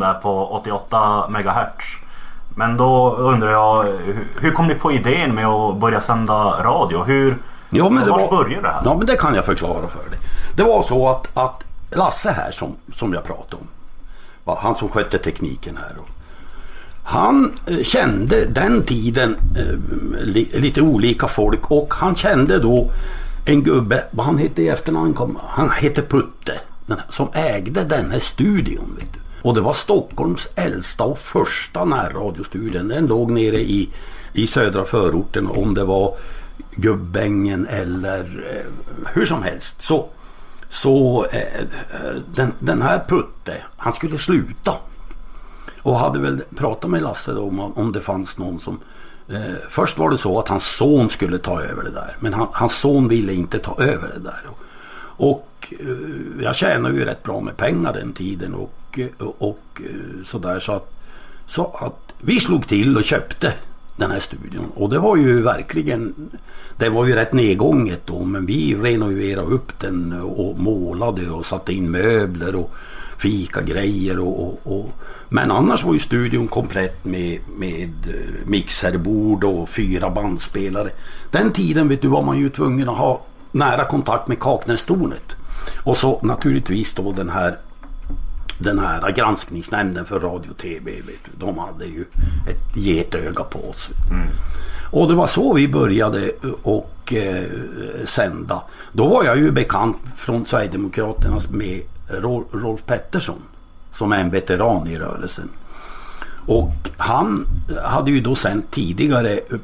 där på 88 MHz. Men då undrar jag, hur- hur kom ni på idén med att börja sända radio? Hur, Ja, men det var, började det här? Ja, men det kan jag förklara för dig. Det var så att, att Lasse här som, som jag pratade om. Han som skötte tekniken här. Och han eh, kände den tiden eh, li, lite olika folk och han kände då en gubbe, vad han hette i efternamn, han hette Putte. Här- som ägde den här studion. Vet du. Och det var Stockholms äldsta och första närradiostudion. Den låg nere i, i södra förorten om det var Gubbängen eller eh, hur som helst. Så, så eh, den, den här Putte, han skulle sluta. Och hade väl pratat med Lasse då om, om det fanns någon som... Eh, först var det så att hans son skulle ta över det där. Men han, hans son ville inte ta över det där. Och, och eh, jag tjänade ju rätt bra med pengar den tiden. Och, och, och sådär så att, så att vi slog till och köpte den här studion. Och det var ju verkligen... Det var ju rätt nedgånget då men vi renoverade upp den och målade och satte in möbler och fikagrejer och, och, och Men annars var ju studion komplett med, med eh, mixerbord och fyra bandspelare. Den tiden vet du var man ju tvungen att ha nära kontakt med Kaknästornet. Och så naturligtvis då den här den här granskningsnämnden för radio och tv. Du, de hade ju ett getöga på oss. Och det var så vi började och eh, sända. Då var jag ju bekant från Sverigedemokraternas med Ro- Rolf Pettersson. Som är en veteran i rörelsen. Och han hade ju då sänt tidigare, eh,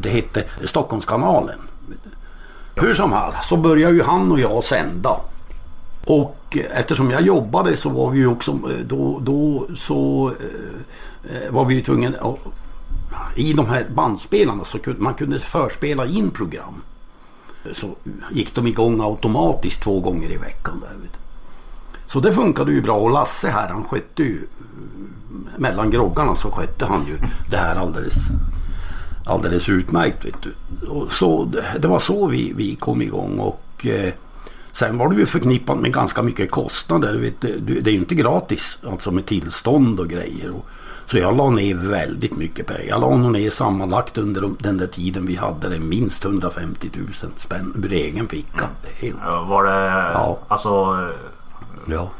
det hette Stockholmskanalen. Hur som helst så började ju han och jag sända. Och eftersom jag jobbade så var vi ju också eh, då, då så eh, eh, var vi ju tvungna att i de här bandspelarna så kunde man kunde förspela in program. Så gick de igång automatiskt två gånger i veckan. Där. Så det funkade ju bra och Lasse här han skötte ju eh, mellan groggarna så skötte han ju det här alldeles alldeles utmärkt. Vet du. Och så, det, det var så vi, vi kom igång och eh, sen var det ju förknippat med ganska mycket kostnader. Vet, du, det, är ju inte gratis alltså med tillstånd och grejer. Så jag la ner väldigt mycket pengar. Jag la nog ner sammanlagt under de- den där tiden vi hade det minst 150 000 spänn ur egen ficka. Helt, Ja, Var det, Ja. alltså... ja.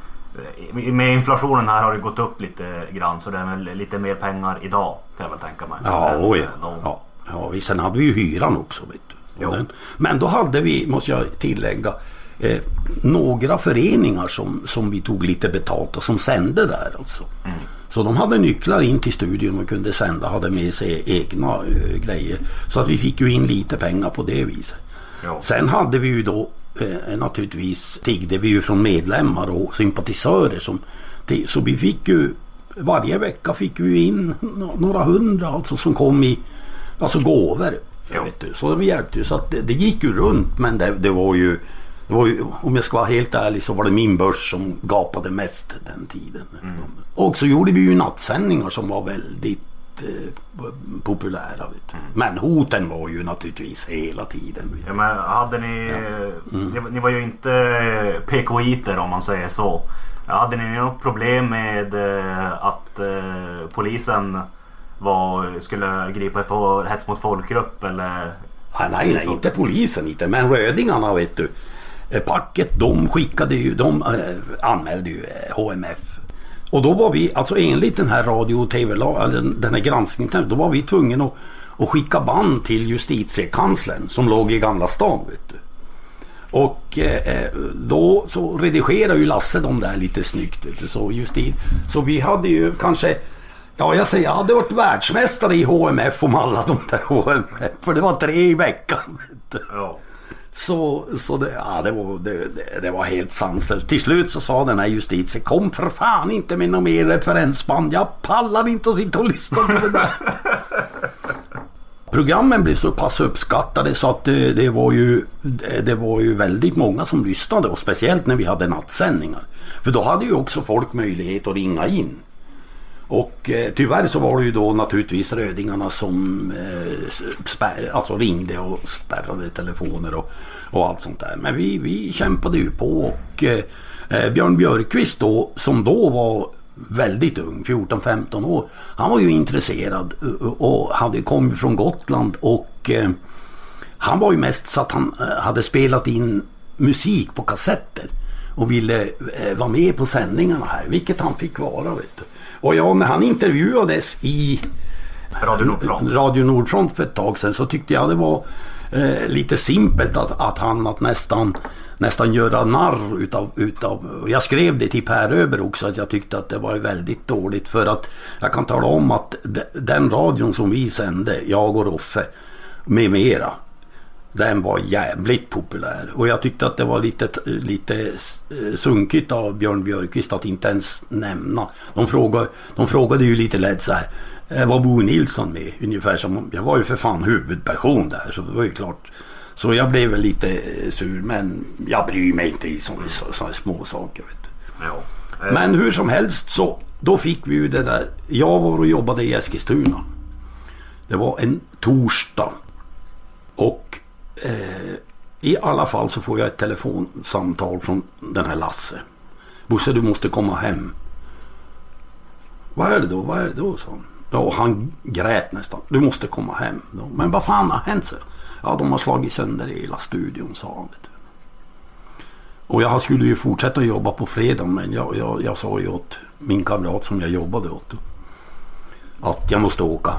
eh, Med inflationen här har det gått upp lite grann så det är väl lite mer pengar idag kan jag väl tänka mig. Ja, oj, ja. ja, ja. vi- Sen hade vi ju hyran också. Vet du. Den, men då hade vi, måste jag tillägga, eh, några föreningar som, som vi tog lite betalt och som sände där alltså. Mm. Så de hade nycklar in till studion och kunde sända, hade med sig egna eh, grejer. Så att vi fick ju in lite pengar på det viset. Jo. Sen hade vi ju då eh, naturligtvis tiggde vi ju från medlemmar och sympatisörer. Som, så vi fick ju varje vecka fick vi in nå- några hundra alltså som kom i alltså gåvor. Du. Så det hjälpte ju. Så att det, det gick ju runt men det, det var ju ju, om jag ska vara helt ärlig så var det min börs som gapade mest den tiden. Och så gjorde vi ju nattsändningar som var väldigt eh, populära. Du. Men hoten var ju naturligtvis hela tiden. Ja, men hade ni, Mm. ni... Ni var ju inte PKiter om man säger så. Hade ni något problem med eh, att eh, polisen var, skulle gripa för hets mot folkgrupp eller? Ah, nej, nej, inte polisen inte. Men rödingarna vet du. Eh, packet de skickade ju, de eh, anmälde ju eh, HMF. Och då var vi, alltså enligt den här radio och tv eller den här granskningen, då var vi tvungna att, att skicka band till justitiekanslern som låg i Gamla stan. Vet du. Och eh, då så redigerade ju Lasse de där lite snyggt. Vet du, så, justit, så vi hade ju kanske Ja, jag säger jag hade varit världsmästare i HMF om alla de där HMF. För det var tre i veckan. vet du. Ja. Så, så det, ja, det, var, det, det, var helt sanslöst. Till slut så sa den här justitien Kom för fan inte med något mer referensband. Jag pallar inte att sitta och lyssna på det där. Programmen blev så pass uppskattade så att det, det, var ju, det var ju väldigt många som lyssnade och speciellt när vi hade nattsändningar. För då hade ju också folk möjlighet att ringa in. Och eh, tyvärr så var det ju då naturligtvis rödingarna som eh, spär, alltså ringde och spärrade telefoner och, och allt sånt där. Men vi, vi kämpade ju på och eh, eh Björn Björkqvist då som då var väldigt ung, 14-15 år. Han var ju intresserad och hade kommit från Gotland och eh, han var ju mest så att han eh, hade spelat in musik på kassetter och ville eh, vara med på sändningarna här, vilket han fick vara. Vet du. Och ja, när han intervjuades i Radio Nordfront. Radio Nordfront för ett tag sedan så tyckte jag det var eh, lite simpelt att, att han att nästan, nästan göra narr utav, utav... Jag skrev det till Per Öber också att jag tyckte att det var väldigt dåligt för att jag kan tala om att de, den radion som vi sände, jag och Roffe med mera. Den var jävligt populär och jag tyckte att det var lite, lite eh, sunkigt av Björn Björkqvist att inte ens nämna. De frågade, de frågade ju lite lätt så här. "Eh, Var Bo Nilsson med? Ungefär som, jag var ju för fan huvudperson där så det var ju klart. Så jag blev väl lite eh, sur men jag bryr mig inte i sådana så, små saker. Ja. Men hur som helst så då fick vi ju det där. Jag var och jobbade i Eskilstuna. Det var en torsdag. Och eh, i alla fall så får jag ett telefonsamtal från den här Lasse. Bosse du måste komma hem. Vad är det då? Vad är det då? sa han. Ja, han grät nästan. Du måste komma hem. Då. Men vad fan har hänt? Så? Ja, de har slagit sönder hela studion, sa han. Vet du. Och jag skulle ju fortsätta jobba på fredag men jag, jag, jag sa ju åt min kamrat som jag jobbade åt att jag måste åka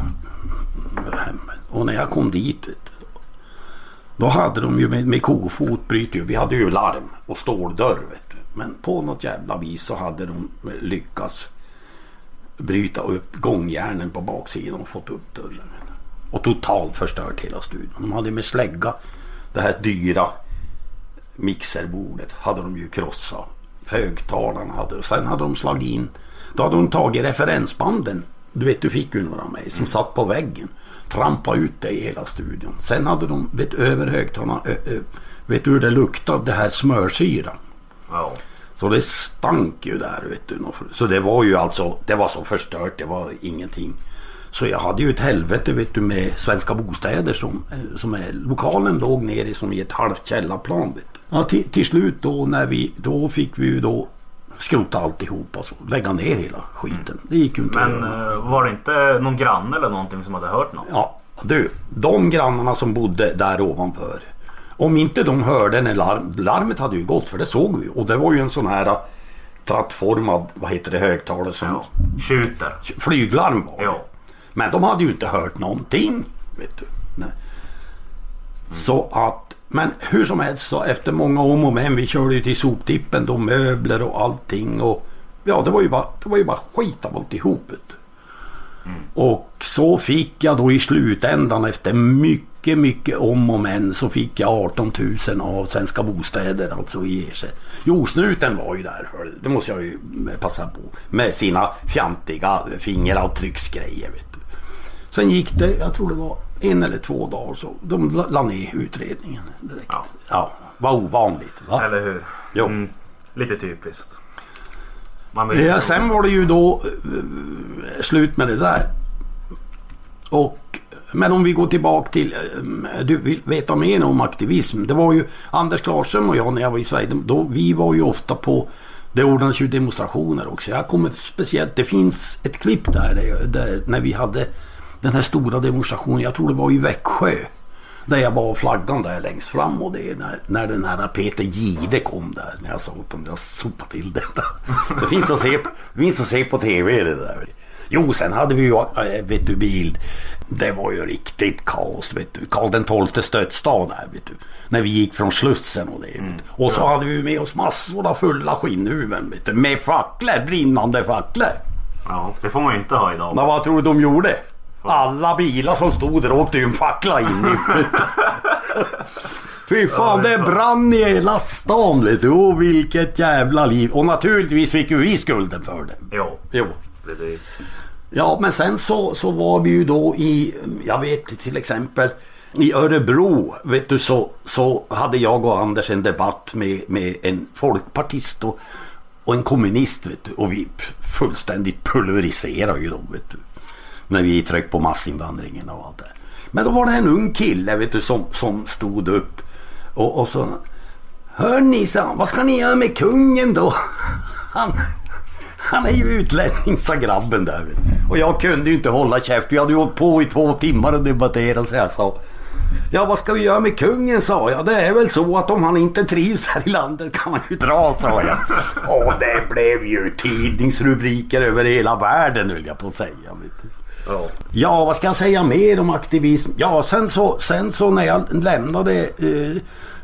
hem. Och när jag kom dit vet du, då hade de ju med, med kofot bryter ju. Vi hade ju larm och ståldörr. Men på något jävla vis så hade de lyckats bryta upp gångjärnen på baksidan och fått upp dörren. Och totalt förstört hela studion. De hade med slägga det här dyra mixerbordet hade de ju krossat. Högtalarna hade och sen hade de slagit in. Då hade de tagit referensbanden. Du vet du fick ju några av mig som satt på väggen. Trampa ut det i hela studion. Sen hade de vet, över högtalarna. Vet du hur det luktade? Det här smörsyran. ja. Så det stank ju där. Vet du. Så det var ju alltså, det var så förstört, det var ingenting. Så jag hade ju ett helvete vet du med Svenska Bostäder som, eh, som är, lokalen låg nere som i ett halvt källarplan. Vet du. Ja, till, till slut då när vi, då fick vi ju då skrota alltihop alltså, lägga ner hela skiten. Det gick ju inte Men eh, var det inte någon granne eller någonting som hade hört något? Ja, du, de grannarna som bodde där ovanför. Om inte de hörde när larm, larmet hade ju gått för det såg vi. Och det var ju en sån här trattformad, vad heter det, högtalare som Ja. Flyglarm var. Ja. Men de hade ju inte hört någonting. Vet du. Nej. Så att, men hur som helst så efter många om och men, vi körde ju till soptippen då möbler och allting. Och ja, det var ju bara, det var ju bara skit av alltihop. du. Och så fick jag då i slutändan efter mycket, mycket om och men så fick jag 18 000 av Svenska Bostäder alltså i ersättning. Jo, snuten var ju där, du. det måste jag ju passa på. Med sina fjantiga fingeravtrycksgrejer. Vet du. Sen gick det, jag tror det var en eller två dagar så de la, ner utredningen direkt. Ja. Ja, vad ovanligt. Va? Eller hur? Jo. Mm, lite typiskt. Ja, sen var det ju då eh, slut med det där. Och, men om vi går tillbaka till, eh, du vill veta mer om aktivism. Det var ju Anders Klarström och jag när jag var i Sverige. Då, vi var ju ofta på, det ordnades ju demonstrationer också. Jag kommer speciellt, det finns ett klipp där, där, där när vi hade den här stora demonstrationen. Jag tror det var i Växjö. Där jag bar flaggan där längst fram och det är när, när den här Peter Gide kom där. När jag sa åt honom, jag sopade till det där. Det finns att se, det finns att se på tv det där. Jo, sen hade vi ju, äh, vet du, bild. Det var ju riktigt kaos, vet du. Karl den XIIs dödsdag där, vet du. När vi gick från Slussen och det. du. Och så hade vi med oss massor av fulla skinnhuvuden, vet du. Med facklor, brinnande facklor. Ja, det får man ju inte ha idag. Men vad tror du de gjorde? Alla bilar som stod där åkte ju en fackla in i. Fy fan, det brann i hela stan du. Oh, vilket jävla liv. Och naturligtvis fick ju vi skulden för det. Jo, Jo. precis. Ja, men sen så, så var vi ju då i, jag vet till exempel i Örebro, vet du, så, så hade jag och Anders en debatt med, med en folkpartist och, och en kommunist, vet du. Och vi fullständigt pulveriserade ju dem, vet du. När vi tryckte på massinvandringen och allt det. Men då var det en ung kille, vet du, som, som stod upp och, och så Hör ni, sa han, vad ska ni göra med kungen då? Han, Han är ju utlänning, sa grabben där. Och jag kunde ju inte hålla käft. Vi hade ju hållit på i två timmar och debatterat så jag sa. Ja vad ska vi göra med kungen sa jag. Det är väl så att om han inte trivs här i landet kan man ju dra sa jag. Och det blev ju tidningsrubriker över hela världen höll jag på att säga. Vet du. Ja. Ja, vad ska jag säga mer om aktivism? Ja, sen så, sen så när jag lämnade eh,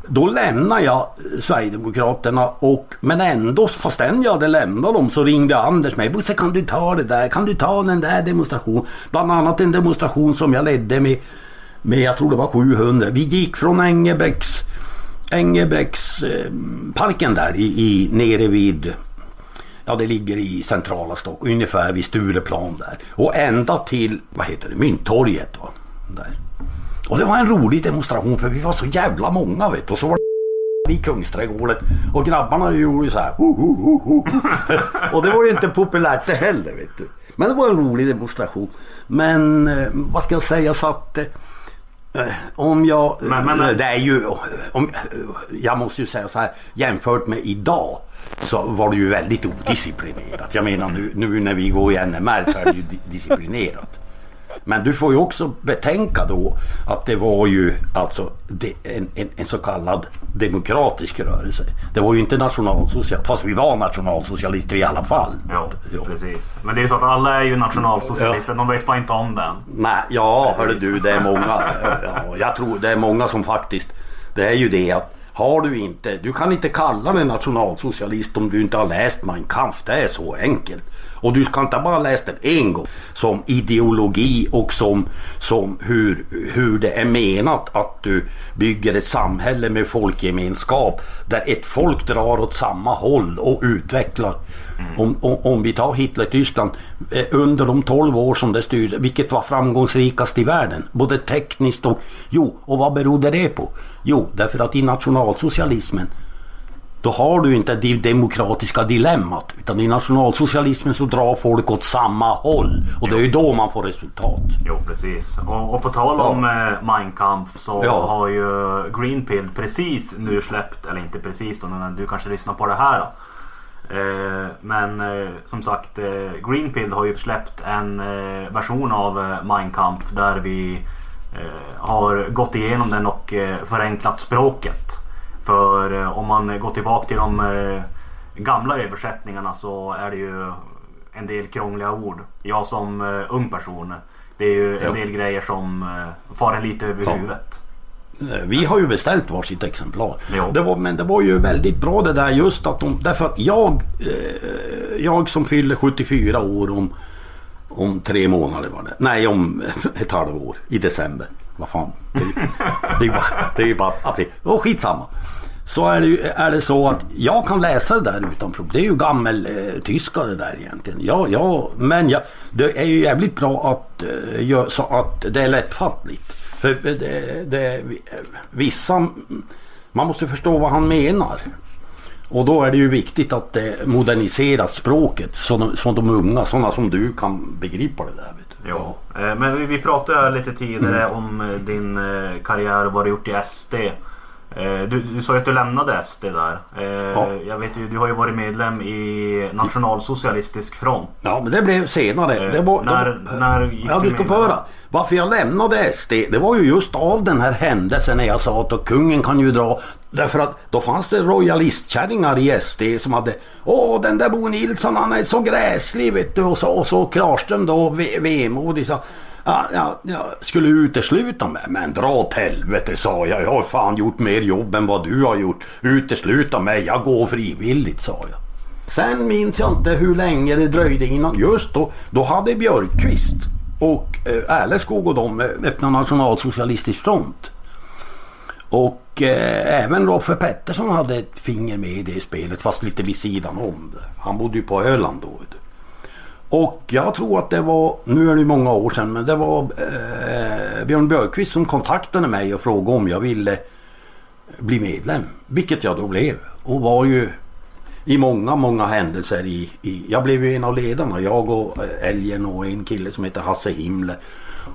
då lämnade jag Sverigedemokraterna och men ändå fastän jag hade lämnat dem så ringde Anders mig. Bosse kan du ta det där? Kan du ta den där demonstrationen? Bland annat en demonstration som jag ledde med, med jag tror det var 700. Vi gick från Engebäcks Engebäcks eh, där i, i nere vid Ja det ligger i centrala Stockholm, ungefär vid Stureplan där. Och ända till, vad heter det, Mynttorget. Va? Där. Och det var en rolig demonstration för vi var så jävla många vet du. Och så var det i Kungsträdgården. Och grabbarna gjorde ju så här. Ho, ho, ho, och det var ju inte populärt det heller vet du. Men det var en rolig demonstration. Men eh, vad ska jag säga så att eh, om jag... Men- men- det är ju... Om, jag måste ju säga så här. Jämfört med idag så var det ju väldigt odisciplinerat. Jag menar nu, nu när vi går i NMR så är det ju di- disciplinerat. Men du får ju också betänka då att det var ju alltså en, en, en så kallad demokratisk rörelse. Det var ju inte nationalsocialist, fast vi var nationalsocialister i alla fall. Ja, Jo. precis. Men det är ju så att alla är ju nationalsocialister. De vet bara inte om den. Nej, ja hörru du, det är många. Ja, jag tror det är många som faktiskt... Det är ju det att har du inte... Du kan inte kalla dig nationalsocialist om du inte har läst Mein Kampf. Det är så enkelt. Och du ska inte bara ha läst den en gång. Som ideologi och som, som hur, hur det är menat att du bygger ett samhälle med folkgemenskap. Där ett folk drar åt samma håll och utvecklar. Om, om, om vi tar Hitler-Tyskland eh, under de 12 år som det styrde, vilket var framgångsrikast i världen? Både tekniskt och... Jo, och vad berodde det på? Jo, därför att i nationalsocialismen då har du inte det demokratiska dilemmat. Utan i nationalsocialismen så drar folk åt samma håll. Och det är ju då man får resultat. Jo, precis. Och, och på tal om eh, Mein Kampf så Ja. har ju Greenpill precis nu släppt, eller inte precis då, men du kanske lyssnar på det här. Eh, men eh, som sagt, eh, Greenpill har ju släppt en eh, version av eh, Mein Kampf där vi eh, har gått igenom den och eh, förenklat språket. För eh, om man går tillbaka till de eh, gamla översättningarna så är det ju en del krångliga ord. Jag som eh, ung person, det är ju en del grejer som far en lite över Ja. huvudet. Vi har ju beställt varsitt exemplar. Det var, men det var ju väldigt bra det där just att de... Därför att jag, jag som fyller 74 år om, om tre månader var det. Nej, om ett halvår. I december. Vad fan. Det, är- det, är ju bara, det är bara april. Och skitsamma. Så är det, ju, är det så att jag kan läsa det där utan problem. Det är ju gammel eh, tyska det där egentligen. Ja, ja, men ja, det är ju jävligt bra att, eh, så att det är lättfattligt. För eh, det, det, vissa, man måste förstå vad han menar. Och då är det ju viktigt att eh, det moderniseras språket så de, så de unga, sådana som du kan begripa det där. Ja, eh, Men vi, pratade lite tidigare Mm. om eh, din eh, karriär och vad du gjort i SD. Eh, Du, du sa ju att du lämnade SD där. Eh, Ja. Jag vet ju, du har ju varit medlem i Nationalsocialistisk front. Ja, men det blev senare. Eh, Det var, när- det var, när gick ja, du ska få höra. Varför jag lämnade SD, det var ju just av den här händelsen när jag sa att kungen kan ju dra. Därför att då fanns det royalistkärringar i SD som hade Åh, den där Bo Nilsson han är så gräslig vet du. Och så, och så Klarström då ve- vemodig sa Ja, ja, jag skulle utesluta mig. Men dra åt helvete sa jag. Jag har fan gjort mer jobb än vad du har gjort. Utesluta mig. Jag går frivilligt sa jag. Sen minns jag inte hur länge det dröjde innan. Just då, då hade Björkqvist och eh, Erleskog och de eh, öppnat Nationalsocialistisk front. Och eh, även Roffe Pettersson hade ett finger med i det spelet fast lite vid sidan om det. Han bodde ju på Öland då. Och jag tror att det var, nu är det många år sedan, men det var eh, Björn Björkqvist som kontaktade mig och frågade om jag ville bli medlem. Vilket jag då blev. Och var ju i många, många händelser i, i... Jag blev ju en av ledarna. Jag och eh, Elgen och en kille som heter Hasse Himmler.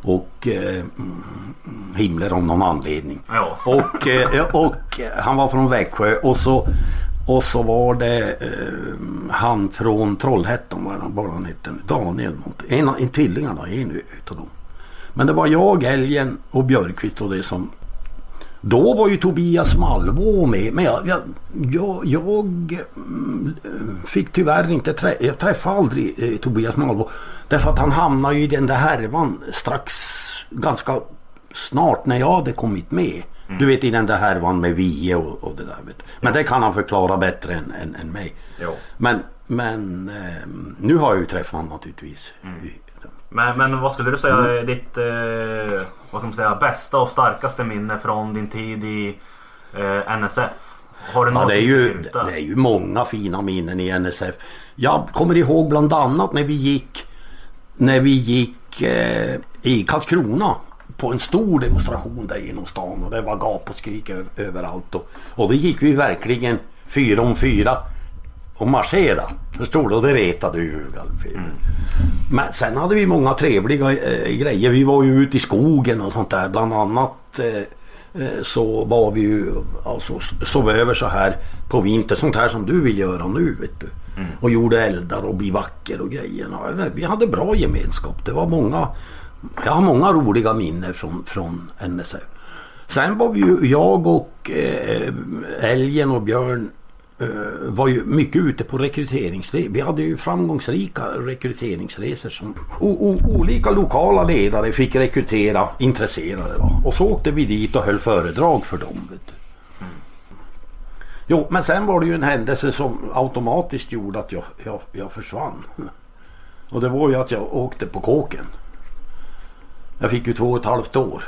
Och eh, mm, Himmler av någon anledning. Ja. Och, eh, och eh, han var från Växjö och så och så var det eh, han från Trollhättan, vad han bara han hette, Daniel. någonting. En, en tvillingarna, en utav dem. Men det var jag, Älgen och Björkqvist och det som... Då var ju Tobias Malmå med. Men jag, jag, jag, jag mm, fick tyvärr inte träffa... Jag träffade aldrig eh, Tobias Malmå. Därför att han hamnade ju i den där härvan strax ganska snart när jag hade kommit med. Mm. Du vet i den där härvan med Vie och, och det där. Vet. Men ja. det kan han förklara bättre än, än, än mig. Jo. Men, men eh, nu har jag ju träffat honom naturligtvis. Mm. Men, men vad skulle du säga är mm. ditt eh, vad ska man säga, bästa och starkaste minne från din tid i eh, NSF? Har du ja, det, är ju, det är ju många fina minnen i NSF. Jag kommer ihåg bland annat när vi gick när vi gick eh, i Karlskrona på en stor demonstration där genom stan och det var gap och skrik överallt. Och, och då gick vi verkligen fyra om fyra och marschera. Förstår du? Och det retade ju mm. Men sen hade vi många trevliga äh, grejer. Vi var ju ute i skogen och sånt där. Bland annat äh, så var vi ju alltså sov över så här på vintern. Sånt här som du vill göra nu vet du. Mm. Och gjorde eldar och bivacker och grejer. Vi hade bra gemenskap. Det var många jag har många roliga minnen från, från NSF. Sen var vi ju, jag och eh, Älgen och Björn eh, var ju mycket ute på rekryteringsresor. Vi hade ju framgångsrika rekryteringsresor som o, o, olika lokala ledare fick rekrytera intresserade. Va? Och så åkte vi dit och höll föredrag för dem. Vet du. Jo, men sen var det ju en händelse som automatiskt gjorde att jag, jag, jag försvann. Och det var ju att jag åkte på kåken. Jag fick ju två och ett halvt år.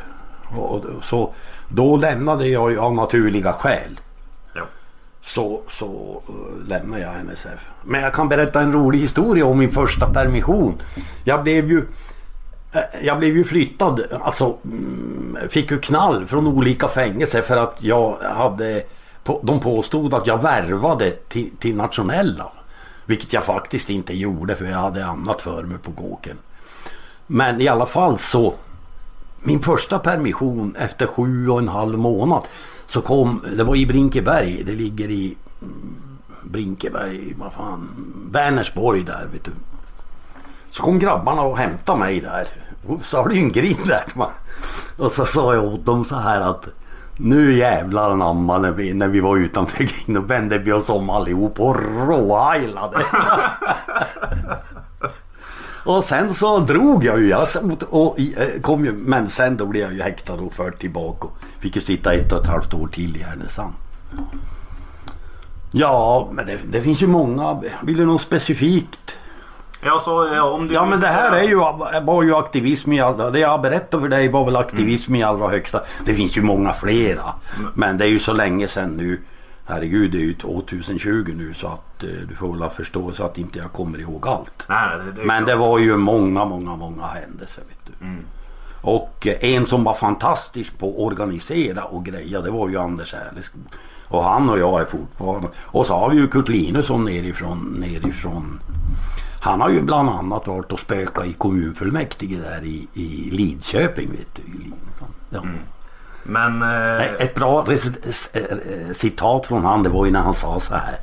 Och, så då lämnade jag ju av naturliga skäl. Ja. Så, så uh, lämnade jag NSF. Men jag kan berätta en rolig historia om min första permission. Jag blev ju eh, jag blev ju flyttad, alltså mm, fick ju knall från olika fängelser för att jag hade De påstod att jag värvade till, till nationella. Vilket jag faktiskt inte gjorde för jag hade annat för mig på kåken. Men i alla fall så min första permission efter sju och en halv månad så kom, det var i Brinkeberg, det ligger i mm, Brinkeberg, vad fan, Vänersborg där vet du. Så kom grabbarna och hämtade mig där. Så har du ju en grind där. Man. Och så sa jag åt dem så här att nu jävlar anamma när vi, när vi var utanför grinden. Då vände vi oss om allihop och råheilade. Och sen så drog jag ju. Jag, och, eh, kom ju, men sen då blev jag ju häktad och förd tillbaka. Och fick ju sitta ett och ett halvt år till i Härnösand. Ja, men det, det, finns ju många. Vill du något specifikt? Ja, så, ja, om du ja men det här är ju, var ju aktivism i allra... Det jag berättade för dig var väl aktivism mm. i allra högsta. Det finns ju många flera. Mm. Men det är ju så länge sedan nu. Herregud, det är ju 2020 nu så att eh, du får väl förstå så att inte jag kommer ihåg allt. Nej, det, det Men det var ju många, många, många händelser. Vet du. Mm. Och eh, en som var fantastisk på att organisera och greja det var ju Anders Erleskog. Och han och jag är fortfarande. Och så har vi ju Kurt Linusson nerifrån, nerifrån. Han har ju bland annat varit och spökat i kommunfullmäktige där i, i Lidköping. Vet du. Ja. Mm. Men... Eh... Ett bra citat från han det var ju när han sa så här.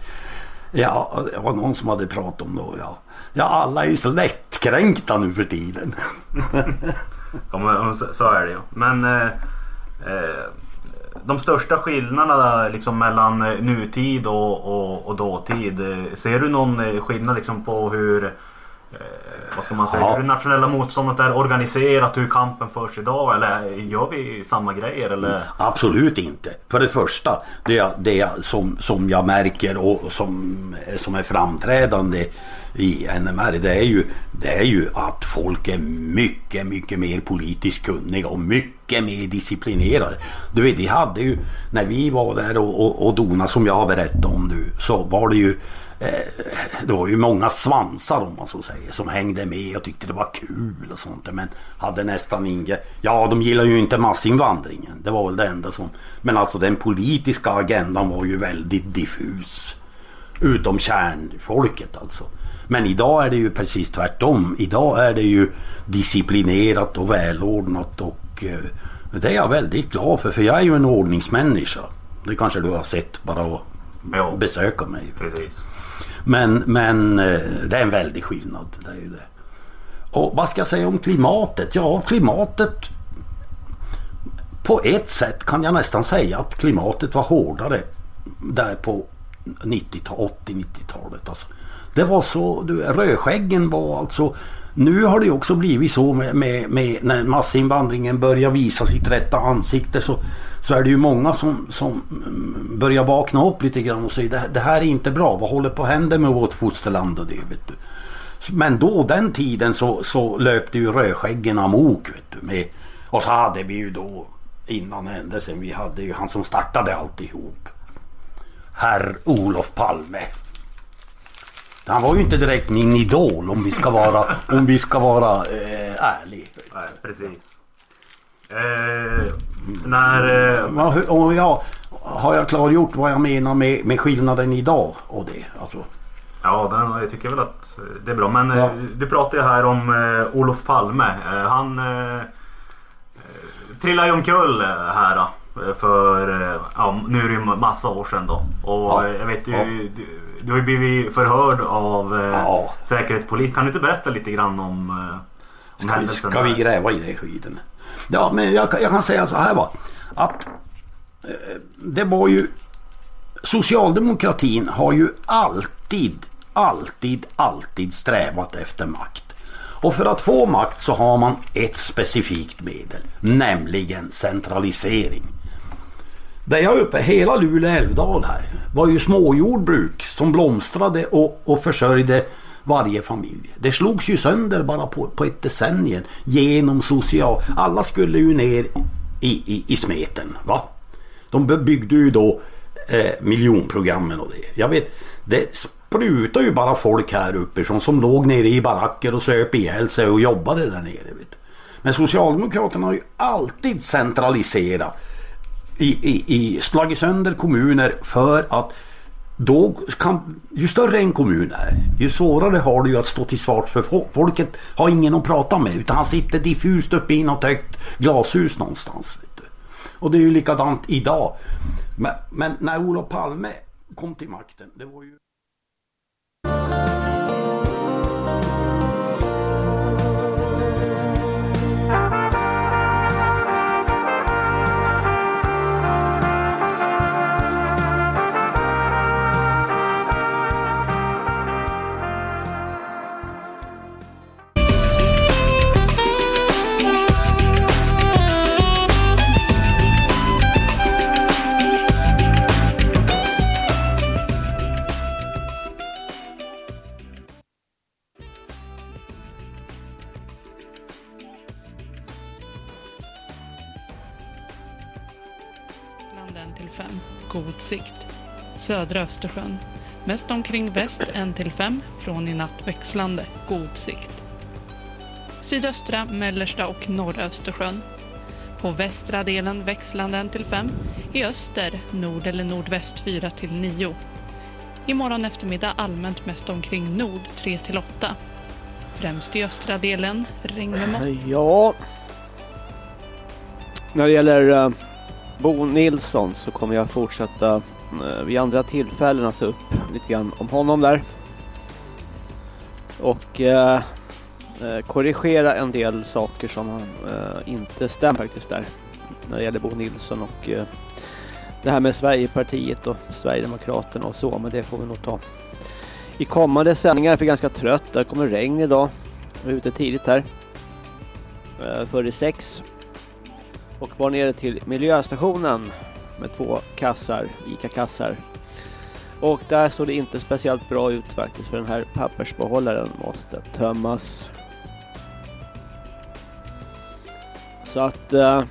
Ja, det var någon som hade pratat om det. Ja, ja alla är ju så lättkränkta nu för tiden. ja, men, så är det ju. Men eh, eh, de största skillnaderna liksom, mellan nutid och, och, och dåtid. Eh, ser du någon eh, skillnad liksom, på hur vad ska man säga, ja. hur det nationella motståndet är organiserat, hur kampen förs idag eller gör vi samma grejer? Eller? Absolut inte. För det första, det, det som, som jag märker och som, som är framträdande i NMR det är, ju, det är ju att folk är mycket, mycket mer politiskt kunniga och mycket mer disciplinerade. Du vet, vi hade ju, när vi var där och, och, och dona som jag har berättat om nu, så var det ju Eh, det var ju många svansar om man så säger som hängde med och tyckte det var kul och sånt men hade nästan inget. Ja de gillar ju inte massinvandringen. Det var väl det enda som. Men alltså den politiska agendan var ju väldigt diffus. Utom kärnfolket alltså. Men idag är det ju precis tvärtom. Idag är det ju disciplinerat och välordnat och eh, det är jag väldigt glad för. För jag är ju en ordningsmänniska. Det kanske du har sett bara Jo. besöka mig. Precis. Men, men eh, det är en väldig skillnad. Det är ju det. Och vad ska jag säga om klimatet? Ja, klimatet... På ett sätt kan jag nästan säga att klimatet var hårdare där på 80-90-talet. Alltså. Det var så, du, rödskäggen var alltså... Nu har det också blivit så med, med, med när massinvandringen börjar visa sitt rätta ansikte så, så är det ju många som, som börjar vakna upp lite grann och säger det, det här är inte bra. Vad håller på att hända med vårt fosterland och det vet du. Men då den tiden så, så löpte ju rödskäggen amok. Vet du, med, och så hade vi ju då innan händelsen, vi hade ju han som startade alltihop. Herr Olof Palme. Han var ju inte direkt min idol om vi ska vara, om vi ska vara eh, ärlig. Nej, precis. Eh, när... Eh, Ja, hur- och jag, har jag klargjort vad jag menar med, med skillnaden idag och det? Alltså, ja, den, jag tycker väl att det är bra. Men eh, Ja. du pratade ju här om eh, Olof Palme. Eh, han eh, eh, trillade ju omkull eh, här eh, för, ja, nu är det ju massa år sedan då. Och Ja. jag vet ju, Ja. du, du har ju blivit förhörd av Ja. säkerhetspolis. Kan du inte berätta lite grann om, om Ska vi, händelsen ska vi där? gräva i det skiten? Ja, men jag, kan- jag kan säga så här va. Att eh, det var ju... Socialdemokratin har ju alltid, alltid, alltid strävat efter makt. Och för att få makt så har man ett specifikt medel. Nämligen centralisering. Där jag är uppe, hela Luleå älvdal här, var ju småjordbruk som blomstrade och, och försörjde varje familj. Det slogs ju sönder bara på, på ett decennium genom social... Alla skulle ju ner i, i, i smeten. Va? De byggde ju då eh, miljonprogrammen och det. Jag vet, det sprutade ju bara folk här uppifrån som låg nere i baracker och söp ihjäl sig och jobbade där nere. Vet du. Men Socialdemokraterna har ju alltid centraliserat i, i, i slagit sönder kommuner för att då kan, ju större en kommun är, ju svårare har du ju att stå till svars för folket har ingen att prata med utan han sitter diffust uppe i något högt glashus någonstans. Vet du. Och det är ju likadant idag. Men, men när Olof Palme kom till makten, det var ju... Södra Östersjön. Mest omkring väst 1 till 5. Från i natt växlande. God sikt. Sydöstra, mellersta och norra Östersjön. På västra delen växlande 1 till 5. I öster nord eller nordväst 4 till 9. Imorgon eftermiddag allmänt mest omkring nord 3 till 8. Främst i östra delen regn med mått. Ja. När det gäller uh, Bo Nilsson så kommer jag fortsätta Eh, vid andra tillfällen att ta upp lite grann om honom där. Och eh, eh korrigera en del saker som eh, inte stämmer faktiskt där. När det gäller Bo Nilsson och eh, det här med Sverigepartiet och Sverigedemokraterna och så. Men det får vi nog ta i kommande sändningar. Jag är ganska trött. Det kommer regn idag. Jag är ute tidigt här. Eh, före sex. Och var nere till miljöstationen med två kassar, ICA-kassar. Och där såg det inte speciellt bra ut faktiskt för den här pappersbehållaren måste tömmas. Så att eh,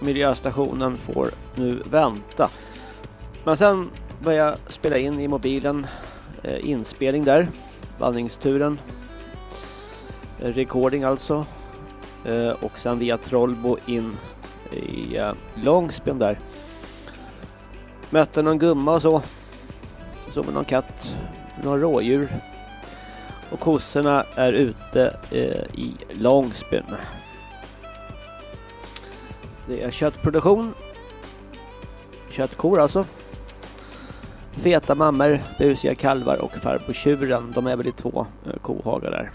miljöstationen får nu vänta. Men sen började jag spela in i mobilen eh, inspelning där. Vandringsturen. Eh, recording alltså. Eh, och sen via Trollbo in i eh, Långsben där. Mötte någon gumma och så. Såg någon katt. Några rådjur. Och kossorna är ute eh, i Långsben. Det är köttproduktion. Köttkor alltså. Feta mammor, busiga kalvar och farbror tjuren. De är väl i två eh, kohagar där.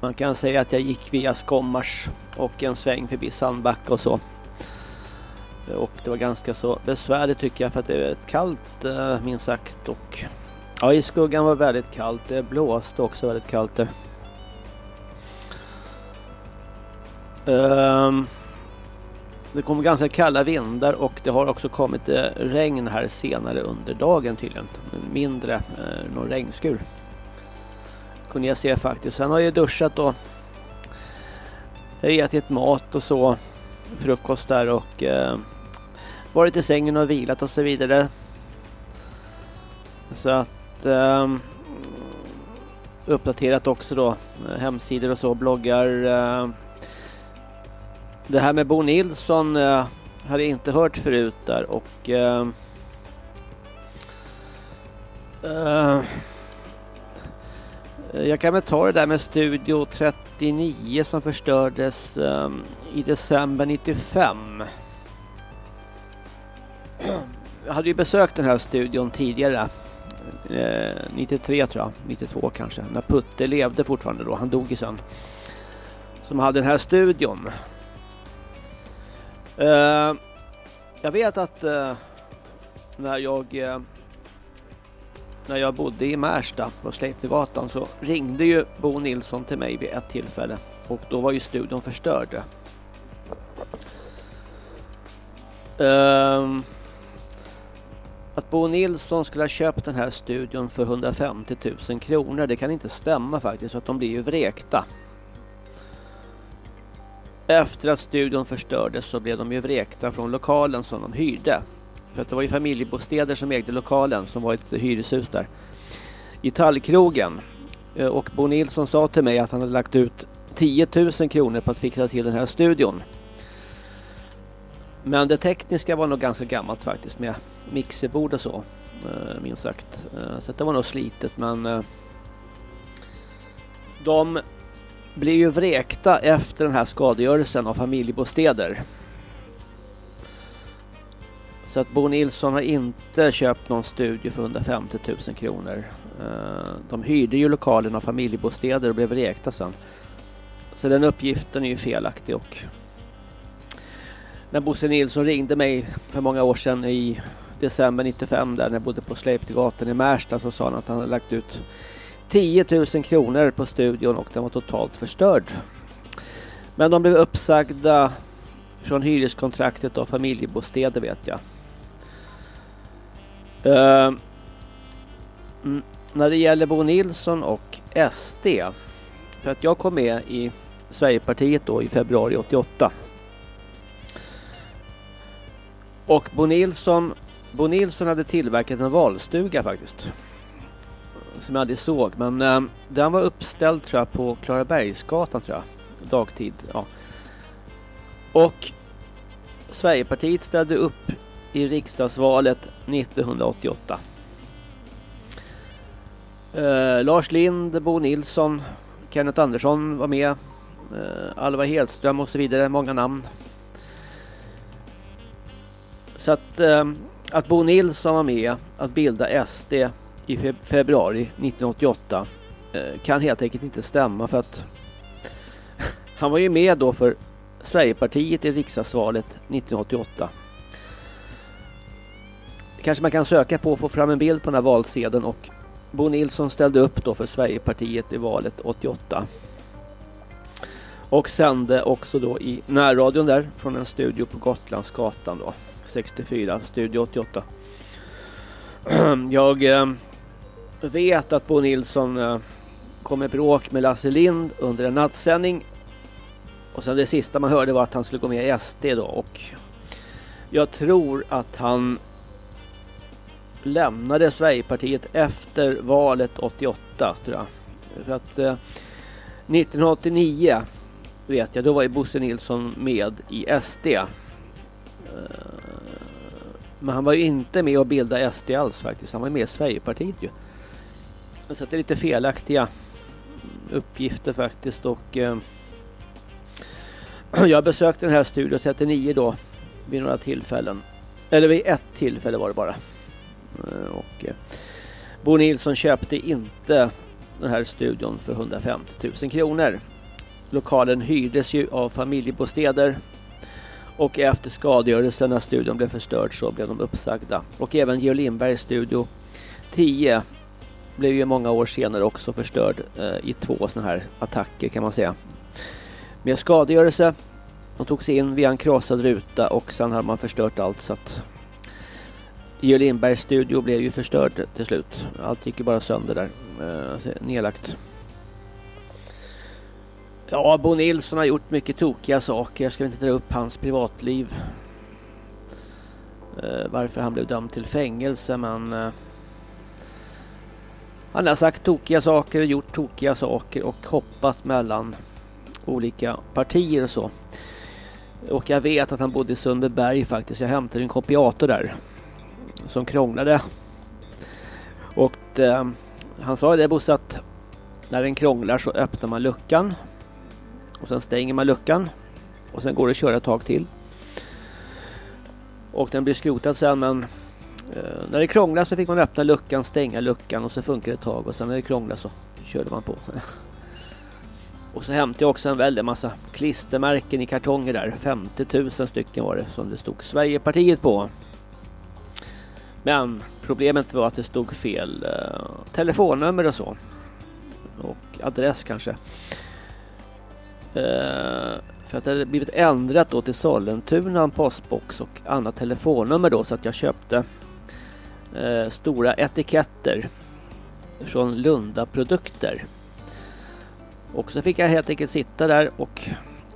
Man kan säga att jag gick via Skommars och en sväng förbi Sandbacka och så. Och det var ganska så besvärligt tycker jag för att det är kallt eh, minst sagt. Och ja, i skuggan var väldigt kallt. Det blåste också väldigt kallt där. Um, det kom ganska kalla vindar och det har också kommit eh, regn här senare under dagen tydligen. Mindre, eh, någon regnskur. Kunde jag se faktiskt. Sen har jag duschat och ätit mat och så. Frukost där och eh, varit i sängen och vilat och så vidare. Så att eh, uppdaterat också då eh, hemsidor och så, bloggar. Eh, det här med Bo Nilsson eh, hade jag inte hört förut där och ehm, eh, eh, Eh, jag kan väl ta det där med Studio 39 som förstördes um, i december 95. Jag hade ju besökt den här studion tidigare. Eh, 93 tror jag, 92 kanske. När Putte levde fortfarande då, han dog ju sen. Som hade den här studion. Eh, jag vet att eh, när jag eh, när jag bodde i Märsta på Sleipnergatan så ringde ju Bo Nilsson till mig vid ett tillfälle och då var ju studion förstörd. Um, att Bo Nilsson skulle ha köpt den här studion för 150 000 kronor det kan inte stämma faktiskt så att de blir ju vräkta. Efter att studion förstördes så blev de ju vräkta från lokalen som de hyrde. För att det var ju familjebostäder som ägde lokalen som var ett hyreshus där. I Tallkrogen. Eh, och Bo Nilsson sa till mig att han hade lagt ut 10 000 kronor på att fixa till den här studion. Men det tekniska var nog ganska gammalt faktiskt med mixerbord och så. Eh, minst sagt. Eh, så det var nog slitet men de blir ju vräkta efter den här skadegörelsen av familjebostäder. Så att Bo Nilsson har inte köpt någon studio för 150 000 kronor. Eh, de hyrde ju lokalen av familjebostäder och blev räkta sen. Så den uppgiften är ju felaktig och när Bosse Nilsson ringde mig för många år sedan i december 95 där när jag bodde på Sleipnergatan i Märsta så sa han att han hade lagt ut 10 000 kronor på studion och den var totalt förstörd. Men de blev uppsagda från hyreskontraktet av familjebostäder vet jag. Uh, när det gäller Bo Nilsson och SD. För att jag kom med i Sverigepartiet då i februari 88. Och Bo Nilsson, Bo Nilsson hade tillverkat en valstuga faktiskt som jag aldrig såg. Men eh, den var uppställd tror jag på Klarabergsgatan tror jag. Dagtid. Ja. Och Sverigepartiet ställde upp i riksdagsvalet 1988. Eh, Lars Lind, Bo Nilsson, Kenneth Andersson var med. Eh, Alva Hedström och så vidare. Många namn. Så att, eh, att Bo Nilsson var med att bilda SD i februari 1988 eh, kan helt enkelt inte stämma för att han var ju med då för Sverigepartiet i riksdagsvalet 1988. Kanske man kan söka på och få fram en bild på den här valsedeln och Bo Nilsson ställde upp då för Sverigepartiet i valet 88. Och sände också då i närradion där från en studio på Gotlandsgatan då. 64, Studio 88. Jag eh, vet att Bo Nilsson eh, kom i bråk med Lasse Lind under en nattsändning. Och sen det sista man hörde var att han skulle gå med i SD då och jag tror att han lämnade Sverigepartiet efter valet 88 tror jag. För att eh, 1989 vet jag, då var ju Bosse Nilsson med i SD. Eh, men han var ju inte med och bildade SD alls faktiskt. Han var med i Sverigepartiet ju. Så det är lite felaktiga uppgifter faktiskt och eh, jag besökte den här studion 39 då vid några tillfällen. Eller vid ett tillfälle var det bara. Eh, och eh, Bo Nilsson köpte inte den här studion för 150 000 kronor. Lokalen hyrdes ju av familjebostäder och efter skadegörelsen när studion blev förstörd så blev de uppsagda. Och även Georg Lindbergs studio 10 blev ju många år senare också förstörd eh, i två sådana här attacker kan man säga. Med skadegörelse. De tog sig in via en krossad ruta och sen hade man förstört allt så att Georg Lindbergs studio blev ju förstörd till slut. Allt gick ju bara sönder där. Eh, alltså, nedlagt. Ja, Bo Nilsson har gjort mycket tokiga saker. Jag ska inte dra upp hans privatliv. Eh, varför han blev dömd till fängelse men eh, han har sagt tokiga saker, gjort tokiga saker och hoppat mellan olika partier och så. Och jag vet att han bodde i Sundbyberg faktiskt. Jag hämtade en kopiator där. Som krånglade. Och det, han sa det Bosse att när den krånglar så öppnar man luckan. Och sen stänger man luckan. Och sen går det att köra ett tag till. Och den blir skrotad sen men eh, när det krånglar så fick man öppna luckan, stänga luckan och så funkar det ett tag. Och sen när det krånglar så körde man på. Och så hämtade jag också en väldig massa klistermärken i kartonger där. 50 000 stycken var det som det stod Sverigepartiet på. Men problemet var att det stod fel eh, telefonnummer och så. Och adress kanske. Eh, för att det hade blivit ändrat då till Sollentuna en postbox och annat telefonnummer då så att jag köpte eh, stora etiketter från Lunda produkter. Och så fick jag helt enkelt sitta där och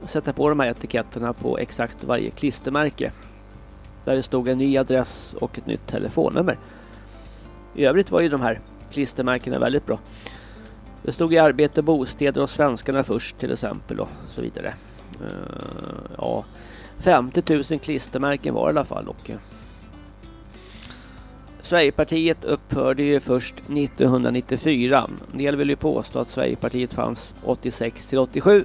sätta på de här etiketterna på exakt varje klistermärke. Där det stod en ny adress och ett nytt telefonnummer. I övrigt var ju de här klistermärkena väldigt bra. Det stod i arbete, bostäder och svenskarna först till exempel och så vidare. Uh, ja, 50 000 klistermärken var det i alla fall. Och, uh, Sverigepartiet upphörde ju först 1994. En del vill ju påstå att Sverigepartiet fanns 86 till 87.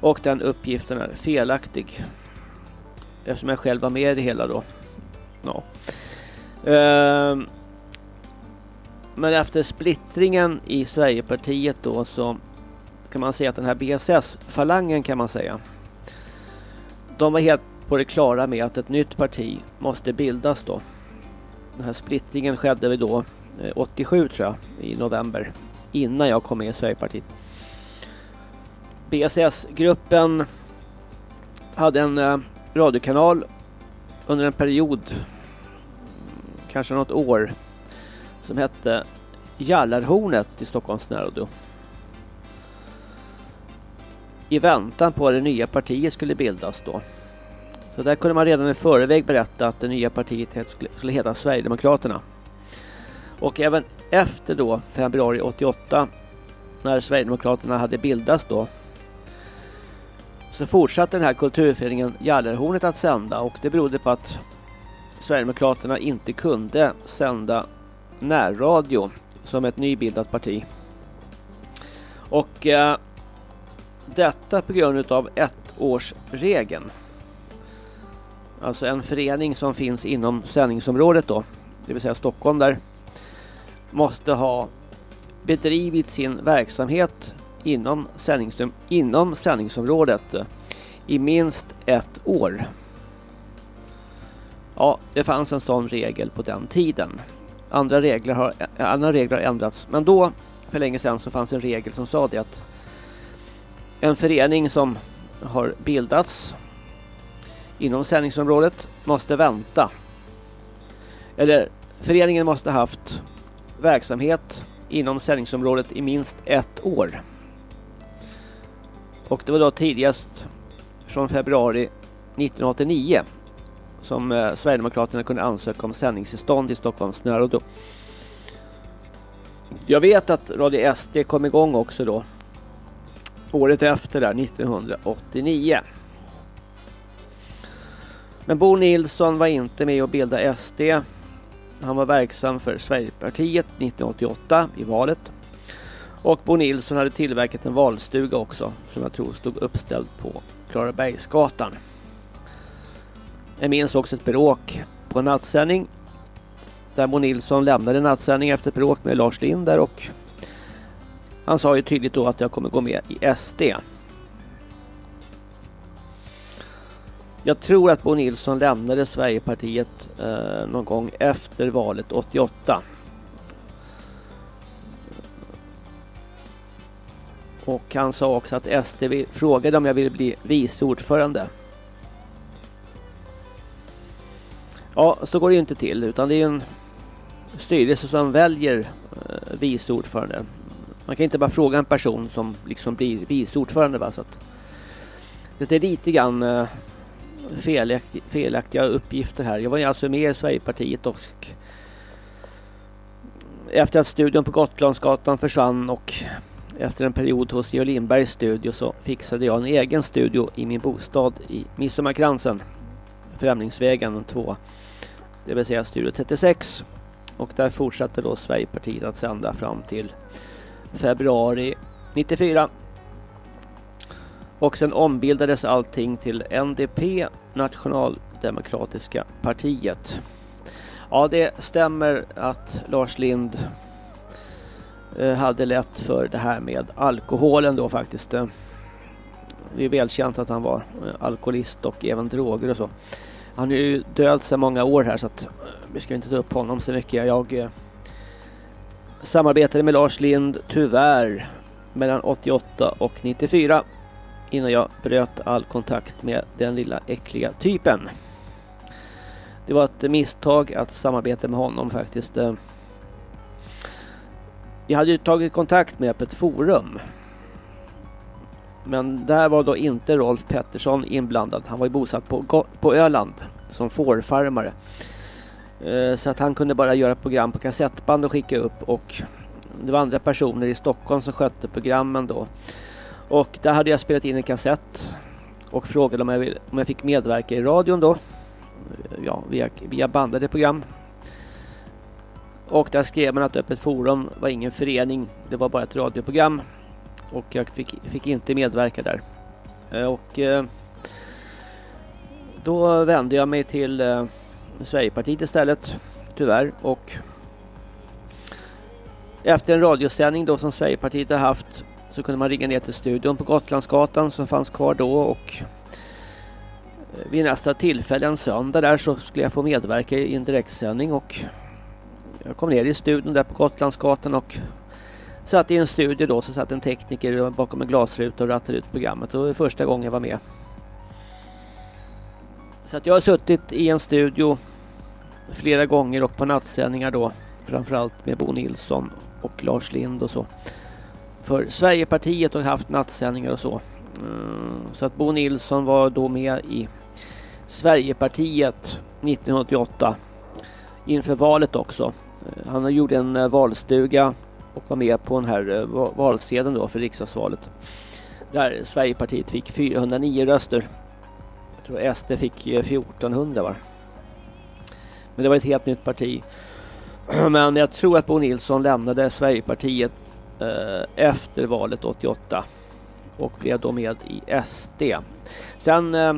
Och den uppgiften är felaktig. Eftersom jag själv var med i det hela då. Ja. Uh, men efter splittringen i Sverigepartiet då så kan man säga att den här BSS-falangen kan man säga. De var helt på det klara med att ett nytt parti måste bildas då. Den här splittringen skedde vi då eh, 87 tror jag i november innan jag kom med i Sverigepartiet. BSS-gruppen hade en eh, radiokanal under en period, kanske något år, som hette Jallarhornet i Stockholms närradio. I väntan på att det nya partiet skulle bildas då. Så där kunde man redan i förväg berätta att det nya partiet skulle heta Sverigedemokraterna. Och även efter då februari 88 när Sverigedemokraterna hade bildats då så fortsatte den här kulturföreningen Jallarhornet att sända och det berodde på att Sverigedemokraterna inte kunde sända närradio som ett nybildat parti. Och eh, detta på grund av ettårsregeln. Alltså en förening som finns inom sändningsområdet då, det vill säga Stockholm där, måste ha bedrivit sin verksamhet inom, sändningsom inom sändningsområdet i minst ett år. Ja, det fanns en sån regel på den tiden. Andra regler har, eh, andra regler har ändrats, men då för länge sedan så fanns en regel som sa det att en förening som har bildats inom sändningsområdet måste vänta. Eller föreningen måste haft verksamhet inom sändningsområdet i minst ett år. Och det var då tidigast från februari 1989 som eh, Sverigedemokraterna kunde ansöka om sändningstillstånd i Stockholms närradio. Jag vet att Radio SD kom igång också då året efter där 1989. Men Bo Nilsson var inte med och bildade SD. Han var verksam för Sverigepartiet 1988 i valet. Och Bo Nilsson hade tillverkat en valstuga också som jag tror stod uppställd på Klarabergsgatan. Jag minns också ett bråk på en nattsändning. Där Bo Nilsson lämnade nattsändning efter bråk med Lars Linder och han sa ju tydligt då att jag kommer gå med i SD. Jag tror att Bo Nilsson lämnade Sverigepartiet eh, någon gång efter valet 88. Och han sa också att SD frågade om jag ville bli vice ordförande. Ja, så går det ju inte till utan det är en styrelse som väljer eh, vice ordförande. Man kan inte bara fråga en person som liksom blir vice ordförande. Va? Så att det är lite grann eh, felaktiga, felaktiga uppgifter här. Jag var ju alltså med i Sverigepartiet och efter att studion på Gotlandsgatan försvann och efter en period hos Georg Lindbergs studio så fixade jag en egen studio i min bostad i Midsommarkransen. Främlingsvägen 2. Det vill säga studio 36. Och där fortsatte då Sverigepartiet att sända fram till februari 94. Och sen ombildades allting till NDP, Nationaldemokratiska partiet. Ja, det stämmer att Lars Lind Eh, hade lätt för det här med alkoholen då faktiskt. Eh, det är välkänt att han var eh, alkoholist och även droger och så. Han är ju död sedan många år här så att vi ska inte ta upp honom så mycket. Jag samarbetade med Lars Lind tyvärr mellan 88 och 94 innan jag bröt all kontakt med den lilla äckliga typen. Det var ett misstag att samarbeta med honom faktiskt. Jag hade ju tagit kontakt med Öppet Forum. Men där var då inte Rolf Pettersson inblandad. Han var ju bosatt på, på Öland som fårfarmare. Eh, så att han kunde bara göra program på kassettband och skicka upp och det var andra personer i Stockholm som skötte programmen då. Och där hade jag spelat in en kassett och frågade om jag, vill, om jag fick medverka i radion då. Eh, ja, via, via bandade program. Och där skrev man att Öppet Forum var ingen förening, det var bara ett radioprogram. Och jag fick, fick inte medverka där. Eh, och eh, då vände jag mig till eh, Sverigepartiet istället, tyvärr. Och efter en radiosändning då som Sverigepartiet har haft så kunde man ringa ner till studion på Gotlandsgatan som fanns kvar då och eh, vid nästa tillfälle en söndag där så skulle jag få medverka i en direktsändning och jag kom ner i studion där på Gotlandsgatan och satt i en studio då så satt en tekniker bakom en glasruta och rattade ut programmet och det var första gången jag var med. Så att jag har suttit i en studio flera gånger och på nattsändningar då framförallt med Bo Nilsson och Lars Lind och så. För Sverigepartiet har haft nattsändningar och så. Mm, så att Bo Nilsson var då med i Sverigepartiet 1988 inför valet också. Eh, han gjorde en eh, valstuga och var med på den här eh, valsedeln då för riksdagsvalet. Där Sverigepartiet fick 409 röster. Jag tror SD fick 1400 var. Men det var ett helt nytt parti. Men jag tror att Bo Nilsson lämnade Sverigepartiet eh, efter valet 88 och blev då med i SD. Sen eh,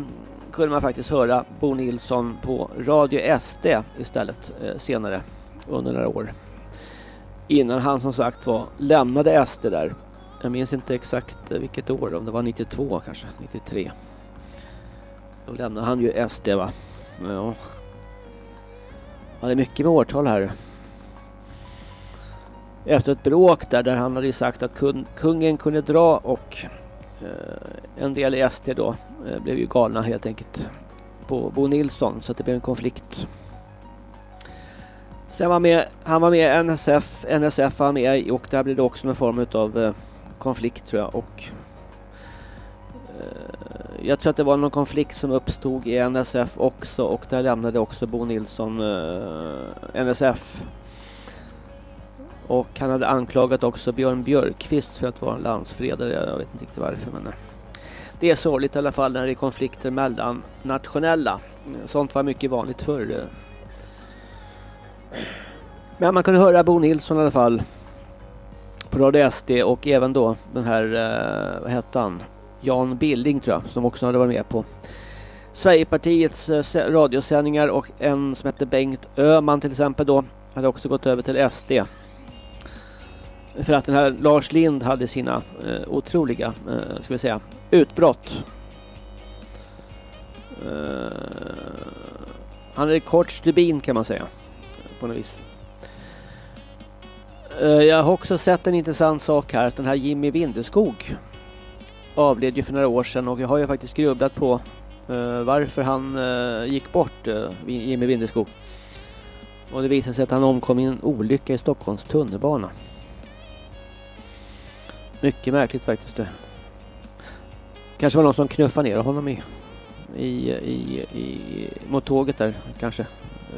kunde man faktiskt höra Bo Nilsson på Radio SD istället eh, senare under några år. Innan han som sagt var lämnade SD där. Jag minns inte exakt eh, vilket år, om det var 92 kanske, 93. Då lämnade han ju SD va. Ja. ja det är mycket med årtal här efter ett bråk där, där han hade sagt att kun, kungen kunde dra och eh, en del i SD då eh, blev ju galna helt enkelt på Bo Nilsson så att det blev en konflikt. Sen var med, han var med NSF, NSF var med och där blev det också någon form av eh, konflikt tror jag och eh, jag tror att det var någon konflikt som uppstod i NSF också och där lämnade också Bo Nilsson eh, NSF och han hade anklagat också Björn Björkqvist för att vara en landsfredare. Jag vet inte riktigt varför men eh, det är sorgligt i alla fall när det är konflikter mellan nationella. Sånt var mycket vanligt förr. Eh. Men man kunde höra Bo Nilsson i alla fall på Radio SD och även då den här, eh, vad hette han? Jan Billing tror jag, som också hade varit med på Sverigepartiets eh, radiosändningar och en som hette Bengt Öman till exempel då hade också gått över till SD. För att den här Lars Lind hade sina eh, otroliga, eh, ska vi säga, utbrott. Eh, han är kort stubin kan man säga. På något vis. Eh, jag har också sett en intressant sak här. Att den här Jimmy Windeskog avled ju för några år sedan och jag har ju faktiskt grubblat på eh, varför han eh, gick bort, Jimmy Windeskog. Och det visade sig att han omkom i en olycka i Stockholms tunnelbana. Mycket märkligt faktiskt det. Kanske var någon som knuffade ner honom i, i, i, i, mot tåget där kanske.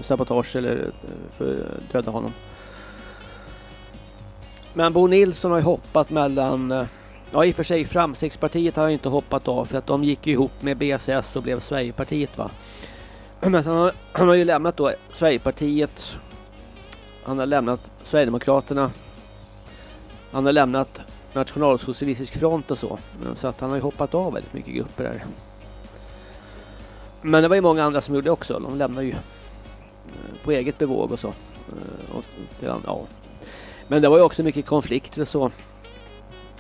Sabotage eller för döda honom. Men Bo Nilsson har ju hoppat mellan eh, Ja i och för sig Framstegspartiet har ju inte hoppat av för att de gick ihop med BSS och blev Sverigepartiet va. Men han har, han har ju lämnat då Sverigepartiet. Han har lämnat Sverigedemokraterna. Han har lämnat Nationalsocialistisk front och så. Så att han har ju hoppat av väldigt mycket grupper där. Men det var ju många andra som gjorde också. De lämnade ju eh, på eget bevåg och så. Eh, och sedan, ja. Men det var ju också mycket konflikter och så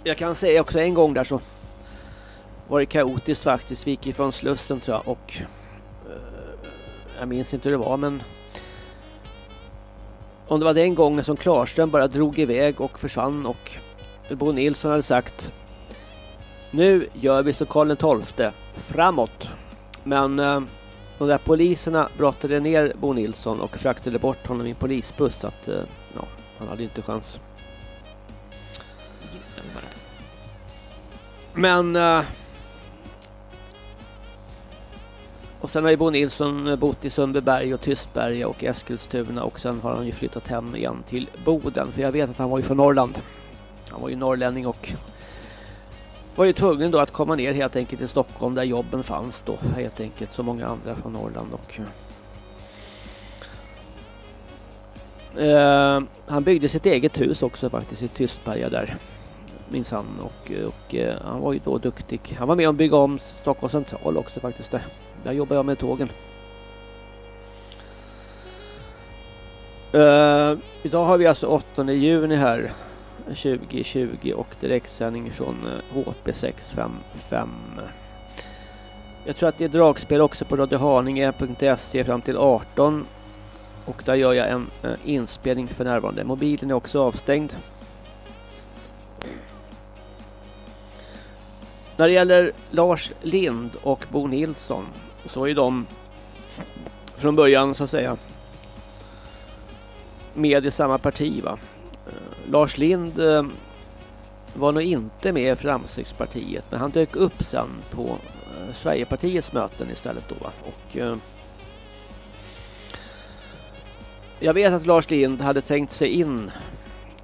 jag kan säga också en gång där så var det kaotiskt faktiskt. Vi gick ifrån Slussen tror jag och uh, jag minns inte hur det var men om det var den gången som Klarström bara drog iväg och försvann och Bo Nilsson hade sagt nu gör vi så Karl XII framåt. Men uh, de där poliserna brottade ner Bo Nilsson och fraktade bort honom i en polisbuss så att uh, han hade inte chans. Men... Uh, och sen har ju Bo Nilsson bott i Sundbyberg och Tystberga och Eskilstuna och sen har han ju flyttat hem igen till Boden. För jag vet att han var ju från Norrland. Han var ju norrlänning och var ju tvungen då att komma ner helt enkelt till Stockholm där jobben fanns då helt enkelt som många andra från Norrland och uh, han byggde sitt eget hus också faktiskt i Tystberga där minsann och, och eh, han var ju då duktig. Han var med om att bygga om Stockholms central också faktiskt där. Där jobbar jag med tågen. Uh, idag har vi alltså 8 juni här 2020 och direktsändning från HP 655. Jag tror att det är dragspel också på radiohaninge.se fram till 18 och där gör jag en eh, inspelning för närvarande. Mobilen är också avstängd. När det gäller Lars Lind och Bo Nilsson så är de från början så att säga med i samma parti va. Eh, Lars Lind eh, var nog inte med i Framstegspartiet men han dök upp sen på eh, Sverigepartiets möten istället då va. Och jag vet att Lars Lind hade tänkt sig in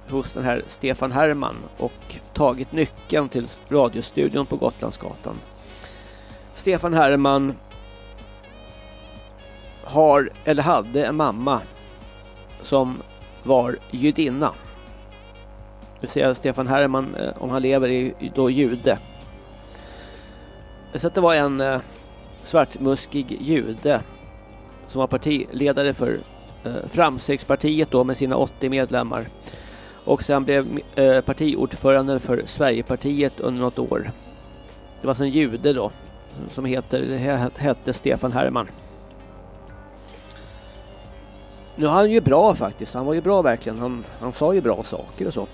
hos den här Stefan Herman och tagit nyckeln till radiostudion på Gotlandsgatan. Stefan Herman har, eller hade, en mamma som var judinna. Det säger Stefan Herman, eh, om han lever, är då jude. Så att det var en eh, svartmuskig jude som var partiledare för Eh, Framstegspartiet då med sina 80 medlemmar och sen blev eh, partiordförande för Sverigepartiet under något år. Det var alltså en jude då som heter, hette Stefan Herman. Nu har han ju bra faktiskt. Han var ju bra verkligen. Han, han sa ju bra saker och så.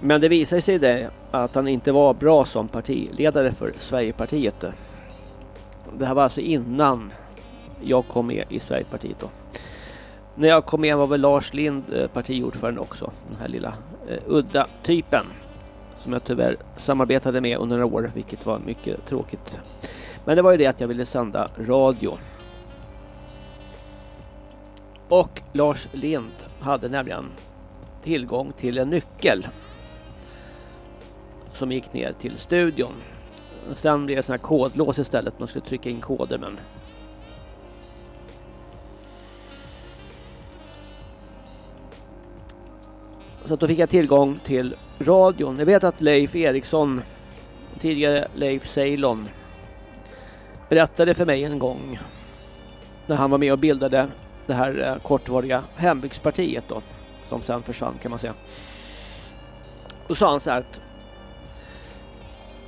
Men det visade sig det att han inte var bra som partiledare för Sverigepartiet. Det här var alltså innan jag kom med i Sverigepartiet då. När jag kom med var väl Lars Lind eh, partiordförande också. Den här lilla eh, udda typen. Som jag tyvärr samarbetade med under några år, vilket var mycket tråkigt. Men det var ju det att jag ville sända radio. Och Lars Lind hade nämligen tillgång till en nyckel. Som gick ner till studion. Sen blev det sådana kodlås istället. Man skulle trycka in koder men Så att då fick jag tillgång till radion. Jag vet att Leif Eriksson, tidigare Leif Ceylon, berättade för mig en gång när han var med och bildade det här eh, kortvariga hembygdspartiet då, som sen försvann kan man säga. Då sa han så här att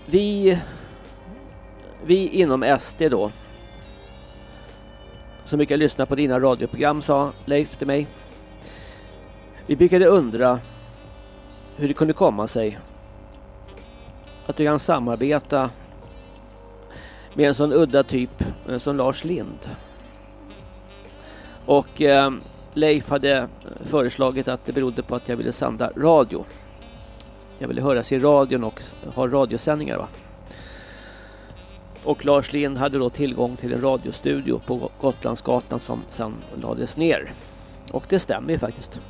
vi, vi inom SD då som brukar lyssna på dina radioprogram sa Leif till mig. Vi brukade undra hur det kunde komma sig att du kan samarbeta med en sån udda typ som Lars Lind. Och eh, Leif hade föreslagit att det berodde på att jag ville sända radio. Jag ville höras i radion och ha radiosändningar va. Och Lars Lind hade då tillgång till en radiostudio på Gotlandsgatan som sen lades ner. Och det stämmer ju faktiskt.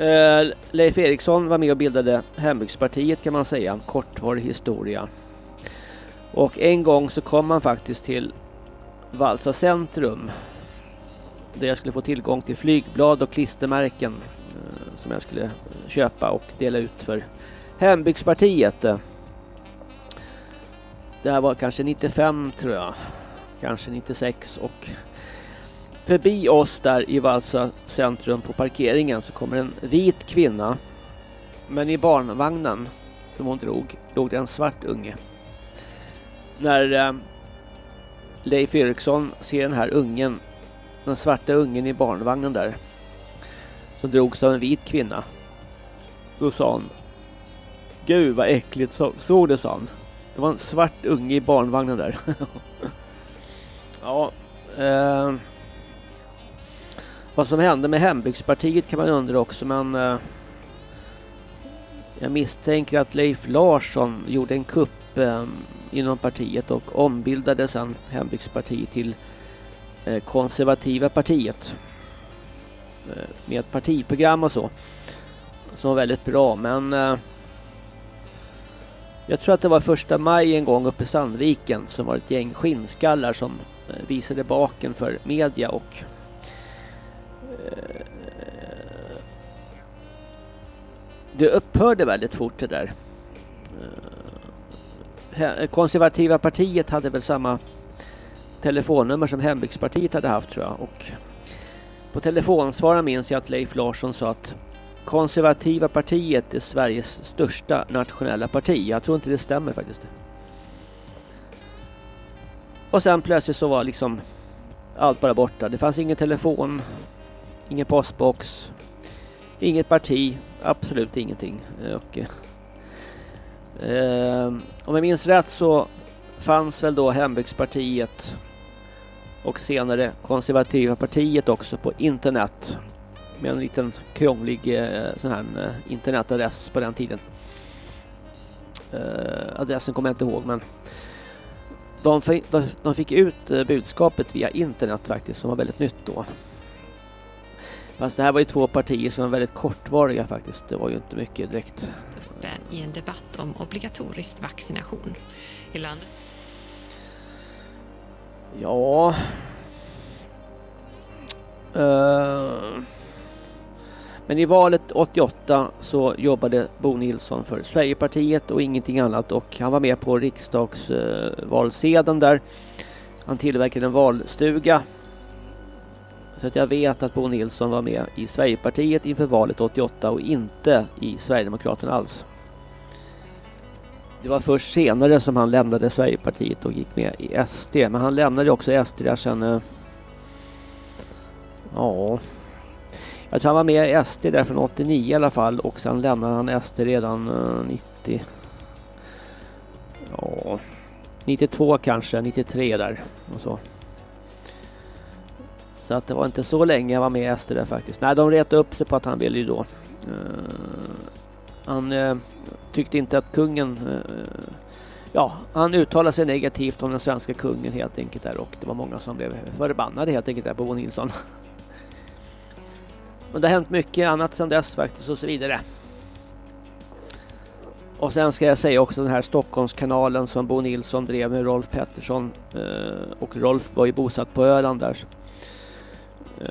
Uh, Leif Eriksson var med och bildade Hembygdspartiet kan man säga, en kortvarig historia. Och en gång så kom man faktiskt till Valsa centrum där jag skulle få tillgång till flygblad och klistermärken uh, som jag skulle eh, köpa och dela ut för Hembygdspartiet. Det här var kanske 95 tror jag, kanske 96 och Förbi oss där i Valsa centrum på parkeringen så kommer en vit kvinna. Men i barnvagnen som hon drog låg det en svart unge. När eh, Leif Eriksson ser den här ungen, den svarta ungen i barnvagnen där. Som drogs av en vit kvinna. Då sa hon. Gud vad äckligt så, såg det sa han. Det var en svart unge i barnvagnen där. ja. Eh, vad som hände med hembygdspartiet kan man undra också men eh, jag misstänker att Leif Larsson gjorde en kupp eh, inom partiet och ombildade sedan hembygdspartiet till eh, konservativa partiet. Eh, med ett partiprogram och så. Som var väldigt bra men eh, jag tror att det var första maj en gång uppe i Sandviken som var ett gäng skinnskallar som eh, visade baken för media och Eh, det upphörde väldigt fort det där. Eh, konservativa partiet hade väl samma telefonnummer som hembygdspartiet hade haft tror jag. Och på telefonsvararen minns jag att Leif Larsson sa att konservativa partiet är Sveriges största nationella parti. Jag tror inte det stämmer faktiskt. Och sen plötsligt så var liksom allt bara borta. Det fanns ingen telefon, ingen postbox, inget parti, absolut ingenting. Och, eh, om jag minns rätt så fanns väl då Hembygdspartiet och senare Konservativa partiet också på internet med en liten krånglig eh, sån här eh, internetadress på den tiden. Eh, adressen kommer jag inte ihåg men de, de, de fick ut eh, budskapet via internet faktiskt som var väldigt nytt då. Fast det här var ju två partier som var väldigt kortvariga faktiskt. Det var ju inte mycket direkt. I en debatt om obligatorisk vaccination i landet. Ja... Uh... Men i valet 88 så jobbade Bo Nilsson för Sverigepartiet och ingenting annat och han var med på riksdagsvalsedeln där. Han tillverkade en valstuga så att jag vet att Bo Nilsson var med i Sverigepartiet inför valet 88 och inte i Sverigedemokraterna alls. Det var först senare som han lämnade Sverigepartiet och gick med i SD. Men han lämnade också SD där sen... Eh, ja... Jag tror han var med i SD där från 89 i alla fall och sen lämnade han SD redan eh, 90... Ja... 92 kanske, 93 där och så. Så att det var inte så länge jag var med i SD där faktiskt. Nej, de retade upp sig på att han ville ju då. Uh, han uh, tyckte inte att kungen... Uh, ja, han uttalade sig negativt om den svenska kungen helt enkelt där och det var många som blev förbannade helt enkelt där på Bo Nilsson. Men det har hänt mycket annat sedan dess faktiskt och så vidare. Och sen ska jag säga också den här Stockholmskanalen som Bo Nilsson drev med Rolf Pettersson. Och Rolf var ju bosatt på Öland där. Eh,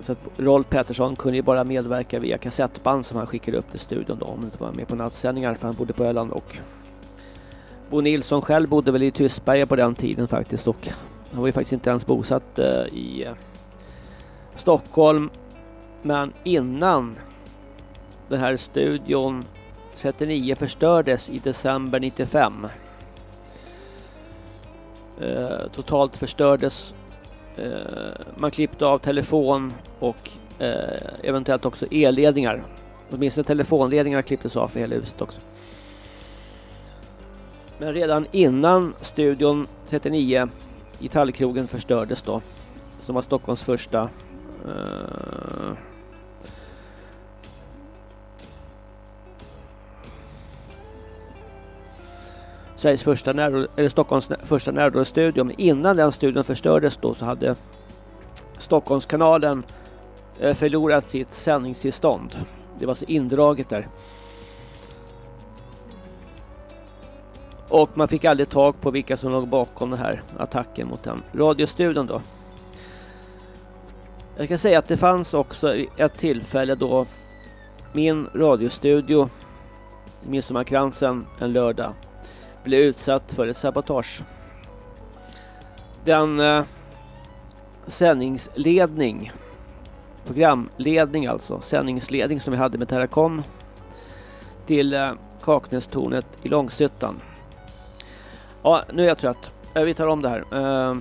så att Rolf Pettersson kunde ju bara medverka via kassettband som han skickade upp till studion då om han inte var med på nattsändningar för han bodde på Öland och Bo Nilsson själv bodde väl i Tystberga på den tiden faktiskt och han var ju faktiskt inte ens bosatt eh, i eh, Stockholm. Men innan den här studion 39 förstördes i december 95. Totalt förstördes. Eh, man klippte av telefon och eh, eventuellt också elledningar. Åtminstone telefonledningar klipptes av för hela huset också. Men redan innan studion 39 i Tallkrogen förstördes då. Som var Stockholms första eh, Sveriges första när, eller Stockholms första närradiostudio. Men innan den studion förstördes då så hade Stockholmskanalen eh, förlorat sitt sändningstillstånd. Det var så indraget där. Och man fick aldrig tag på vilka som låg bakom den här attacken mot den radiostudion då. Jag kan säga att det fanns också ett tillfälle då min radiostudio i Midsommarkransen en lördag blev utsatt för ett sabotage. Den eh, sändningsledning, programledning alltså, sändningsledning som vi hade med Terracom till eh, Kaknästornet i Långshyttan Ja, nu är jag trött. Eh, vi tar om det här. Eh,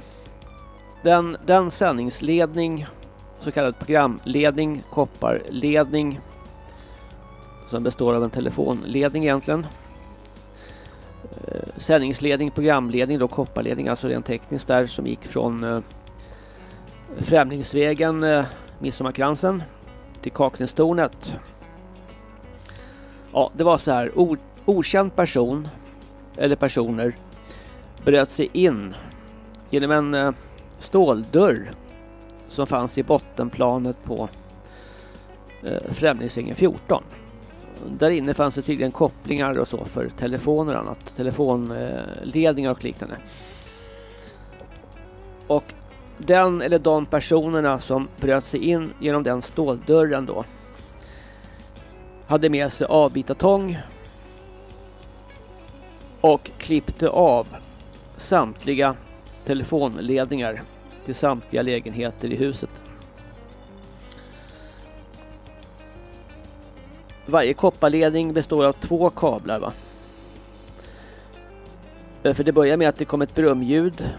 den, den sändningsledning, så kallad programledning, kopparledning, som består av en telefonledning egentligen. Eh, sändningsledning, programledning, då kopparledning, alltså rent tekniskt där, som gick från eh, Främlingsvägen, eh, Midsommarkransen, till Kaknästornet. Ja, det var så här, okänd person, eller personer, bröt sig in genom en eh, ståldörr som fanns i bottenplanet på eh, Främlingsängen 14. Där inne fanns det tydligen kopplingar och så för telefoner och annat. Telefonledningar och liknande. Och den eller de personerna som bröt sig in genom den ståldörren då hade med sig avbitartång och klippte av samtliga telefonledningar till samtliga lägenheter i huset. Varje kopparledning består av två kablar va. Eh, för det börjar med att det kom ett brumljud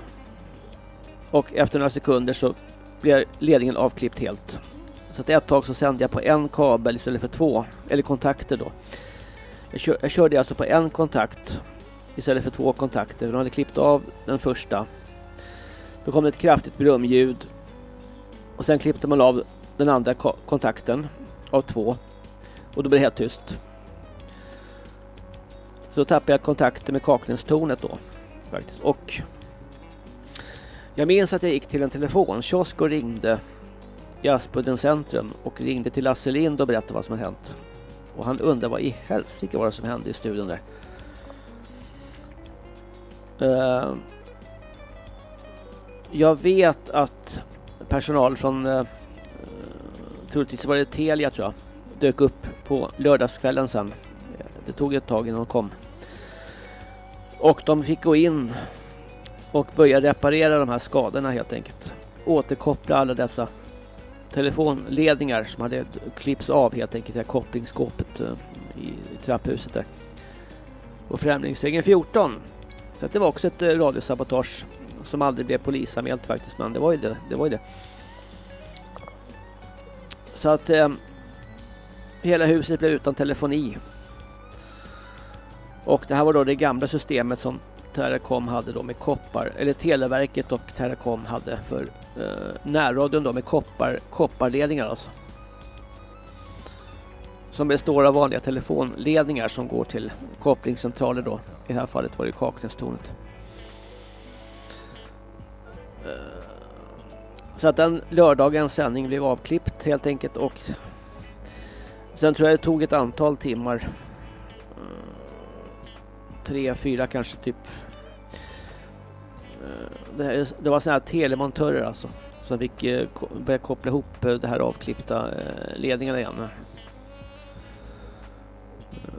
och efter några sekunder så blir ledningen avklippt helt. Så att ett tag så sände jag på en kabel istället för två, eller kontakter då. Jag, kör, jag körde alltså på en kontakt istället för två kontakter. De hade klippt av den första. Då kom det ett kraftigt brumljud. Och sen klippte man av den andra kontakten av två. Och då blev det helt tyst. Så tappade jag kontakten med Kaknästornet då. Faktiskt. Och jag minns att jag gick till en telefonkiosk och ringde i Aspudden centrum och ringde till Lasse Lind och berättade vad som hade hänt. Och han undrade vad i helsike var det som hände i studion där. Uh, jag vet att personal från uh, troligtvis var det Telia tror jag dök upp på lördagskvällen sen. Det tog ett tag innan de kom. Och de fick gå in och börja reparera de här skadorna helt enkelt. Återkoppla alla dessa telefonledningar som hade klippts av helt enkelt. Det här kopplingsskåpet eh, i, trapphuset där. På Främlingsvägen 14 så det var också ett eh, radiosabotage som aldrig blev polisanmält faktiskt, men det var ju det. det, var ju det. Så att eh, hela huset blev utan telefoni. Och det här var då det gamla systemet som Terracom hade då med koppar, eller Televerket och Terracom hade för eh, närradion då med koppar, kopparledningar alltså. Som består av vanliga telefonledningar som går till kopplingscentraler då. I det här fallet var det Kaknästornet. Eh, så att den lördagens sändning blev avklippt helt enkelt och sen tror jag det tog ett antal timmar. Eh, tre, fyra kanske typ. Eh, det, här, det var sådana här telemontörer alltså. Som fick eh, börja koppla ihop eh, det här avklippta ledningarna igen.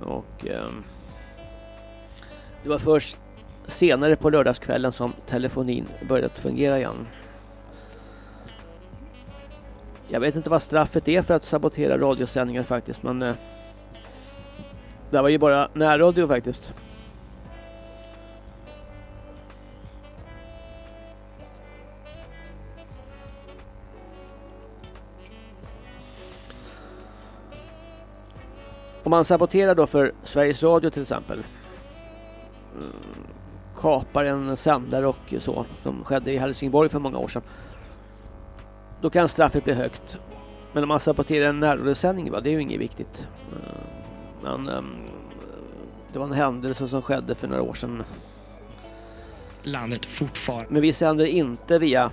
Och ehm, det var först senare på lördagskvällen som telefonin började fungera igen. Jag vet inte vad straffet är för att sabotera radiosändningar faktiskt men eh, det var ju bara närradio faktiskt. Om man saboterar då för Sveriges Radio till exempel. Mm, kapar en sändare och så som skedde i Helsingborg för många år sedan. Då kan straffet bli högt. Men om man saboterar en närradiosändning, det är ju inget viktigt. Men um, det var en händelse som skedde för några år sedan. Landet fortfarande. Men vi sänder inte via uh,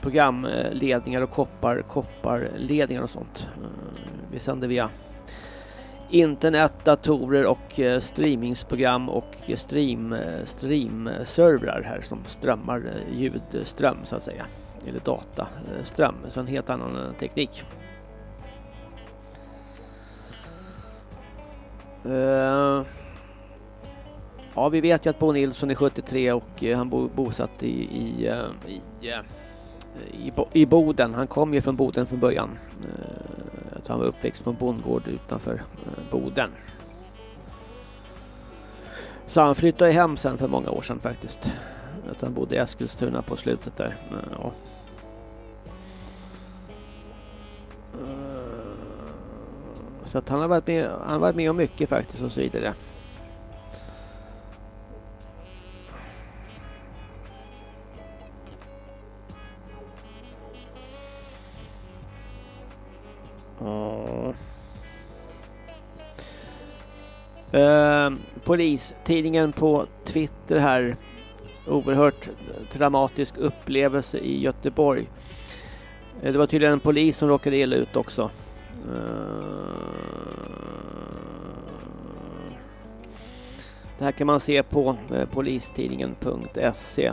programledningar och koppar, kopparledningar och sånt. Uh, vi sänder via internet, datorer och streamingsprogram och stream, streamservrar här som strömmar ljudström så att säga. Eller dataström, så en helt annan eh, teknik. Eh, ja, vi vet ju att Bo Nilsson är 73 och eh, han bor bosatt i, i, i, i, i, Boden. Han kom ju från Boden från början. han var uppväxt på en bondgård utanför Boden. Så han flyttade hem sen för många år sedan faktiskt. Att han bodde i Eskilstuna på slutet där. Ja. Så att han har varit med, han har varit med om mycket faktiskt och så vidare. Ja. Ehm, polistidningen på Twitter här. Oerhört dramatisk upplevelse i Göteborg. Eh, det var tydligen en polis som råkade illa ut också. Eh, det här kan man se på eh, polistidningen.se.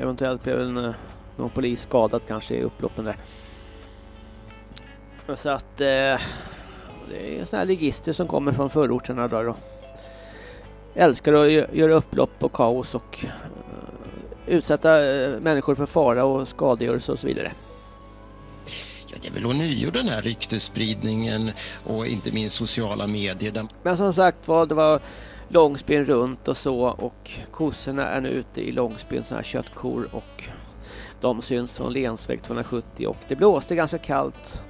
Eventuellt blev en, någon polis skadad kanske i upploppen där. Så att det är sådana här ligister som kommer från förorterna där och älskar att göra upplopp och kaos och utsätta människor för fara och skadegörelse och så vidare. Ja, det är väl ånyo den här ryktesspridningen och inte minst sociala medier. Men som sagt var, det var långspin runt och så och kossorna är nu ute i långspin, sådana här köttkor och de syns från Lensväg 270 och det blåste ganska kallt.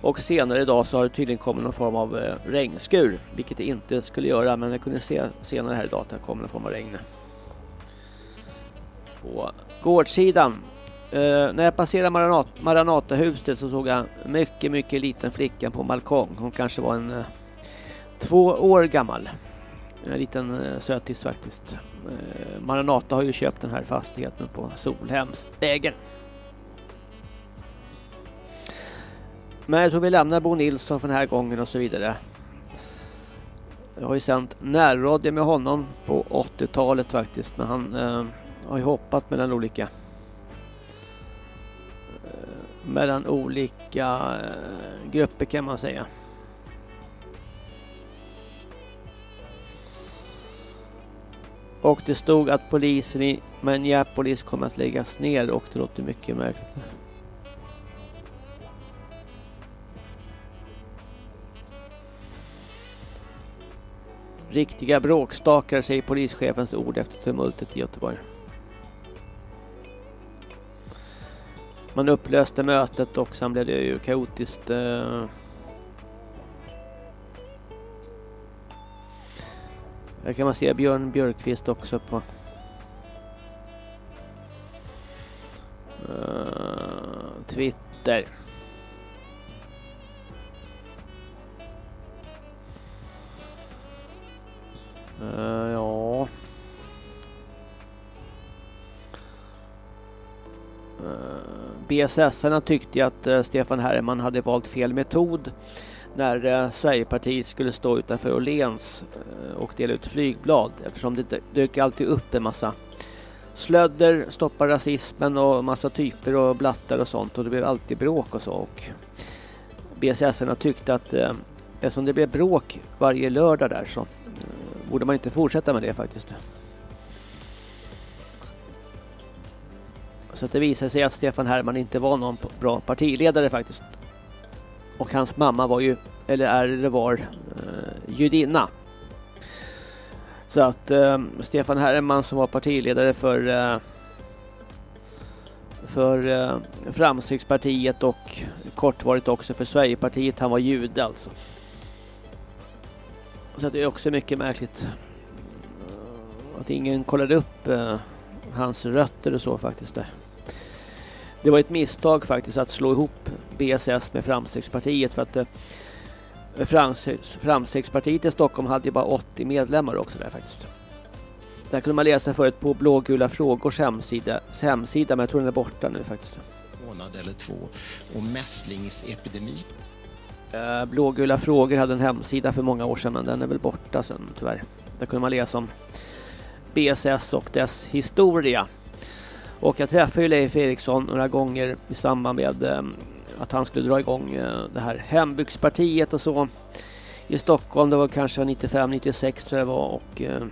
Och senare idag så har det tydligen kommit någon form av eh, regnskur, vilket det inte skulle göra, men jag kunde se senare här idag att det kommer någon form av regn. På gårdssidan Uh, när jag passerade Maranat Maranatahuset så såg jag en mycket, mycket liten flicka på en balkong. Hon kanske var en uh, två år gammal. En liten uh, sötis faktiskt. Uh, Maranata har ju köpt den här fastigheten på Solhemsvägen. Men jag tror vi lämnar Bo Nilsson för den här gången och så vidare. Jag har ju sänt närradio med honom på 80-talet faktiskt. Men han har ju hoppat mellan olika eh, mellan olika eh, grupper kan man säga. Och det stod att polisen i Minneapolis kommer att läggas ner och det låter mycket märkligt. Riktiga bråkstakar säger polischefens ord efter tumultet i Göteborg. Man upplöste mötet och sen blev det ju kaotiskt. Eh. Här kan man se Björn Björkqvist också på uh, Twitter. BSS-arna tyckte att eh, Stefan Herrman hade valt fel metod när eh, Sverigepartiet skulle stå utanför Åhléns eh, och dela ut flygblad eftersom det dök alltid upp en massa slödder, stoppa rasismen och massa typer och blattar och sånt och det blev alltid bråk och så och BSS-arna tyckte att eh, eftersom det blev bråk varje lördag där så eh, borde man inte fortsätta med det faktiskt. Så att det visade sig att Stefan Herman inte var någon bra partiledare faktiskt. Och hans mamma var ju, eller är eller var, eh, judinna. Så att eh, Stefan Herman som var partiledare för eh, för eh, Framstegspartiet och kortvarigt också för Sverigepartiet. Han var jude alltså. Så det är också mycket märkligt eh, att ingen kollade upp eh, hans rötter och så faktiskt där. Det var ett misstag faktiskt att slå ihop BSS med Framstegspartiet för att eh, Framstegspartiet i Stockholm hade ju bara 80 medlemmar också där faktiskt. Där kunde man läsa förut på Blågula frågors hemsida, hemsida men jag tror den är borta nu faktiskt. Månad eller två. Och mässlingsepidemi. Eh, Blågula frågor hade en hemsida för många år sedan men den är väl borta sen tyvärr. Där kunde man läsa om BSS och dess historia. Och jag träffade ju Leif Eriksson några gånger i samband med eh, att han skulle dra igång eh, det här hembygdspartiet och så i Stockholm. Det var kanske 95-96 tror jag det var och eh,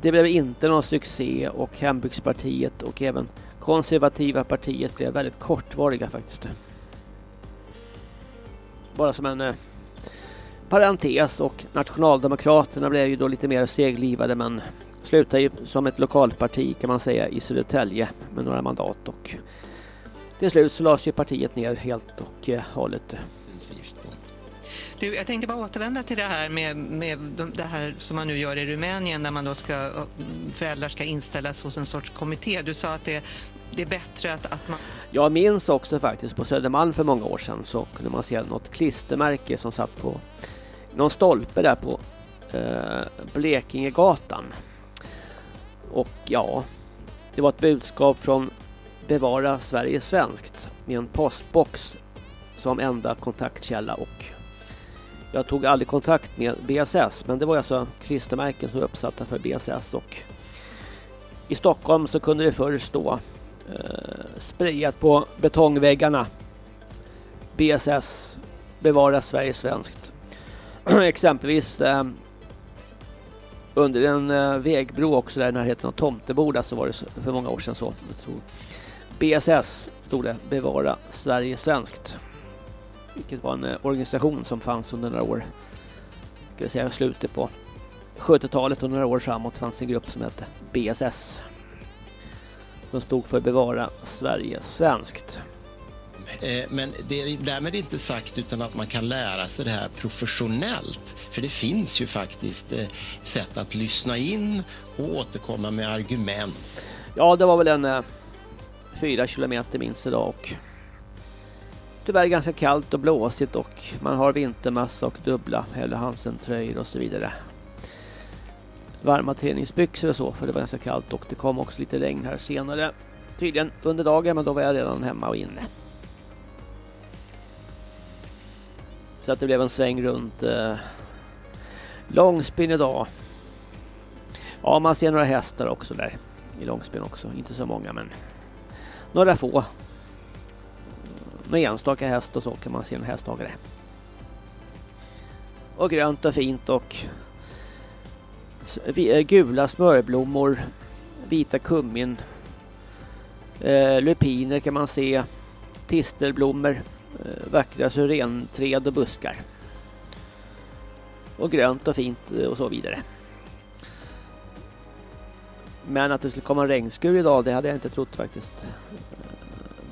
det blev inte någon succé och hembygdspartiet och även konservativa partiet blev väldigt kortvariga faktiskt. Bara som en eh, parentes och nationaldemokraterna blev ju då lite mer seglivade men slutade ju som ett lokalparti kan man säga i Södertälje med några mandat och till slut så lades ju partiet ner helt och eh, hållet. Du, jag tänkte bara återvända till det här med, med det här som man nu gör i Rumänien när man då ska, föräldrar ska inställas hos en sorts kommitté. Du sa att det, det är bättre att, att man... Jag minns också faktiskt på Södermalm för många år sedan så kunde man se något klistermärke som satt på någon stolpe där på eh, Blekingegatan. Och ja, det var ett budskap från Bevara Sverige svenskt med en postbox som enda kontaktkälla och jag tog aldrig kontakt med BSS men det var alltså klistermärken som var uppsatta för BSS och i Stockholm så kunde det förr stå eh, sprayat på betongväggarna BSS Bevara Sverige svenskt. Exempelvis eh, under en eh, vägbro också där i närheten av Tomteboda så var det för många år sedan så. BSS stod det Bevara Sverige svenskt. Vilket var en eh, organisation som fanns under några år. Ska vi säga slutet på 70-talet och några år framåt fanns en grupp som hette BSS. Som stod för Bevara Sverige svenskt. Eh, men det är därmed inte sagt utan att man kan lära sig det här professionellt. För det finns ju faktiskt eh, sätt att lyssna in och återkomma med argument. Ja, det var väl en eh, fyra kilometer minst idag och tyvärr ganska kallt och blåsigt och man har vintermössa och dubbla eller Hansen-tröjor och så vidare. Varma träningsbyxor och så för det var ganska kallt och det kom också lite regn här senare. Tydligen under dagen men då var jag redan hemma och inne. Så att det blev en sväng runt eh, långspinn idag. Ja, man ser några hästar också där i långspinn också. Inte så många men några få Några enstaka häst och så kan man se en hästhagare. Och grönt och fint och eh, gula smörblommor, vita kummin, eh, lupiner kan man se, tistelblommor, Eh, vackra syrenträd och buskar. Och grönt och fint eh, och så vidare. Men att det skulle komma en regnskur idag, det hade jag inte trott faktiskt. Eh,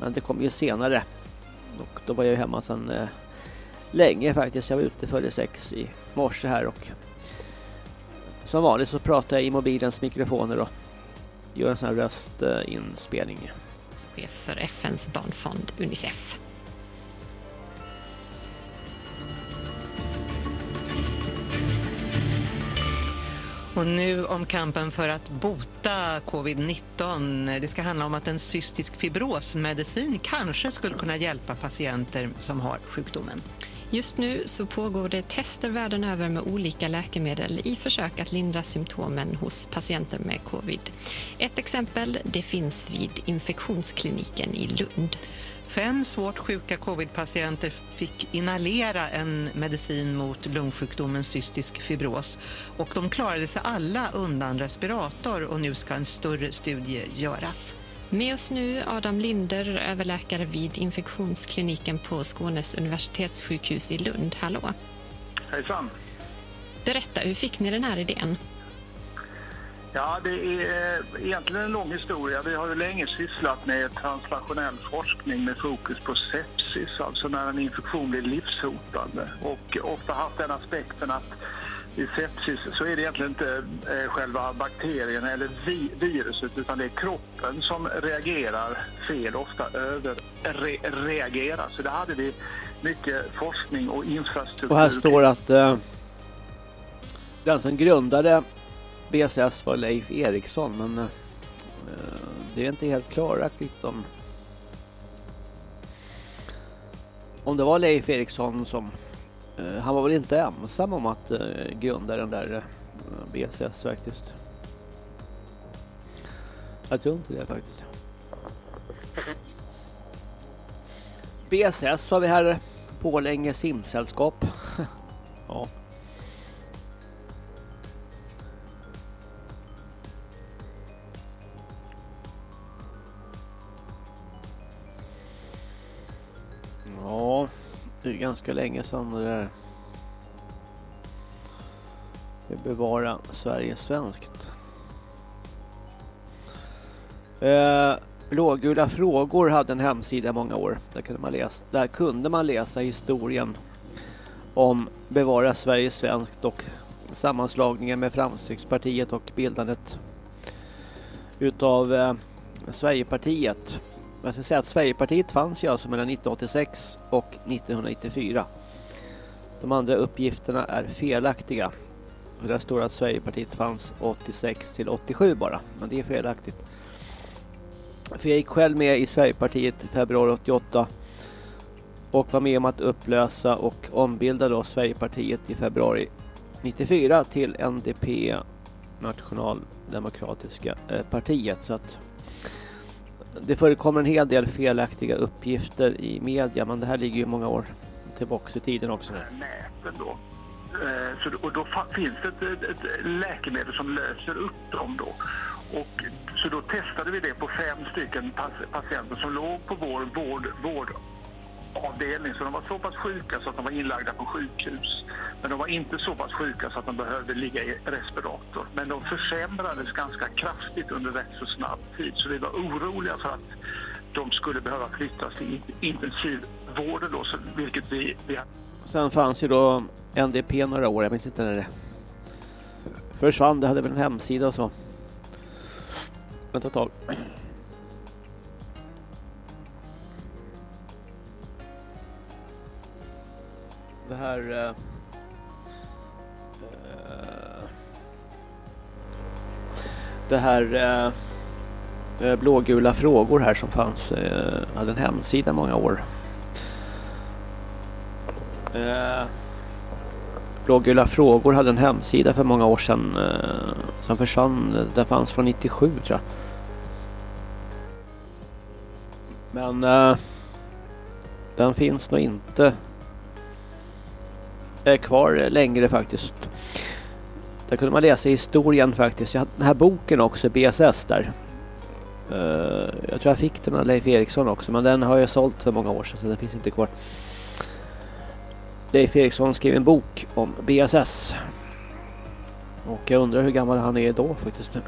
men det kom ju senare. Och då var jag hemma sedan eh, länge faktiskt. Jag var ute före sex i morse här och som vanligt så pratar jag i mobilens mikrofoner och gör en sån här röstinspelning. Chef för FNs barnfond Unicef. Och nu om kampen för att bota covid-19. Det ska handla om att en cystisk fibrosmedicin kanske skulle kunna hjälpa patienter som har sjukdomen. Just nu så pågår det tester världen över med olika läkemedel i försök att lindra symptomen hos patienter med covid. Ett exempel det finns vid infektionskliniken i Lund. Fem svårt sjuka covidpatienter fick inhalera en medicin mot lungsjukdomen cystisk fibros och de klarade sig alla undan respirator och nu ska en större studie göras. Med oss nu Adam Linder, överläkare vid infektionskliniken på Skånes universitetssjukhus i Lund. Hallå! Hejsan! Berätta, hur fick ni den här idén? Ja, det är eh, egentligen en lång historia. Vi har ju länge sysslat med translationell forskning med fokus på sepsis, alltså när en infektion blir livshotande. Och ofta haft den aspekten att i sepsis så är det egentligen inte eh, själva bakterien eller vi viruset utan det är kroppen som reagerar fel, ofta överreagerar. Så där hade vi mycket forskning och infrastruktur. Och här står att eh, den som grundade BSS var Leif Eriksson men eh, det är inte helt klarlagt om om det var Leif Eriksson som eh, han var väl inte ensam om att eh, grunda den där eh, BSS faktiskt. Jag tror inte det faktiskt. BSS har vi här på länge simsällskap. Ja, ganska länge sedan det där. Vi bevara Sverige svenskt. Eh, Blågula frågor hade en hemsida i många år. Där kunde man läsa, där kunde man läsa historien om bevara Sverige svenskt och sammanslagningen med Framstegspartiet och bildandet utav eh, Sverigepartiet. Jag ska säga att Sverigepartiet fanns ju alltså mellan 1986 och 1994. De andra uppgifterna är felaktiga. Och där står att Sverigepartiet fanns 86 till 87 bara, men det är felaktigt. För jag gick själv med i Sverigepartiet i februari 88 och var med om att upplösa och ombilda då Sverigepartiet i februari 94 till NDP Nationaldemokratiska eh, partiet. Så att det förekommer en hel del felaktiga uppgifter i media men det här ligger ju många år tillbaka i tiden också. Näten då. Eh, så, och då finns det ett, ett, läkemedel som löser upp dem då. Och, så då testade vi det på fem stycken patienter som låg på vår vård, avdelning, Så de var så pass sjuka så att de var inlagda på sjukhus. Men de var inte så pass sjuka så att de behövde ligga i respirator. Men de försämrades ganska kraftigt under rätt så snabb tid. Så vi var oroliga för att de skulle behöva flyttas till intensivvården då, så, vilket vi, vi... Sen fanns ju då NDP några år, jag minns inte när det försvann. Det hade väl en hemsida och så. Vänta ett tag. Det här... Uh, det här uh, blågula frågor här som fanns hade en hemsida många år. Blågula frågor hade en hemsida för många år sedan som försvann. Den fanns från 97 tror jag. Men uh, den finns nog inte Eh, kvar längre faktiskt. Där kunde man läsa historien faktiskt. Jag hade den här boken också, BSS där. Uh, jag tror jag fick den av Leif Eriksson också men den har jag sålt för många år sedan så den finns inte kvar. Leif Eriksson skrev en bok om BSS. Och jag undrar hur gammal han är då faktiskt.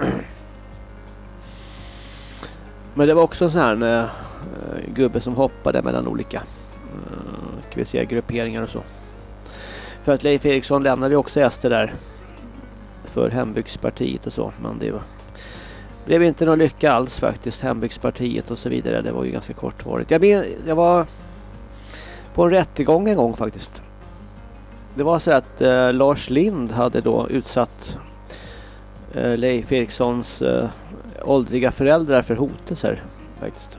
Men det var också en sån här uh, gubbe som hoppade mellan olika uh, ska vi säga, grupperingar och så. För att Leif Eriksson lämnade ju också SD där för hembygdspartiet och så. Men det var, blev inte någon lycka alls faktiskt. Hembygdspartiet och så vidare. Det var ju ganska kortvarigt. Jag, men, jag var på en rättegång en gång faktiskt. Det var så att eh, Lars Lind hade då utsatt eh, Leif Erikssons eh, åldriga föräldrar för hotelser faktiskt.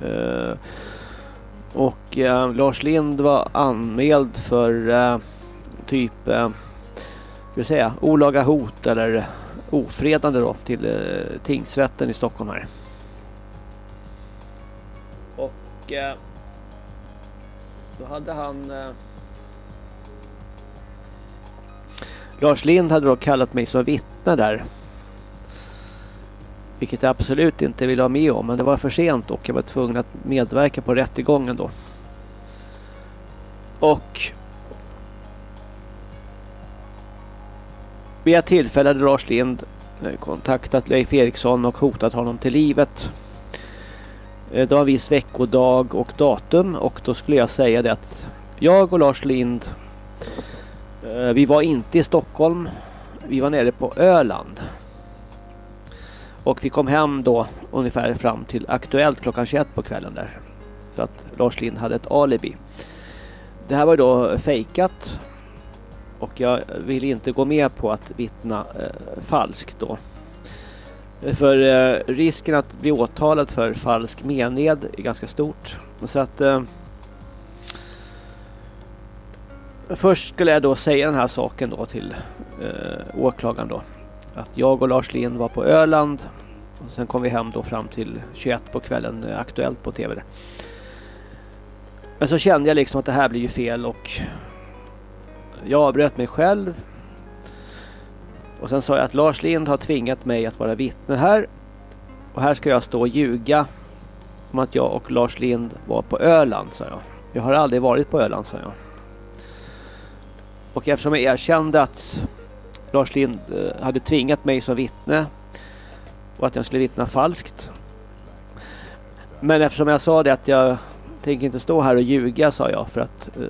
Eh, och eh, Lars Lind var anmäld för eh, typ uh, ska säga, olaga hot eller ofredande då till eh, tingsrätten i Stockholm här. Och Och eh, då hade han... Eh, Lars Lind hade då kallat mig som vittne där. Vilket jag absolut inte ville vara med om. Men det var för sent och jag var tvungen att medverka på rättegången då. Och vid ett tillfälle hade Lars Lind eh, kontaktat Leif Eriksson och hotat honom till livet. Eh, det var en viss veckodag och datum och då skulle jag säga det att jag och Lars Lind eh, vi var inte i Stockholm. Vi var nere på Öland. Och vi kom hem då ungefär fram till Aktuellt klockan 21 på kvällen där. Så att Lars Lind hade ett alibi. Det här var då fejkat. Och jag vill inte gå med på att vittna eh, falskt då. För eh, risken att bli åtalad för falsk mened är ganska stort. Så att eh, Först skulle jag då säga den här saken då till eh, åklagaren då. Att jag och Lars Lind var på Öland. Och sen kom vi hem då fram till 21 på kvällen, eh, Aktuellt på TV. Men så kände jag liksom att det här blir ju fel och jag avbröt mig själv. Och sen sa jag att Lars Lind har tvingat mig att vara vittne här. Och här ska jag stå och ljuga om att jag och Lars Lind var på Öland, sa jag. Jag har aldrig varit på Öland, sa jag. Och eftersom jag erkände att Lars Lind eh, hade tvingat mig som vittne och att jag skulle vittna falskt. Men eftersom jag sa det att jag tänker inte stå här och ljuga sa jag för att uh,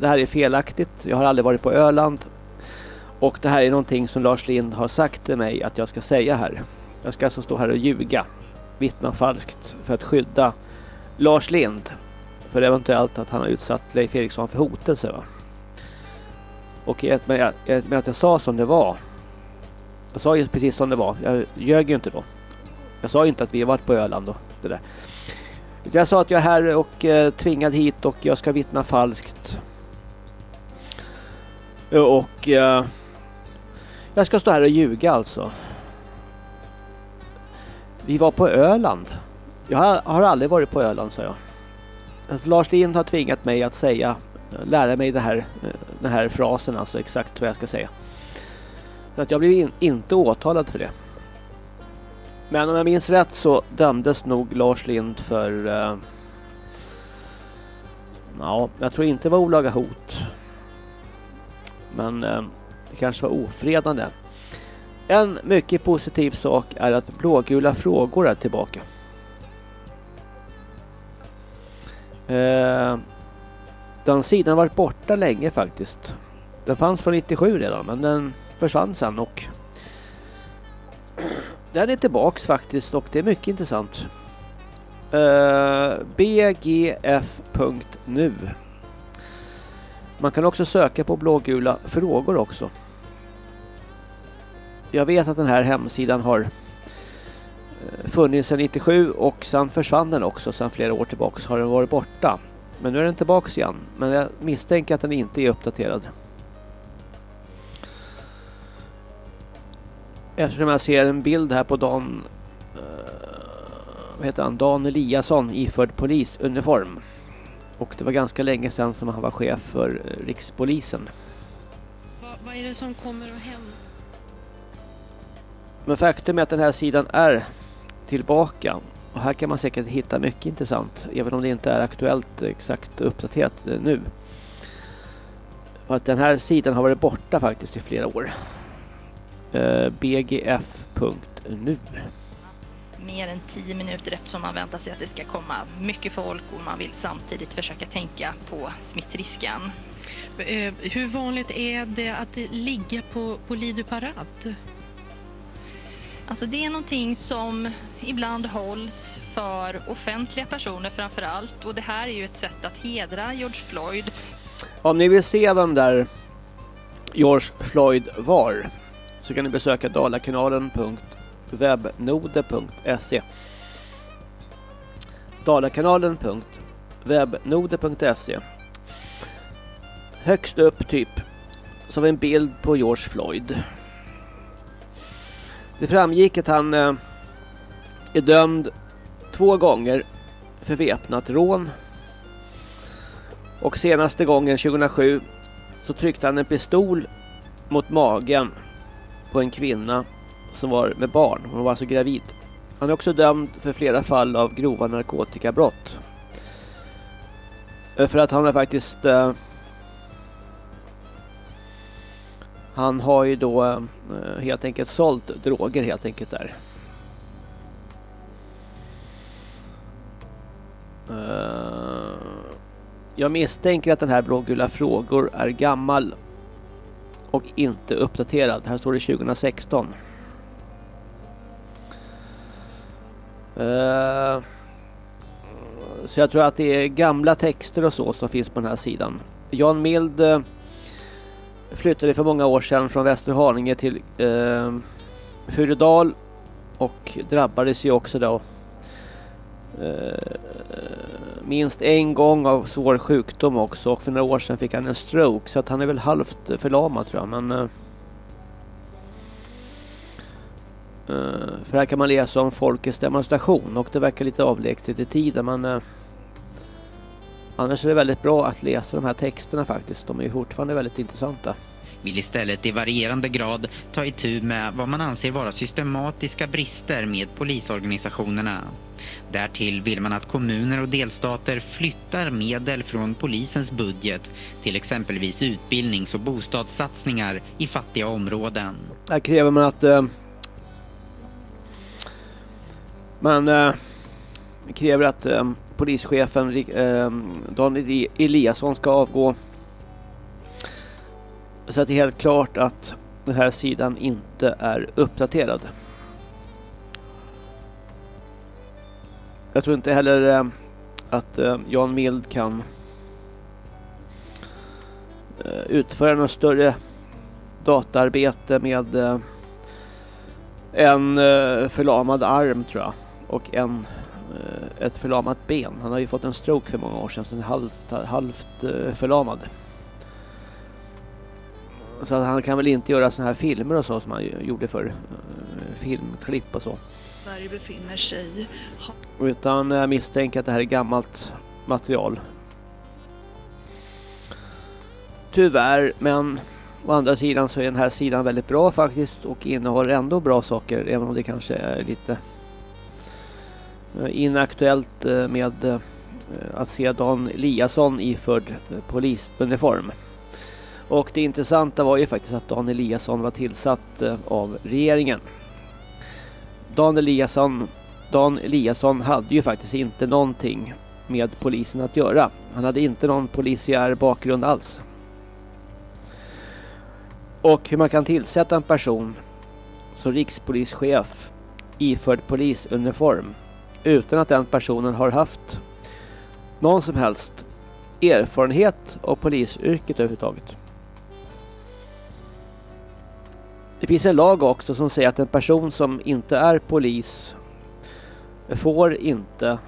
det här är felaktigt. Jag har aldrig varit på Öland. Och det här är någonting som Lars Lind har sagt till mig att jag ska säga här. Jag ska alltså stå här och ljuga. Vittna falskt för att skydda Lars Lind. För eventuellt att han har utsatt Leif Eriksson för hotelse. Va? Och i med, med att jag sa som det var. Jag sa ju precis som det var. Jag ljög ju inte då. Jag sa ju inte att vi har varit på Öland då. Det där. Jag sa att jag är här och eh, tvingad hit och jag ska vittna falskt. Och eh, jag ska stå här och ljuga alltså. Vi var på Öland. Jag har, har aldrig varit på Öland, sa jag. Att Lars Lind har tvingat mig att säga, lära mig det här, eh, den här frasen, alltså exakt vad jag ska säga. Så att jag blev in, inte åtalad för det. Men om jag minns rätt så dömdes nog Lars Lind för... Uh, ja, jag tror inte det var olaga hot. Men uh, det kanske var ofredande. En mycket positiv sak är att blågula frågor är tillbaka. Uh, den sidan har varit borta länge faktiskt. Den fanns från 97 redan men den försvann sen och den är tillbaks faktiskt och det är mycket intressant. Eh, uh, bgf.nu Man kan också söka på blågula frågor också. Jag vet att den här hemsidan har eh, funnits sedan 97 och sen försvann den också sedan flera år tillbaks har den varit borta. Men nu är den tillbaks igen. Men jag misstänker att den inte är uppdaterad. Eftersom jag ser en bild här på Dan uh, vad heter han? Dan Eliasson iförd polisuniform. Och det var ganska länge sedan som han var chef för uh, Rikspolisen. Va, vad är det som kommer att hända? Men faktum är att den här sidan är tillbaka. Och här kan man säkert hitta mycket intressant. Även om det inte är aktuellt exakt uppdaterat uh, nu. För att den här sidan har varit borta faktiskt i flera år. Eh, bgf.nu. Mer än 10 minuter eftersom man väntar sig att det ska komma mycket folk och man vill samtidigt försöka tänka på smittrisken. Eh, hur vanligt är det att ligga på, på Lidu Parad? Alltså det är någonting som ibland hålls för offentliga personer framför allt och det här är ju ett sätt att hedra George Floyd. Om ni vill se vem där George Floyd var så kan ni besöka dalakanalen.webnode.se dalakanalen.webnode.se Högst upp typ som en bild på George Floyd. Det framgick att han eh, är dömd två gånger för väpnat rån. Och senaste gången 2007 så tryckte han en pistol mot magen på en kvinna som var med barn. Hon var alltså gravid. Han är också dömd för flera fall av grova narkotikabrott. Eh, för att han har faktiskt... Eh, han har ju då eh, helt enkelt sålt droger helt enkelt där. Eh, jag misstänker att den här blågula frågor är gammal och inte uppdaterad. Här står det 2016. Uh, eh, så jag tror att det är gamla texter och så som finns på den här sidan. Jan Mild uh, flyttade för många år sedan från Västerhaninge till eh, uh, Furudal och drabbades ju också då Eh, minst en gång av svår sjukdom också och för några år sedan fick han en stroke så att han är väl halvt förlamad tror jag men uh, för här kan man läsa om folkets demonstration och det verkar lite avlägset i tiden men uh, annars är det väldigt bra att läsa de här texterna faktiskt. De är ju fortfarande väldigt intressanta vill istället i varierande grad ta itu med vad man anser vara systematiska brister med polisorganisationerna. Därtill vill man att kommuner och delstater flyttar medel från polisens budget till exempelvis utbildnings- och bostadssatsningar i fattiga områden. Här kräver man att eh, man eh, kräver att eh, polischefen eh, Dan e- Eliasson ska avgå så att det är helt klart att den här sidan inte är uppdaterad. Jag tror inte heller eh, att eh, Jan Mild kan eh, utföra något större dataarbete med en förlamad arm tror jag och en, ett förlamat ben. Han har ju fått en stroke för många år sedan så han är halvt, halvt förlamad. Så att han kan väl inte göra såna här filmer och så som han gjorde för uh, filmklipp och så. Sverige befinner sig Utan jag misstänker att det här är gammalt material. Tyvärr, men å andra sidan så är den här sidan väldigt bra faktiskt och innehåller ändå bra saker även om det kanske är lite eh, inaktuellt eh, med att se Dan Eliasson iförd polisuniform. Och det intressanta var ju faktiskt att Dan Eliasson var tillsatt eh, av regeringen. Dan Eliasson, Dan Eliasson hade ju faktiskt inte någonting med polisen att göra. Han hade inte någon polisiär bakgrund alls. Och hur man kan tillsätta en person som rikspolischef iförd polisuniform utan att den personen har haft någon som helst erfarenhet av polisyrket överhuvudtaget. Det finns en lag också som säger att en person som inte är polis får inte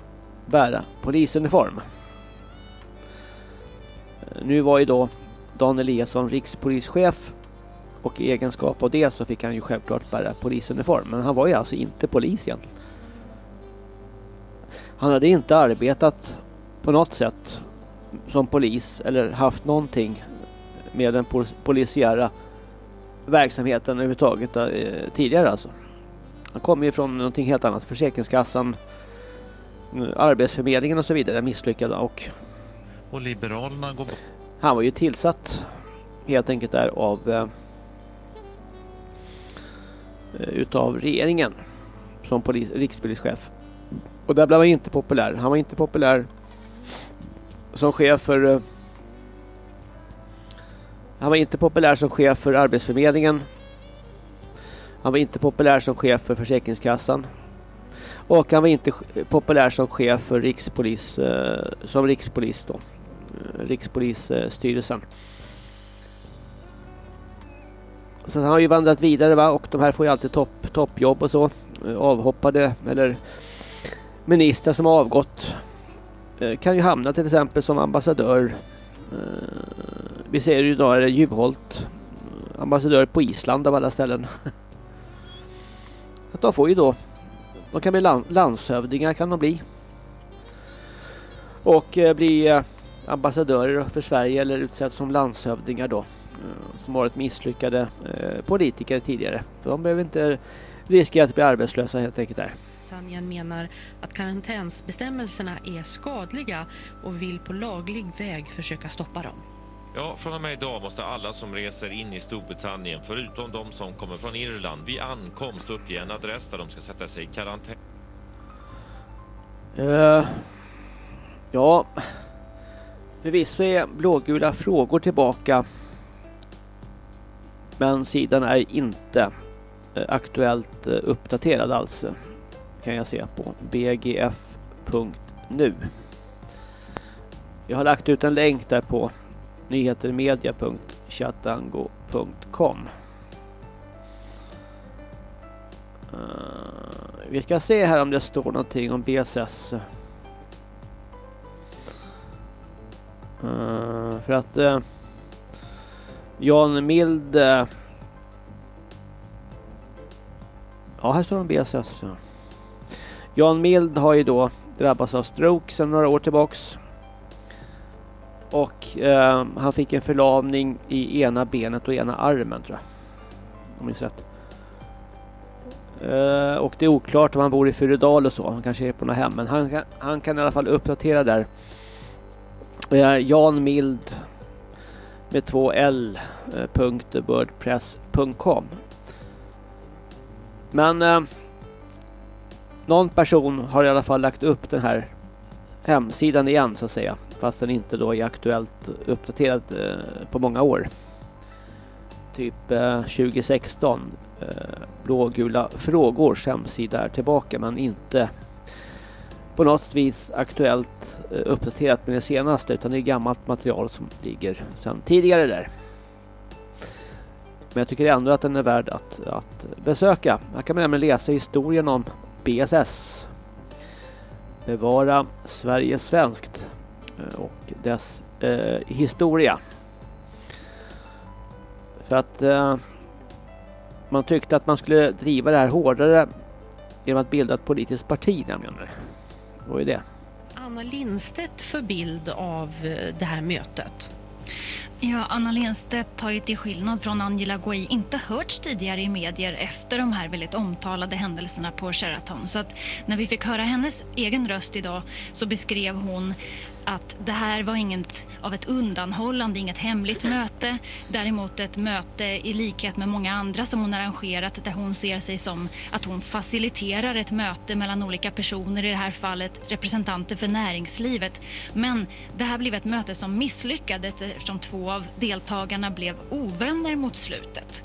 bära polisuniform. Nu var ju då Dan Eliasson rikspolischef och i egenskap av det så fick han ju självklart bära polisuniform. Men han var ju alltså inte polis egentligen. Han hade inte arbetat på något sätt som polis eller haft någonting med den polisiära verksamheten överhuvudtaget eh, tidigare alltså. Han kommer ju från någonting helt annat. Försäkringskassan, eh, Arbetsförmedlingen och så vidare misslyckade och... Och Liberalerna går... Han var ju tillsatt helt enkelt där av eh, eh utav regeringen som polis, rikspolischef. Och där blev han inte populär. Han var inte populär som chef för eh, han var inte populär som chef för Arbetsförmedlingen. Han var inte populär som chef för Försäkringskassan. Och han var inte populär som chef för Rikspolis, eh, som rikspolis då. Eh, rikspolisstyrelsen. Så han har ju vandrat vidare va? och de här får ju alltid topp, toppjobb och så. Eh, avhoppade eller ministrar som har avgått eh, kan ju hamna till exempel som ambassadör vi ser ju idag är Juholt ambassadör på Island av alla ställen. Att de får ju då de kan bli land, landshövdingar kan de bli. och eh, bli eh, ambassadörer för Sverige eller utsätts som landshövdingar då. Eh, som varit misslyckade eh, politiker tidigare. De behöver inte riskera att bli arbetslösa helt enkelt där. Storbritannien menar att karantänsbestämmelserna är skadliga och vill på laglig väg försöka stoppa dem. Ja, från och med idag måste alla som reser in i Storbritannien, förutom de som kommer från Irland, vid ankomst uppge en adress där de ska sätta sig i karantän. Uh, ja, förvisso är blågula frågor tillbaka. Men sidan är inte eh, aktuellt eh, uppdaterad alls. Kan jag se på bgf.nu. Jag har lagt ut en länk där på nyhetermedia.chatango.com. Uh, eh, vi ska se här om det står någonting om BSS. Uh, eh, för att uh, Jan Mild... Uh, ja, här står det om BSS. Jan Mild har ju då drabbats av stroke sedan några år tillbaks. Och eh, han fick en förlamning i ena benet och ena armen tror jag. Om jag minns rätt. Eh, och det är oklart om han bor i Fyredal och så. Han kanske är på något hem. Men han, kan- han kan i alla fall uppdatera där. Eh, Jan Mild med två L. Eh, eh wordpress.com. Men eh, någon person har i alla fall lagt upp den här hemsidan igen så att säga. Fast den inte då är aktuellt uppdaterad eh, på många år. Typ eh, 2016. Eh, blågula frågors hemsida är tillbaka men inte på något vis aktuellt eh, uppdaterat med det senaste utan det är gammalt material som ligger sedan tidigare där. Men jag tycker ändå att den är värd att, att besöka. Här kan man nämligen läsa historien om BSS. Bevara Sverige svenskt och dess eh, historia. För att eh, man tyckte att man skulle driva det här hårdare genom att bilda ett politiskt parti nämligen. Vad är det? Anna Lindstedt för bild av eh, det här mötet. Ja, Anna Lindstedt har ju till skillnad från Angela Goi inte hörts tidigare i medier efter de här väldigt omtalade händelserna på Sheraton. Så att när vi fick höra hennes egen röst idag så beskrev hon att det här var inget av ett undanhållande, inget hemligt möte. Däremot ett möte i likhet med många andra som hon arrangerat där hon ser sig som att hon faciliterar ett möte mellan olika personer, i det här fallet representanter för näringslivet. Men det här blev ett möte som misslyckades eftersom två av deltagarna blev ovänner mot slutet.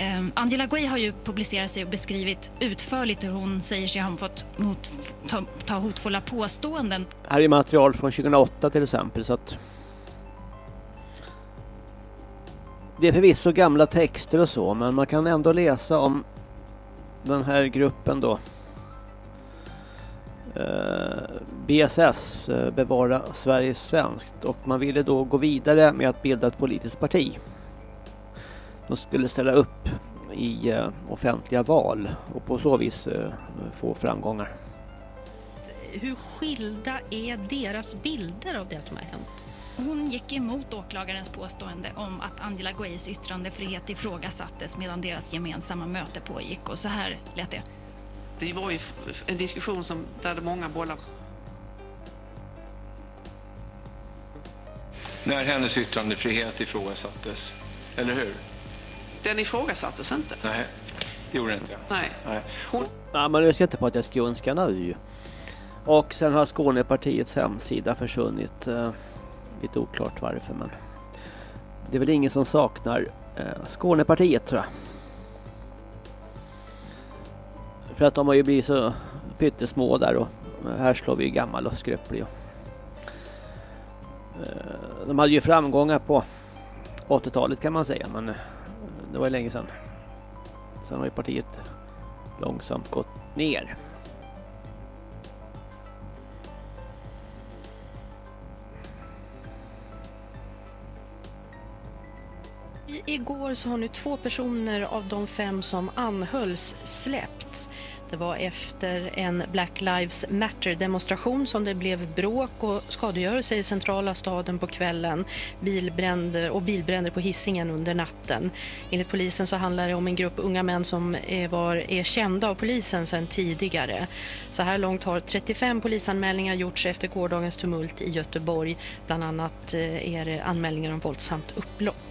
Ehm, Angela Gui har ju publicerat sig och beskrivit utförligt hur hon säger sig ha fått mot, ta, ta hotfulla påståenden. Här är material från 2008 till exempel så att Det är förvisso gamla texter och så men man kan ändå läsa om den här gruppen då. Ehm, BSS, eh, Bevara Sverige svenskt och man ville då gå vidare med att bilda ett politiskt parti. De skulle ställa upp i eh, offentliga val och på så vis eh, få framgångar. Hur skilda är deras bilder av det som har hänt? Hon gick emot åklagarens påstående om att Angela Guis yttrandefrihet ifrågasattes medan deras gemensamma möte pågick och så här lät det. Det var ju en diskussion som där många bollar. När hennes yttrandefrihet ifrågasattes, eller hur? Den ifrågasattes inte. Nej, det gjorde den inte. Nej. Nej. Ja, man är inte på att jag ska önska nu. Och sen har Skånepartiets hemsida försvunnit. Eh, lite oklart varför men det är väl ingen som saknar eh, Skånepartiet tror jag. För att de har ju blivit så pyttesmå där och här slår vi gammal och skröplig. Eh, de hade ju framgångar på 80-talet kan man säga men det var ju länge sedan. Sen har ju partiet långsamt gått ner. igår så har nu två personer av de fem som anhölls släppts. Det var efter en Black Lives Matter-demonstration som det blev bråk och skadegörelse i centrala staden på kvällen bilbränder och bilbränder på hissingen under natten. Enligt polisen så handlar det om en grupp unga män som är, var, är kända av polisen sedan tidigare. Så här långt har 35 polisanmälningar gjorts efter gårdagens tumult i Göteborg. Bland annat eh, är det anmälningar om våldsamt upplopp.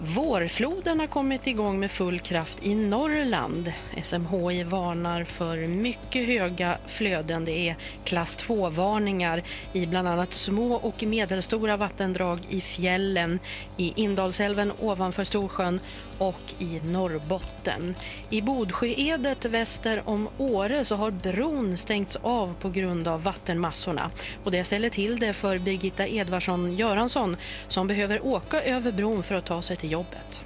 Vårfloden har kommit igång med full kraft i Norrland. SMHI varnar för mycket höga flöden. Det är klass 2-varningar i bland annat små och medelstora vattendrag i fjällen, i Indalsälven ovanför Storsjön och i Norrbotten. I Bodsjöedet väster om Åre så har bron stängts av på grund av vattenmassorna. Och det ställer till det för Birgitta Edvarsson Göransson som behöver åka över bron för att ta sig till jobbet.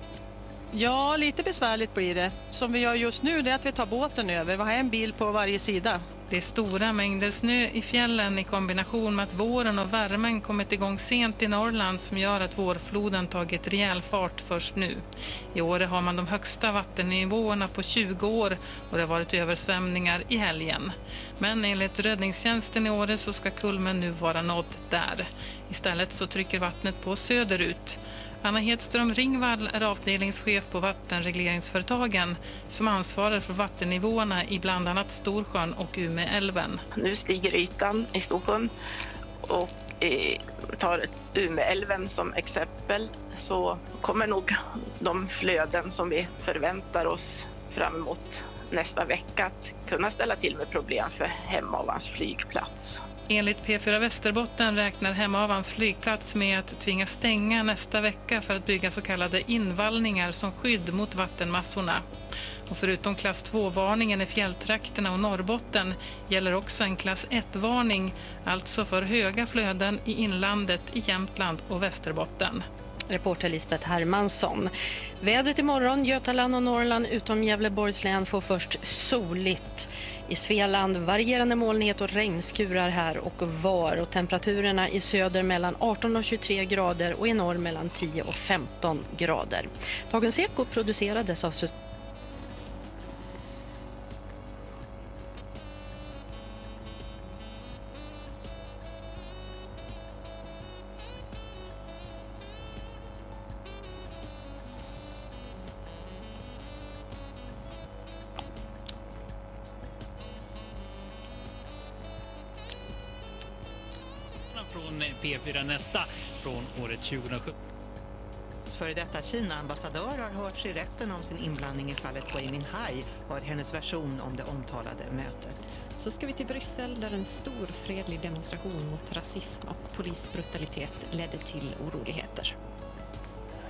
Ja, lite besvärligt blir det. Som vi gör just nu det är att vi tar båten över. Vi har en bil på varje sida. Det är stora mängder snö i fjällen i kombination med att våren och värmen kommit igång sent i Norrland som gör att vårfloden tagit rejäl fart först nu. I år har man de högsta vattennivåerna på 20 år och det har varit översvämningar i helgen. Men enligt räddningstjänsten i Åre så ska kulmen nu vara nådd där. Istället så trycker vattnet på söderut. Anna Hedström Ringvall är avdelningschef på vattenregleringsföretagen som ansvarar för vattennivåerna i bland annat Storsjön och Umeälven. Nu stiger ytan i Storsjön och eh, tar Umeälven som exempel så kommer nog de flöden som vi förväntar oss fram emot nästa vecka att kunna ställa till med problem för Hemavans flygplats. Enligt P4 Västerbotten räknar Hemavans flygplats med att tvingas stänga nästa vecka för att bygga så kallade invallningar som skydd mot vattenmassorna. Och förutom klass 2-varningen i fjälltrakterna och Norrbotten gäller också en klass 1-varning, alltså för höga flöden i inlandet i Jämtland och Västerbotten. Reporter Lisbeth Hermansson. Vädret imorgon, Götaland och Norrland utom Gävleborgs län får först soligt. I Svealand varierande molnighet och regnskurar här och var och temperaturerna i söder mellan 18 och 23 grader och i norr mellan 10 och 15 grader. Dagens Eko producerades av P4 Nästa från året 2017. Före detta Kina-ambassadör har hörts i rätten om sin inblandning i fallet Gui Minhai hör hennes version om det omtalade mötet. Så ska vi till Bryssel där en stor fredlig demonstration mot rasism och polisbrutalitet ledde till oroligheter.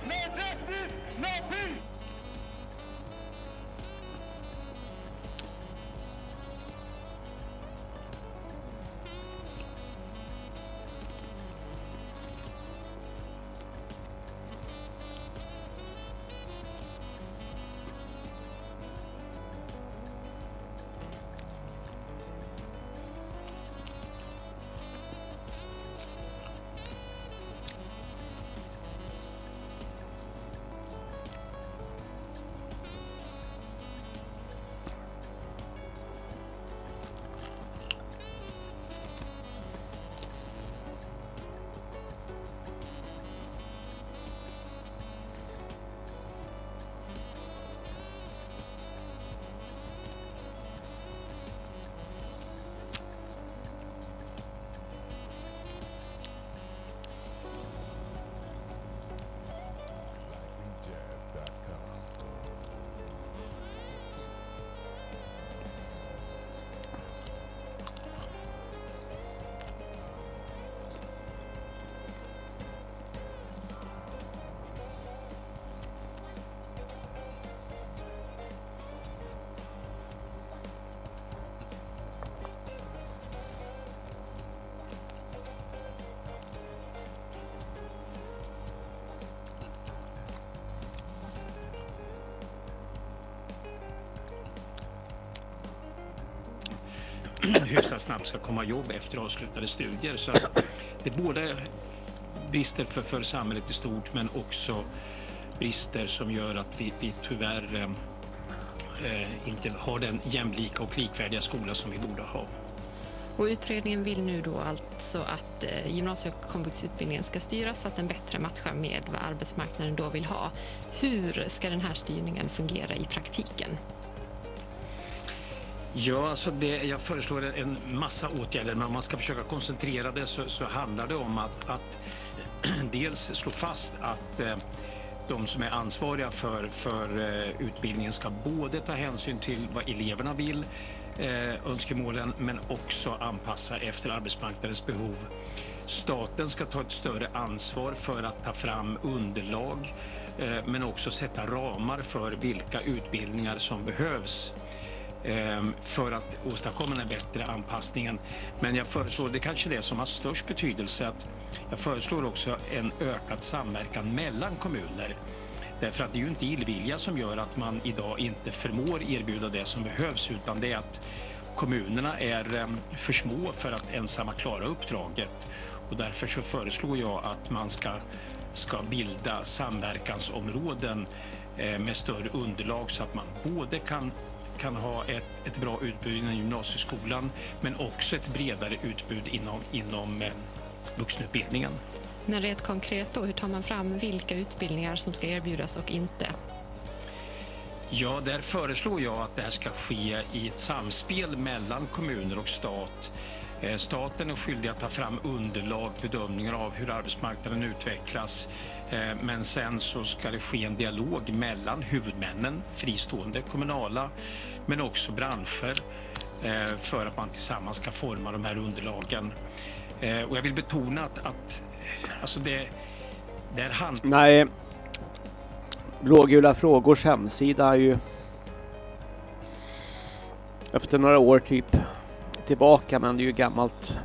No justice, no peace! hyfsat snabbt ska komma jobb efter avslutade studier. Så att det både brister för, för samhället i stort men också brister som gör att vi, vi tyvärr eh, eh, inte har den jämlika och likvärdiga skola som vi borde ha. Och utredningen vill nu då alltså att eh, gymnasie och komvuxutbildningen ska styras så att den bättre matchar med vad arbetsmarknaden då vill ha. Hur ska den här styrningen fungera i praktiken? Ja, alltså det, jag föreslår en massa åtgärder men om man ska försöka koncentrera det så, så handlar det om att, att dels slå fast att eh, de som är ansvariga för, för eh, utbildningen ska både ta hänsyn till vad eleverna vill, eh, önskemålen, men också anpassa efter arbetsmarknadens behov. Staten ska ta ett större ansvar för att ta fram underlag, eh, men också sätta ramar för vilka utbildningar som behövs Ehm, för att åstadkomma den bättre anpassningen. Men jag föreslår, det kanske det som har störst betydelse, att jag föreslår också en ökad samverkan mellan kommuner. Därför att det är ju inte illvilja som gör att man idag inte förmår erbjuda det som behövs utan det är att kommunerna är ehm, för små för att ensamma klara uppdraget. Och därför så föreslår jag att man ska, ska bilda samverkansområden ehm, med större underlag så att man både kan kan ha ett, ett bra utbud inom gymnasieskolan men också ett bredare utbud inom, inom eh, vuxenutbildningen. Men rent konkret då, hur tar man fram vilka utbildningar som ska erbjudas och inte? Ja, där föreslår jag att det här ska ske i ett samspel mellan kommuner och stat. Eh, staten är skyldig att ta fram underlag, bedömningar av hur arbetsmarknaden utvecklas. Eh, men sen så ska det ske en dialog mellan huvudmännen, fristående, kommunala, men också branscher eh, för att man tillsammans ska forma de här underlagen. Eh, och jag vill betona att, att alltså det, det är hand... Nej, Blågula frågors hemsida är ju efter några år typ tillbaka men det är ju gammalt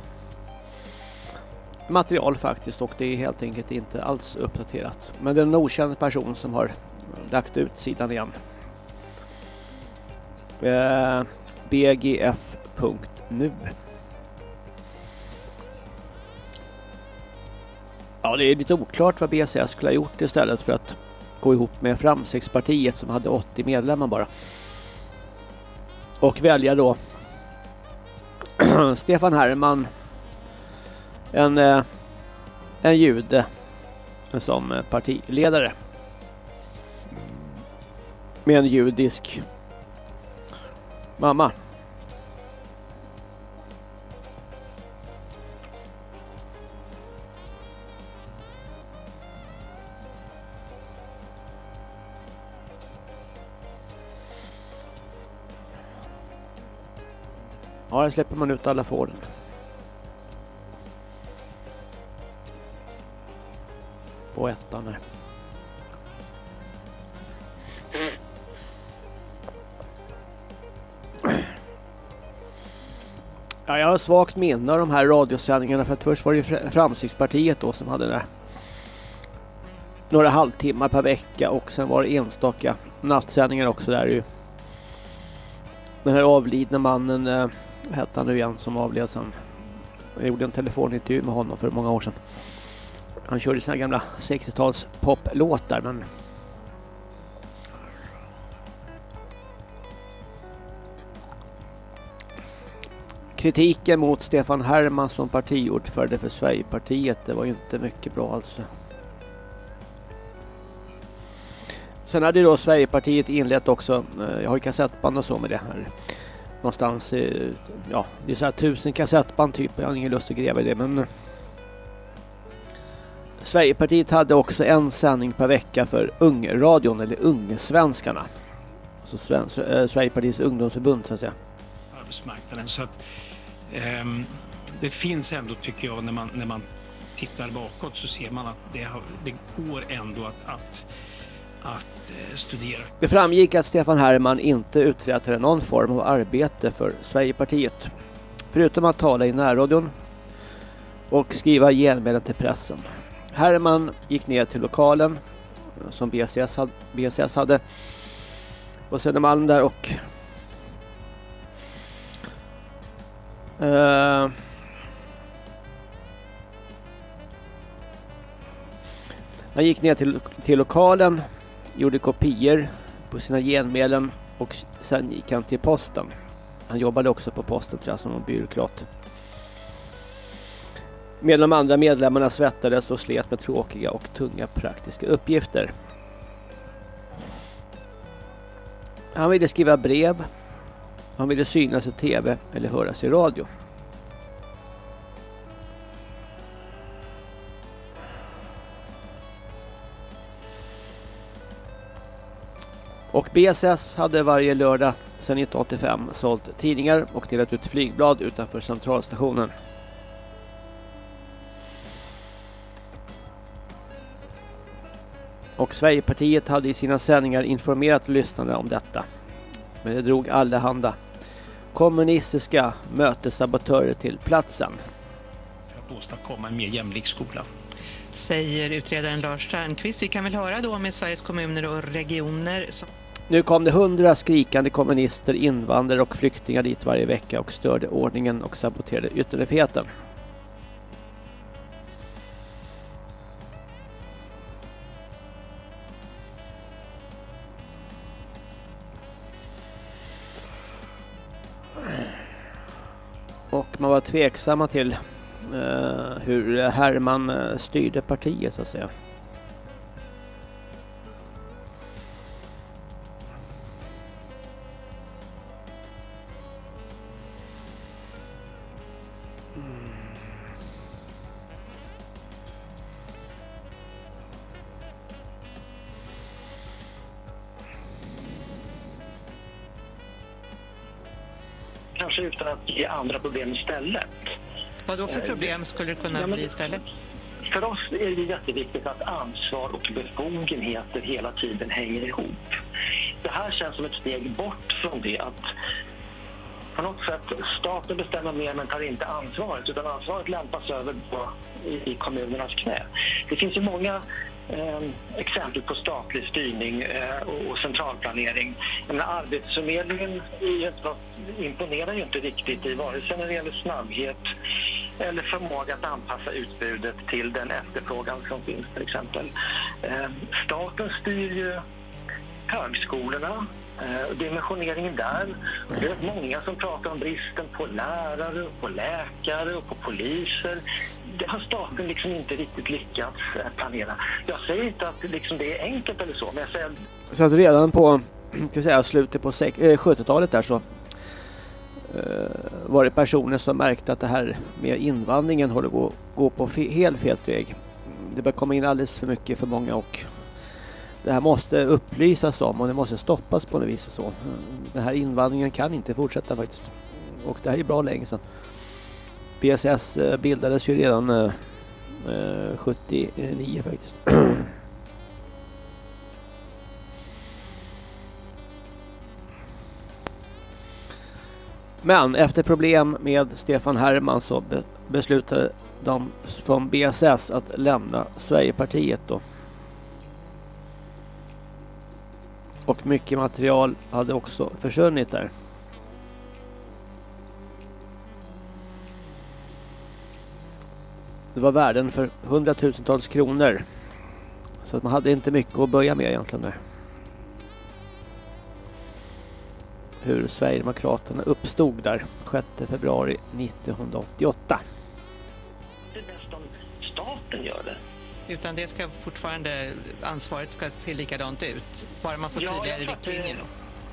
material faktiskt och det är helt enkelt inte alls uppdaterat. Men det är en okänd person som har lagt ut sidan igen. Eh, Bgf.nu Ja, det är lite oklart vad BCS skulle ha gjort istället för att gå ihop med Framstegspartiet som hade 80 medlemmar bara. Och välja då Stefan Herrman en, eh, en jude som partiledare. Med en judisk mamma. Ja, där släpper man ut alla fåren. På ettan där. Ja, jag har svagt minne av de här radiosändningarna för att först var det Framstegspartiet då som hade det några halvtimmar per vecka och sen var det enstaka nattsändningar också där ju. Den här avlidna mannen eh, vad hette han nu igen som avled sen? Jag gjorde en telefonintervju med honom för många år sedan. Han körde sina gamla 60-tals poplåtar men Kritiken mot Stefan Herman som partiordförande för Sverigepartiet det var ju inte mycket bra alltså. Sen hade då Sverigepartiet inlett också, eh, jag har ju kassettband och så med det här någonstans, eh, ja det är så här tusen kassettband typ, jag har ingen lust att gräva i det men Sverigepartiet hade också en sändning per vecka för Ungradion eller Ungsvenskarna. Alltså Sven, äh, Sverigepartiets ungdomsförbund så att säga. Arbetsmarknaden så att ähm, det finns ändå tycker jag när man, när man tittar bakåt så ser man att det, har, det går ändå att, att att eh, studera. Det framgick att Stefan Herrmann inte uträttade någon form av arbete för Sverigepartiet. Förutom att tala i närradion och skriva genmälen till pressen. Herman gick ner till lokalen eh, som BCS hade, BCS hade på Södermalm där och uh, Han gick ner till, till lokalen, gjorde kopior på sina genmälen och sen gick han till posten. Han jobbade också på posten tror jag som en byråkrat. Medan de andra medlemmarna svettades och slet med tråkiga och tunga praktiska uppgifter. Han ville skriva brev. Han ville synas i tv eller höras i radio. Och BSS hade varje lördag sedan 1985 sålt tidningar och delat ut flygblad utanför centralstationen. Och Sverigepartiet hade i sina sändningar informerat lyssnarna om detta. Men det drog allehanda kommunistiska mötessabotörer till platsen. För att åstadkomma en mer jämlik skola. Säger utredaren Lars Stjernkvist. Vi kan väl höra då med Sveriges kommuner och regioner. Som... Nu kom det hundra skrikande kommunister, invandrare och flyktingar dit varje vecka och störde ordningen och saboterade yttrandefriheten. Och man var tveksamma till eh, hur Herman eh, styrde partiet så att säga. Kanske utan att ge andra problem istället. Vad då för Eh, problem skulle det kunna ja, men- bli istället? För oss är det jätteviktigt att ansvar och befogenheter hela tiden hänger ihop. Det här känns som ett steg bort från det att på något sätt staten bestämmer mer men tar inte ansvaret utan ansvaret lämpas över på, i, i kommunernas knä. Det finns ju många Ehm, exempel på statlig styrning eh, och, och centralplanering. Menar, Arbetsförmedlingen imponerar ju inte riktigt i vare sig när det gäller snabbhet eller förmåga att anpassa utbudet till den efterfrågan som finns till exempel. Eh, staten styr ju högskolorna, Eh, dimensioneringen där. Det är många som pratar om bristen på lärare, på läkare och på poliser. Det har staten liksom inte riktigt lyckats eh, planera. Jag säger inte att liksom det är enkelt eller så, men jag säger att Så att redan på ska säga, slutet på 70-talet eh, där så var det personer som märkte att det här med invandringen håller på att gå på fel, helt fel väg. Det börjar komma in alldeles för mycket för många och det här måste upplysas om och det måste stoppas på något vis. och Så. Den här invandringen kan inte fortsätta faktiskt. Och det här är bra länge sedan. BSS eh, bildades ju redan eh, eh 79 faktiskt. Men efter problem med Stefan Herman så beslutade de från BSS att lämna Sverigepartiet då. Och mycket material hade också försvunnit där. Det var värden för hundratusentals kronor. Så att man hade inte mycket att börja med egentligen där. hur Sverigedemokraterna uppstod där 6 februari 1988. det är bäst om staten gör det. Utan det ska fortfarande, ansvaret ska se likadant ut. Bara man får Ja, tydligare det- riktlinjer.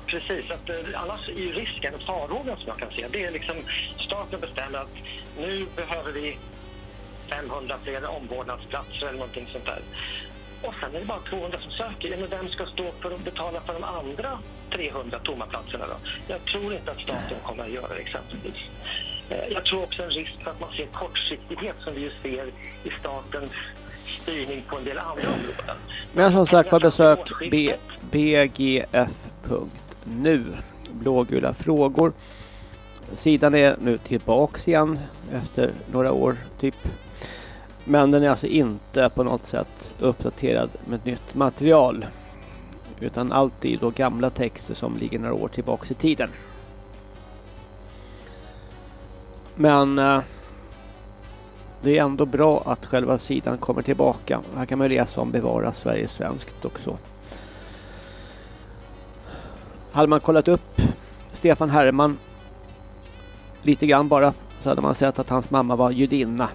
Precis, att, eh, annars är ju risken, farhågan som jag kan se, det är liksom staten bestämmer att nu behöver vi 500 fler omvårdnadsplatser eller någonting sånt där. Och sen är det bara 200 som söker. Ja, men vem ska stå för att betala för de andra 300 tomma platserna då? Jag tror inte att staten kommer att göra det exempelvis. Eh, Jag tror också en risk för att man ser kortsiktighet som vi ju ser i statens styrning på en del andra områden. Men som sagt var besök bgf.nu Blågula frågor. Sidan är nu tillbaks igen efter några år typ. Men den är alltså inte på något sätt uppdaterad med nytt material. Utan allt är då gamla texter som ligger några år tillbaks i tiden. Men eh, det är ändå bra att själva sidan kommer tillbaka. Här kan man läsa om bevara Sverige svenskt också. Hade man kollat upp Stefan Herrman lite grann bara så hade man sett att hans mamma var judinna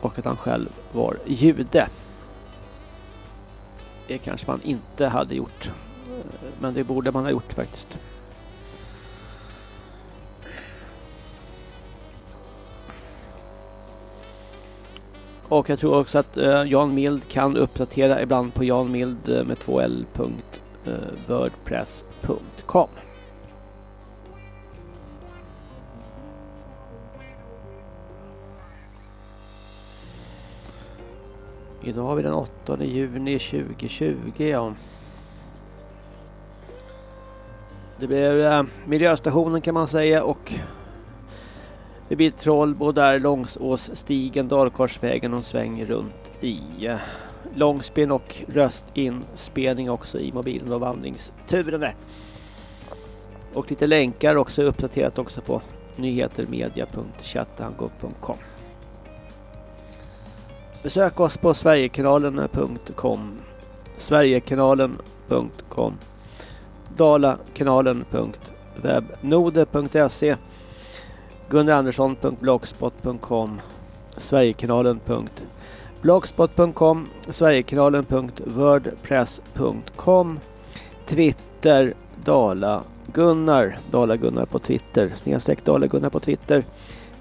och att han själv var jude. Det kanske man inte hade gjort. Men det borde man ha gjort faktiskt. Och jag tror också att uh, Jan Mild kan uppdatera ibland på janmild eh, med 2l.wordpress.com. Eh, Idag har vi den 8 juni 2020. Ja. Det blir uh, miljöstationen kan man säga och det blir Trollbo där Långsåsstigen, Dalkorsvägen och sväng runt i eh, uh, Långspin och röstinspelning också i mobilen och vandringsturen där. Och lite länkar också uppdaterat också på nyhetermedia.chattango.com. Besök oss på sverigekanalen.com Sverigekanalen.com Dalakanalen.webnode.se gunnarandersson.blogspot.com Sverigekanalen.blogspot.com Sverigekanalen.wordpress.com Twitter Dala Gunnar Dala Gunnar på Twitter snedstreck Dala Gunnar på Twitter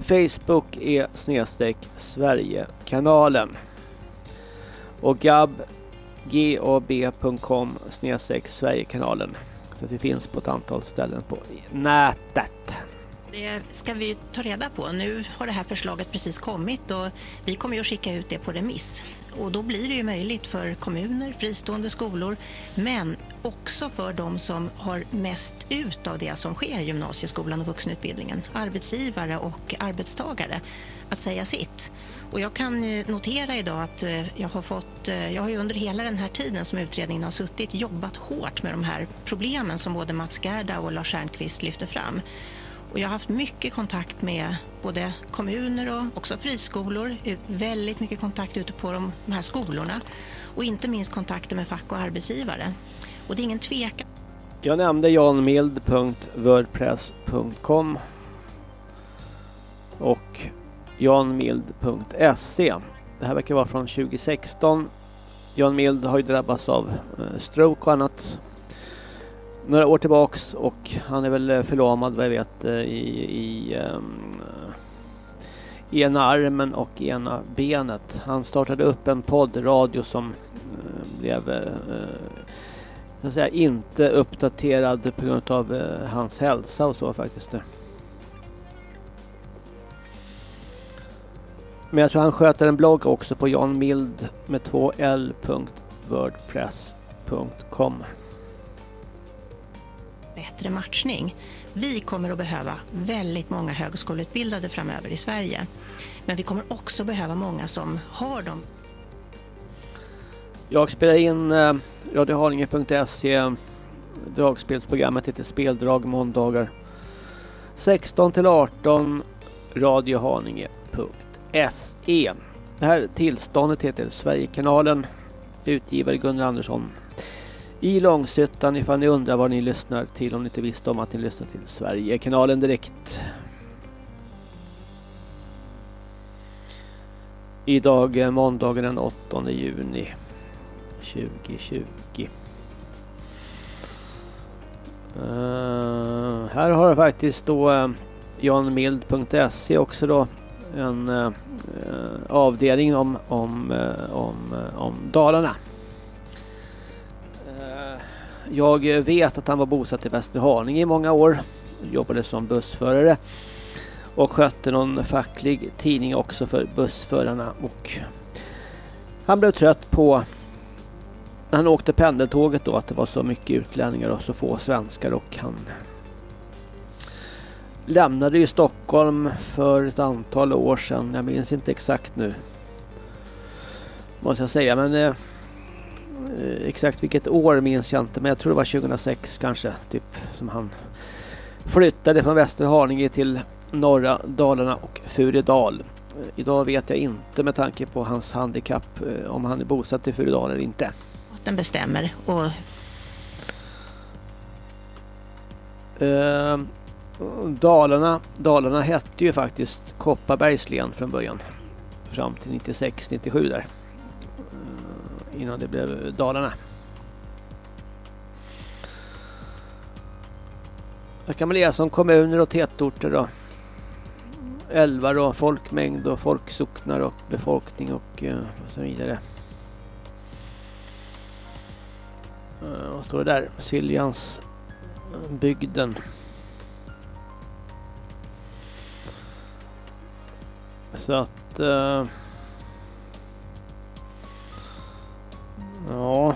Facebook är snedstreck Sverigekanalen. Och gab gab.com snedstreck Sverigekanalen. Så att vi finns på ett antal ställen på nätet. Det ska vi ta reda på. Nu har det här förslaget precis kommit och vi kommer att skicka ut det på remiss. Och då blir det ju möjligt för kommuner, fristående skolor, men också för de som har mest ut av det som sker i gymnasieskolan och vuxenutbildningen, arbetsgivare och arbetstagare, att säga sitt. Och jag kan eh, notera idag att eh, jag har fått, eh, jag har ju under hela den här tiden som utredningen har suttit jobbat hårt med de här problemen som både Mats Gerda och Lars Stjernkvist lyfter fram. Och jag har haft mycket kontakt med både kommuner och också friskolor. Väldigt mycket kontakt ute på de, här skolorna. Och inte minst kontakter med fack och arbetsgivare. Och det är ingen tvekan. Jag nämnde janmild.wordpress.com och janmild.se. Det här verkar vara från 2016. Jan Mild har ju drabbats av eh, stroke och annat några år tillbaks och han är väl eh, förlamad vad jag vet eh, i, i um, ena armen och ena benet. Han startade upp en poddradio som uh, blev uh, så att säga, inte uppdaterad på grund av uh, hans hälsa och så faktiskt. Men jag tror han sköter en blogg också på janmild med 2l.wordpress.com bättre matchning. Vi kommer att behöva väldigt många högskoleutbildade framöver i Sverige. Men vi kommer också behöva många som har dem. Jag spelar in eh, radiohaninge.se Dragspelsprogrammet heter Speldrag måndagar 16 till 18 radiohaninge.se Det här tillståndet heter Sverigekanalen Utgivare Gunnar Andersson i Långshyttan ifall ni undrar vad ni lyssnar till om ni inte visste om att ni lyssnar till Sverigekanalen direkt. Idag är måndagen den 8 juni 2020. Uh, eh, här har jag faktiskt då eh, uh, janmild.se också då en uh, avdelning om, om, om, om Dalarna. Jag vet att han var bosatt i Västerhaninge i många år. Jobbade som bussförare. Och skötte någon facklig tidning också för bussförarna. Och han blev trött på när han åkte pendeltåget då att det var så mycket utlänningar och så få svenskar och han lämnade ju Stockholm för ett antal år sedan. Jag minns inte exakt nu. Måste jag säga men Eh, exakt vilket år minns jag inte men jag tror det var 2006 kanske typ som han flyttade från Västerhaninge till norra Dalarna och Furedal. Idag vet jag inte med tanke på hans handikapp eh, om han är bosatt i Furudal eller inte. Den bestämmer och Eh, Dalarna, Dalarna hette ju faktiskt Kopparbergs län från början. Fram till 96-97 där. Innan det blev Dalarna. Här kan man läsa om kommuner och tätorter och älvar och folkmängd och folksocknar och befolkning och eh, och så vidare. Eh, vad står det där? Siljans bygden. Så att... Uh, ja.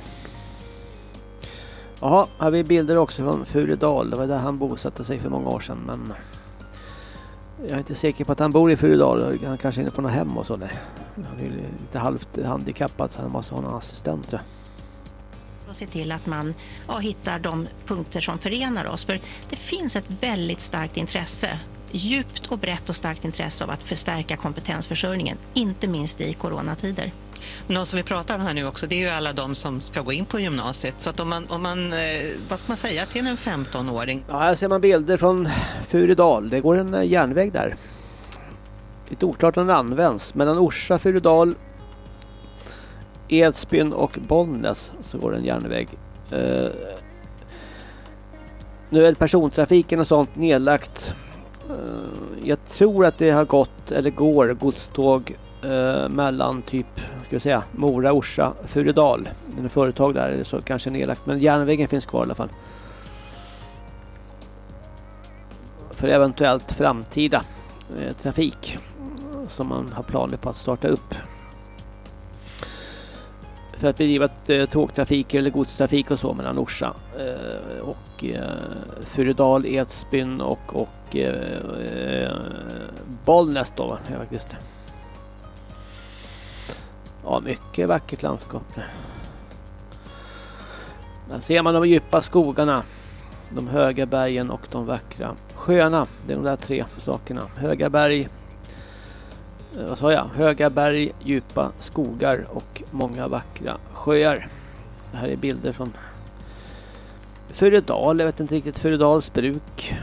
Jaha, här har vi bilder också från Furudal. Det var där han bosatte sig för många år sedan. Men jag är inte säker på att han bor i Furudal. Han kanske är inne på något hem och så där. Han är lite halvt handikappad. Så han måste ha någon assistent tror jag och se till att man ja, hittar de punkter som förenar oss. För det finns ett väldigt starkt intresse djupt och brett och starkt intresse av att förstärka kompetensförsörjningen, inte minst i coronatider. De som vi pratar om här nu också, det är ju alla de som ska gå in på gymnasiet. Så att om man, om man eh, vad ska man säga till en 15-åring? Ja, här ser man bilder från Furudal. Det går en eh, järnväg där. Lite oklart om den används. Mellan Orsa, Furudal Edsbyn och Bollnäs så går en järnväg. Uh, nu är persontrafiken och sånt nedlagt. Uh, jag tror att det har gått eller går godståg uh, mellan typ ska vi säga, Mora, Orsa, Furudal. Det är företag där är så kanske nedlagt men järnvägen finns kvar i alla fall. För eventuellt framtida eh, trafik som man har planer på att starta upp för att bedriva eh, tågtrafik eller godstrafik och så mellan Orsa eh, och eh, Furudal, Edsbyn och, och eh, eh Bollnäs då faktiskt. Ja, mycket vackert landskap. Där ser man de djupa skogarna, de höga bergen och de vackra sjöarna. Det är de där tre sakerna. Höga berg, eh, vad sa jag? Höga berg, djupa skogar och många vackra sjöar. Det här är bilder från Furudal, jag vet inte riktigt, Furudals bruk.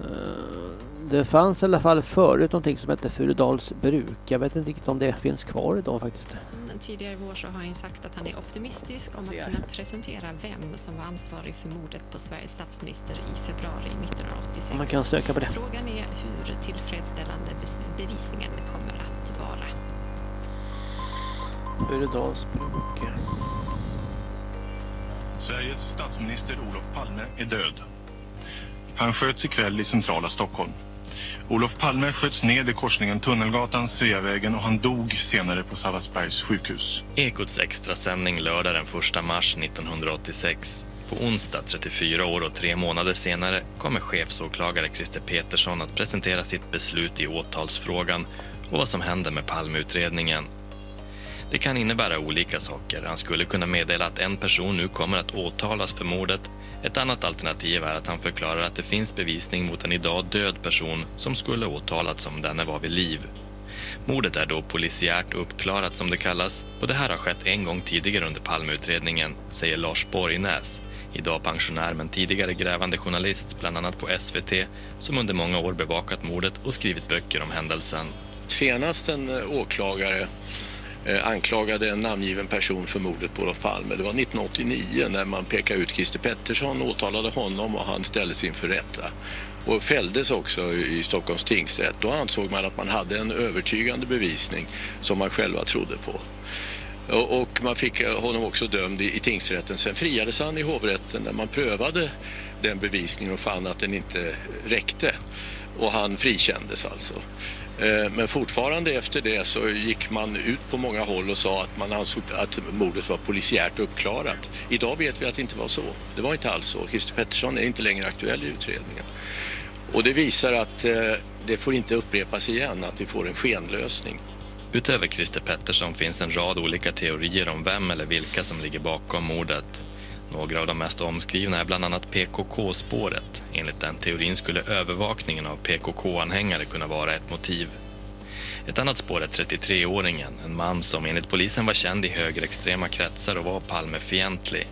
Eh, det fanns i alla fall förut någonting som hette Furudals bruk. Jag vet inte riktigt om det finns kvar idag faktiskt tidigare i vår så har han sagt att han är optimistisk om att kunna presentera vem som var ansvarig för mordet på Sveriges statsminister i februari 1986. Man kan söka på det. Frågan är hur tillfredsställande bevisningen kommer att vara. Furudalsbruk. Sveriges statsminister Olof Palme är död. Han sköts ikväll i centrala Stockholm. Olof Palme sköts ned i korsningen Tunnelgatan, Sveavägen och han dog senare på Sabbatsbergs sjukhus. Ekots extrasändning lördag den 1 mars 1986. På onsdag, 34 år och tre månader senare, kommer chefsåklagare Christer Petersson att presentera sitt beslut i åtalsfrågan och vad som händer med Palmeutredningen. Det kan innebära olika saker. Han skulle kunna meddela att en person nu kommer att åtalas för mordet ett annat alternativ är att han förklarar att det finns bevisning mot en idag död person som skulle åtalats om denne var vid liv. Mordet är då polisiärt uppklarat som det kallas och det här har skett en gång tidigare under Palmeutredningen, säger Lars Borgnäs, idag pensionär men tidigare grävande journalist bland annat på SVT som under många år bevakat mordet och skrivit böcker om händelsen. Senast en eh, åklagare Eh, anklagade en namngiven person för mordet på Olof Palme. Det var 1989 när man pekade ut Christer Pettersson, åtalade honom och han ställdes inför rätta. Och fälldes också i Stockholms tingsrätt. Då ansåg man att man hade en övertygande bevisning som man själva trodde på. Och man fick honom också dömd i tingsrätten. Sen friades han i hovrätten när man prövade den bevisningen och fann att den inte räckte. Och han frikändes alltså. Eh, men fortfarande efter det så gick man ut på många håll och sa att man ansåg att mordet var polisiärt uppklarat. Idag vet vi att det inte var så. Det var inte alls så. Christer Pettersson är inte längre aktuell i utredningen. Och det visar att eh, det får inte upprepas igen, att vi får en skenlösning. Utöver Christer Pettersson finns en rad olika teorier om vem eller vilka som ligger bakom mordet. Några av de mest omskrivna är bland annat PKK-spåret. Enligt den teorin skulle övervakningen av PKK-anhängare kunna vara ett motiv. Ett annat spår är 33-åringen, en man som enligt polisen var känd i högerextrema kretsar och var Palmefientlig.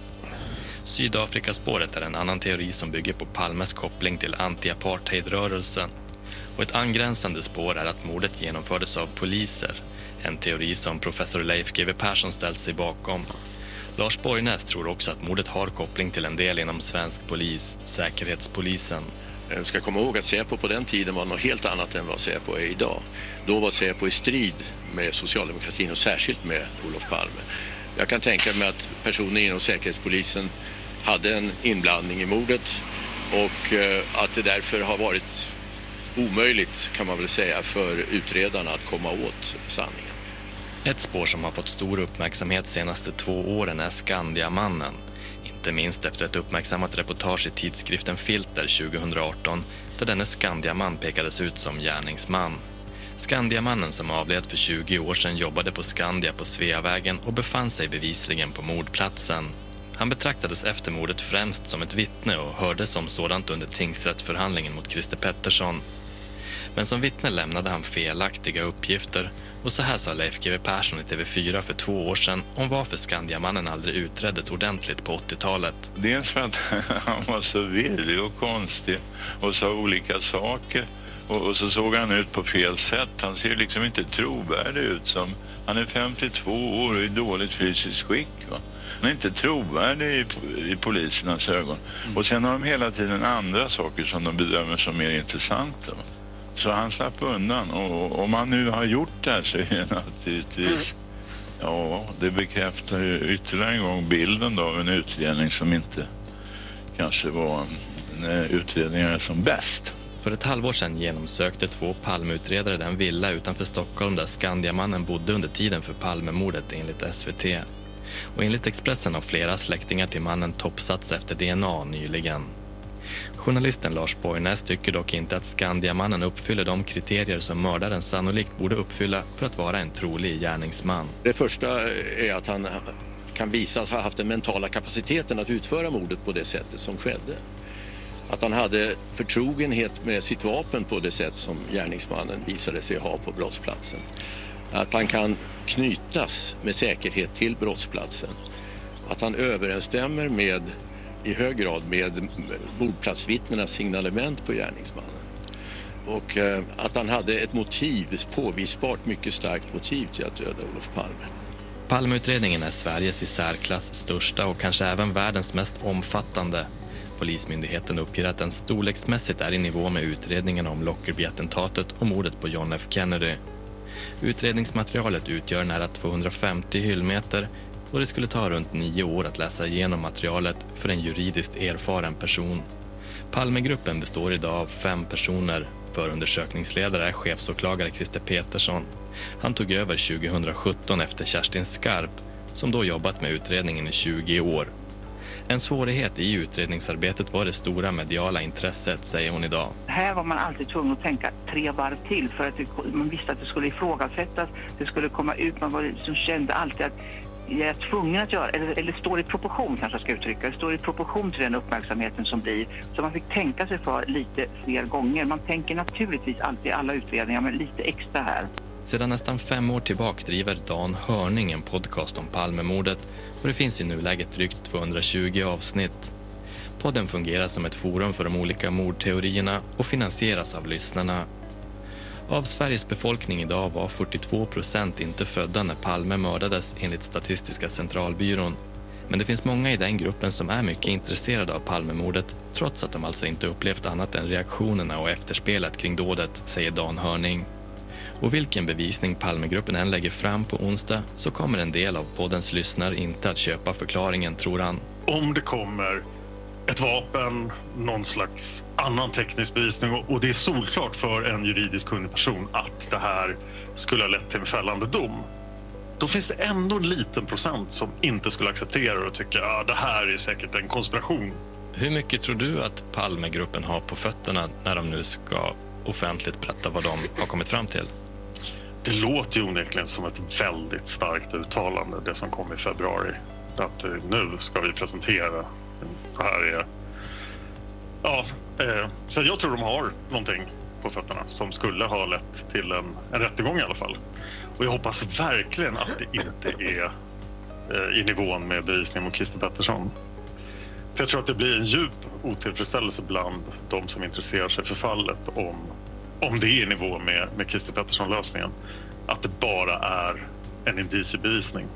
Sydafrikaspåret är en annan teori som bygger på Palmes koppling till anti-apartheidrörelsen. Och ett angränsande spår är att mordet genomfördes av poliser. En teori som professor Leif GW Persson ställt sig bakom. Lars Borgnäs tror också att mordet har koppling till en del inom svensk polis, Säkerhetspolisen. Vi ska komma ihåg att Säpo på den tiden var något helt annat än vad Säpo är idag. Då var Säpo i strid med socialdemokratin och särskilt med Olof Palme. Jag kan tänka mig att personer inom Säkerhetspolisen hade en inblandning i mordet och eh, att det därför har varit omöjligt kan man väl säga för utredarna att komma åt sanningen. Ett spår som har fått stor uppmärksamhet senaste två åren är Skandiamannen. Inte minst efter ett uppmärksammat reportage i tidskriften Filter 2018 där denne Skandiaman pekades ut som gärningsman. Skandiamannen som avled för 20 år sedan jobbade på Skandia på Sveavägen och befann sig bevisligen på mordplatsen. Han betraktades efter mordet främst som ett vittne och hördes som sådant under tingsrättsförhandlingen mot Christer Pettersson. Men som vittne lämnade han felaktiga uppgifter och så här sa Leif GW Persson i TV4 för två år sedan om varför Skandiamannen aldrig utreddes ordentligt på 80-talet. Dels för att han var så virrig och konstig och sa olika saker. Och, och, så såg han ut på fel sätt. Han ser liksom inte trovärdig ut. som Han är 52 år och i dåligt fysiskt skick. Va? Han är inte trovärdig i, i polisernas ögon. Mm. Och sen har de hela tiden andra saker som de bedömer som mer intressanta. Va? Så han slapp undan. Och om han nu har gjort det här så är det naturligtvis... Ja, det bekräftar ju ytterligare en gång bilden då av en utredning som inte kanske var när utredningar är som bäst. För ett halvår sedan genomsökte två Palmeutredare den villa utanför Stockholm där Skandiamannen bodde under tiden för Palmemordet enligt SVT. Och enligt Expressen har flera släktingar till mannen topsats efter DNA nyligen. Journalisten Lars Borgnäs tycker dock inte att Skandiamannen uppfyller de kriterier som mördaren sannolikt borde uppfylla för att vara en trolig gärningsman. Det första är att han kan visa att han haft den mentala kapaciteten att utföra mordet på det sättet som skedde. Att han hade förtrogenhet med sitt vapen på det sätt som gärningsmannen visade sig ha på brottsplatsen. Att han kan knytas med säkerhet till brottsplatsen. Att han överensstämmer med i hög grad med mordplatsvittnenas signalement på gärningsmannen. Och eh, att han hade ett motiv, påvisbart mycket starkt motiv till att döda Olof Palme. Palmeutredningen är Sveriges i särklass största och kanske även världens mest omfattande. Polismyndigheten uppger att den storleksmässigt är i nivå med utredningen om Lockerbie-attentatet och mordet på John F Kennedy. Utredningsmaterialet utgör nära 250 hyllmeter och det skulle ta runt nio år att läsa igenom materialet för en juridiskt erfaren person. Palmegruppen består idag av fem personer. Förundersökningsledare är chefsåklagare Christer Petersson. Han tog över 2017 efter Kerstin Skarp som då jobbat med utredningen i 20 år. En svårighet i utredningsarbetet var det stora mediala intresset, säger hon idag. Här var man alltid tvungen att tänka tre varv till för att man visste att det skulle ifrågasättas, det skulle komma ut, man var, liksom, kände alltid att jag är tvungen att göra, eller, eller står i proportion kanske jag ska uttrycka, det står i proportion till den uppmärksamheten som blir. Så man fick tänka sig för lite fler gånger. Man tänker naturligtvis alltid i alla utredningar, men lite extra här. Sedan nästan fem år tillbaka driver Dan Hörning en podcast om Palmemordet och det finns i nuläget drygt 220 avsnitt. Podden fungerar som ett forum för de olika mordteorierna och finansieras av lyssnarna av Sveriges befolkning idag var 42 procent inte födda när Palme mördades enligt Statistiska centralbyrån. Men det finns många i den gruppen som är mycket intresserade av Palmemordet trots att de alltså inte upplevt annat än reaktionerna och efterspelet kring dådet, säger Dan Hörning. Och vilken bevisning Palmegruppen än lägger fram på onsdag så kommer en del av poddens lyssnare inte att köpa förklaringen, tror han. Om det kommer ett vapen, någon slags annan teknisk bevisning och det är solklart för en juridiskt kunnig person att det här skulle ha lett till en fällande dom. Då finns det ändå en liten procent som inte skulle acceptera och tycka att ah, det här är säkert en konspiration. Hur mycket tror du att Palmegruppen har på fötterna när de nu ska offentligt berätta vad de har kommit fram till? Det låter ju onekligen som ett väldigt starkt uttalande, det som kom i februari. att eh, nu ska vi presentera. Det här är... Ja, eh, så jag tror de har någonting på fötterna som skulle ha lett till en, en rättegång i alla fall. Och jag hoppas verkligen att det inte är eh, i nivån med bevisningen mot Christer Pettersson. För jag tror att det blir en djup otillfredsställelse bland de som intresserar sig för fallet om, om det är i nivå med, med Christer Pettersson-lösningen. Att det bara är en indiciebevisning.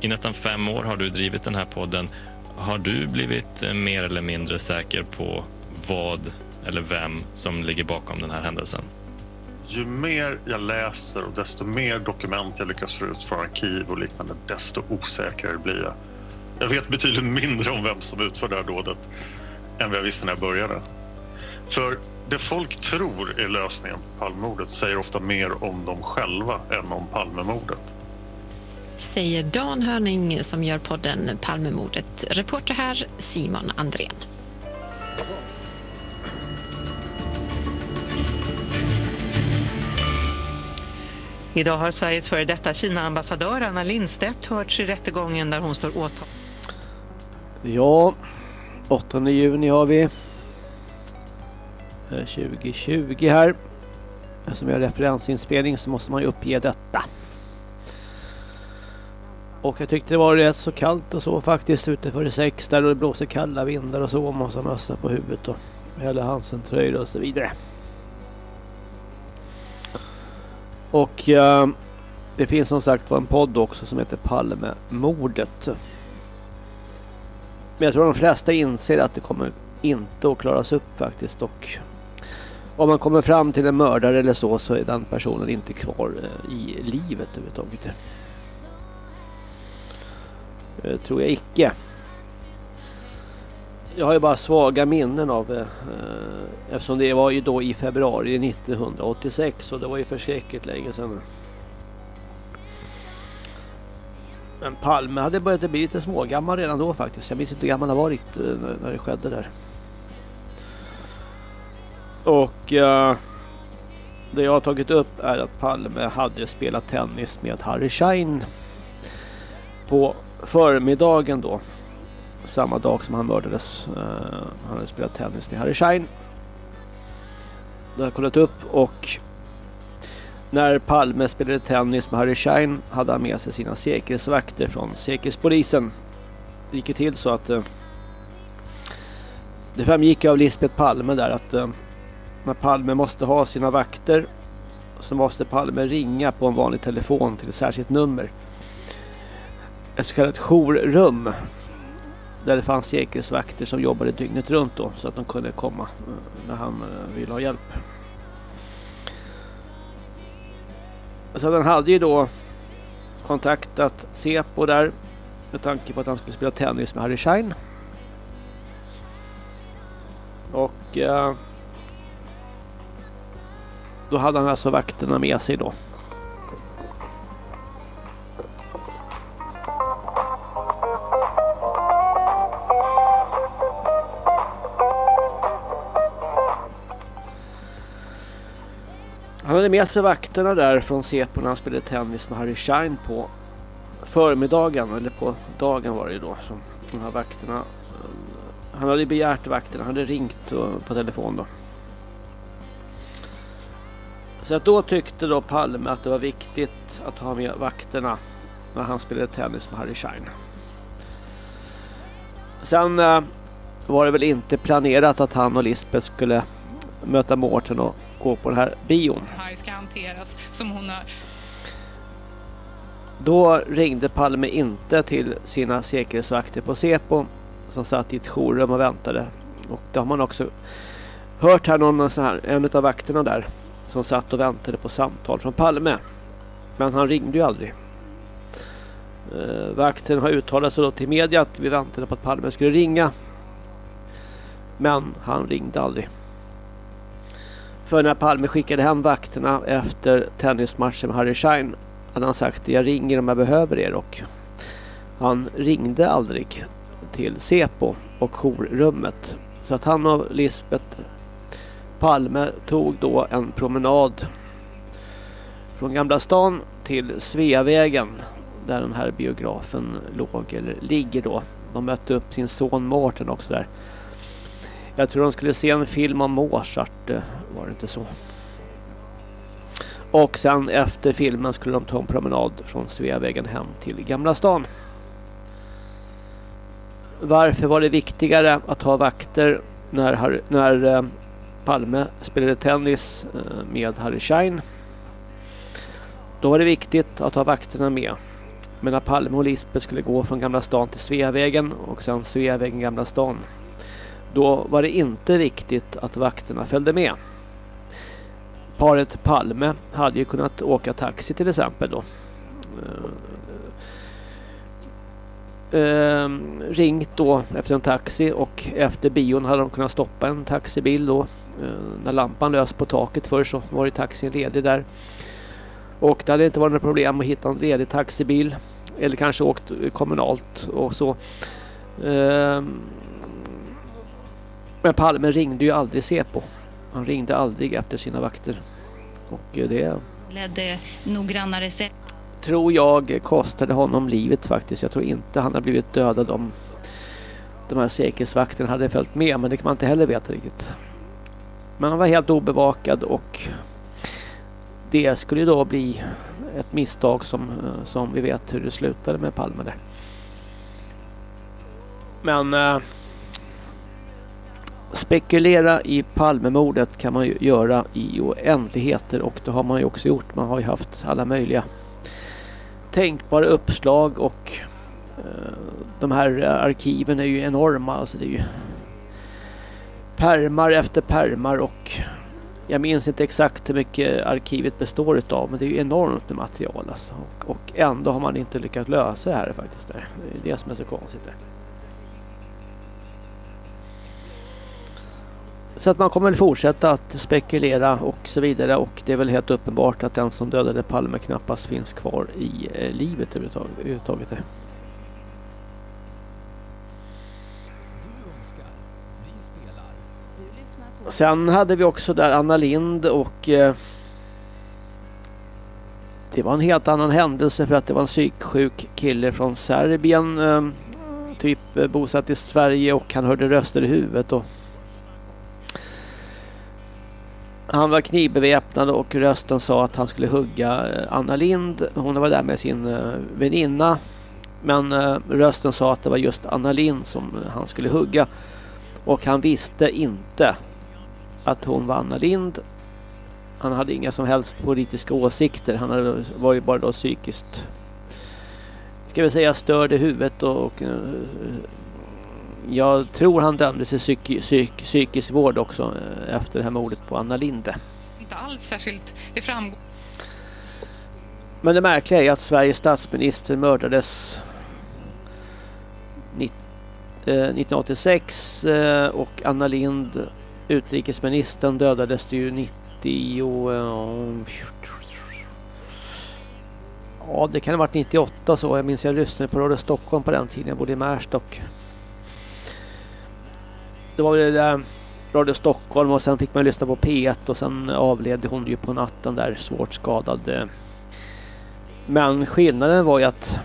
I nästan fem år har du drivit den här podden. Har du blivit eh, mer eller mindre säker på vad eller vem som ligger bakom den här händelsen? Ju mer jag läser och desto mer dokument jag lyckas få ut från arkiv och liknande, desto osäkrare blir jag. Jag vet betydligt mindre om vem som utför det här dådet än vad jag visste när jag började. För det folk tror är lösningen på Palmemordet säger ofta mer om dem själva än om Palmemordet. Säger Dan Hörning som gör podden Palmemordet. Reporter här Simon Andrén. Idag har Sveriges före detta Kina-ambassadör Anna Lindstedt hörts i rättegången där hon står åtalad. Ja, 8 juni har vi. Eh, 2020 här. Eftersom vi har referensinspelning så måste man ju uppge detta. Och jag tyckte det var rätt så kallt och så faktiskt ute före sex där och det blåser kalla vindar och så. Man måste ha mössa på huvudet och hela Hansen tröjor och så vidare. Och eh, det finns som sagt var en podd också som heter Palmemordet. Men jag tror de flesta inser att det kommer inte att klaras upp faktiskt. Och om man kommer fram till en mördare eller så så är den personen inte kvar eh, i livet överhuvudtaget. Det tror jag icke. Jag har ju bara svaga minnen av eh, eh eftersom det var ju då i februari 1986 och det var ju förskräckligt länge sedan. Men Palme hade börjat bli lite smågammal redan då faktiskt. Jag minns inte hur gammal han var riktigt eh, när det skedde där. Och eh, det jag har tagit upp är att Palme hade spelat tennis med Harry Schein på förmiddagen då. Samma dag som han mördades. Uh, han hade spelat tennis med Harry Schein. Det har jag kollat upp och när Palme spelade tennis med Harry Schein hade han med sig sina säkerhetsvakter från Säkerhetspolisen. Det gick ju till så att uh, det framgick av Lisbeth Palme där att uh, när Palme måste ha sina vakter så måste Palme ringa på en vanlig telefon till ett särskilt nummer. Ett så kallat jourrum. Där det fanns säkerhetsvakter som jobbade dygnet runt då så att de kunde komma eh, när han eh, ville ha hjälp. Så den hade ju då kontaktat Sepo där med tanke på att han skulle spela tennis med Harry Schein. Och eh, då hade han alltså vakterna med sig då. Han hade med sig vakterna där från Sepo när han spelade tennis med Harry Schein på förmiddagen eller på dagen var det ju då som de här vakterna eh, han hade begärt vakterna, han hade ringt eh, på telefon då. Så att då tyckte då Palme att det var viktigt att ha med vakterna när han spelade tennis med Harry Schein. Sen eh, var det väl inte planerat att han och Lisbeth skulle möta Mårten och gå på den här bion. Här ska hanteras som hon har då ringde Palme inte till sina säkerhetsvakter på Sepo som satt i ett jourrum och väntade. Och det har man också hört här någon så här, en av vakterna där som satt och väntade på samtal från Palme. Men han ringde ju aldrig. Eh, vakten har uttalat sig då till media att vi väntade på att Palme skulle ringa. Men han ringde aldrig. För när Palme skickade hem vakterna efter tennismatchen med Harry Schein hade han sagt jag ringer om jag behöver er och han ringde aldrig till Sepo och jourrummet. Så att han och Lisbeth Palme tog då en promenad från Gamla stan till Sveavägen där den här biografen låg eller ligger då. De mötte upp sin son Mårten också där. Jag tror de skulle se en film om Mozart, eh, var det inte så? Och sen efter filmen skulle de ta en promenad från Sveavägen hem till Gamla stan. Varför var det viktigare att ha vakter när, när eh, Palme spelade tennis eh, med Harry Schein? Då var det viktigt att ha vakterna med. Men när Palme och Lisbeth skulle gå från Gamla stan till Sveavägen och sen Sveavägen Gamla stan. Då var det inte viktigt att vakterna följde med. Paret Palme hade ju kunnat åka taxi till exempel då. Eh, eh, ringt då efter en taxi och efter bion hade de kunnat stoppa en taxibil då. Eh, när lampan lös på taket förr så var ju taxin ledig där. Och det hade inte varit något problem att hitta en ledig taxibil. Eller kanske åkt kommunalt och så. Ehm, men Palme ringde ju aldrig Säpo. Han ringde aldrig efter sina vakter. Och det... Ledde noggrannare sätt. Tror jag kostade honom livet faktiskt. Jag tror inte han har blivit dödad om de här säkerhetsvakterna hade följt med. Men det kan man inte heller veta riktigt. Men han var helt obevakad och det skulle då bli ett misstag som, som vi vet hur det slutade med Palme där. Men eh, spekulera i Palmemordet kan man ju göra i oändligheter och det har man ju också gjort. Man har ju haft alla möjliga tänkbara uppslag och eh, de här eh, arkiven är ju enorma. Alltså det är ju permar efter permar och jag minns inte exakt hur mycket arkivet består utav men det är ju enormt med material alltså. och, och ändå har man inte lyckats lösa det här faktiskt. Där. Det är det som är så konstigt. Där. Så att man kommer väl fortsätta att spekulera och så vidare och det är väl helt uppenbart att den som dödade Palme knappast finns kvar i eh, livet överhuvudtaget. Sen hade vi också där Anna Lind och eh, det var en helt annan händelse för att det var en psyksjuk kille från Serbien eh, typ eh, bosatt i Sverige och han hörde röster i huvudet och han var knivbeväpnad och rösten sa att han skulle hugga eh, Anna Lind. Hon var där med sin eh, väninna. Men eh, rösten sa att det var just Anna Lind som han skulle hugga. Och han visste inte att hon var Anna Lind. Han hade inga som helst politiska åsikter. Han var ju bara då psykiskt ska vi säga störd i huvudet och, och jag tror han dömdes till psyk, psyk, psykisk vård också eh, efter det här mordet på Anna Linde. Inte alls särskilt, det framgår. Men det märkliga är att Sveriges statsminister mördades 1986 eh, eh, och Anna Lind, utrikesministern, dödades ju 90... Ja, det kan ha varit 98 så. Jag minns jag lyssnade på Radio Stockholm på den tiden. Jag bodde i Märsta och det var väl eh, Radio Stockholm och sen fick man lyssna på P1 och sen avled hon ju på natten där svårt skadad. Men skillnaden var ju att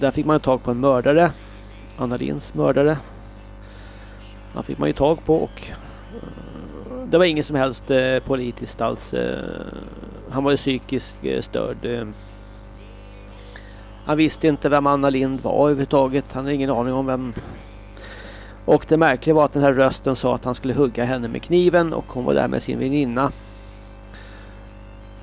där fick man tag på en mördare. Anna Lins mördare. Han fick man ju tag på och eh, det var inget som helst eh, politiskt alls. Eh. Han var ju psykiskt störd. Han visste inte vem Anna Lind var överhuvudtaget. Han hade ingen aning om vem och det märkliga var att den här rösten sa att han skulle hugga henne med kniven och hon var där med sin väninna.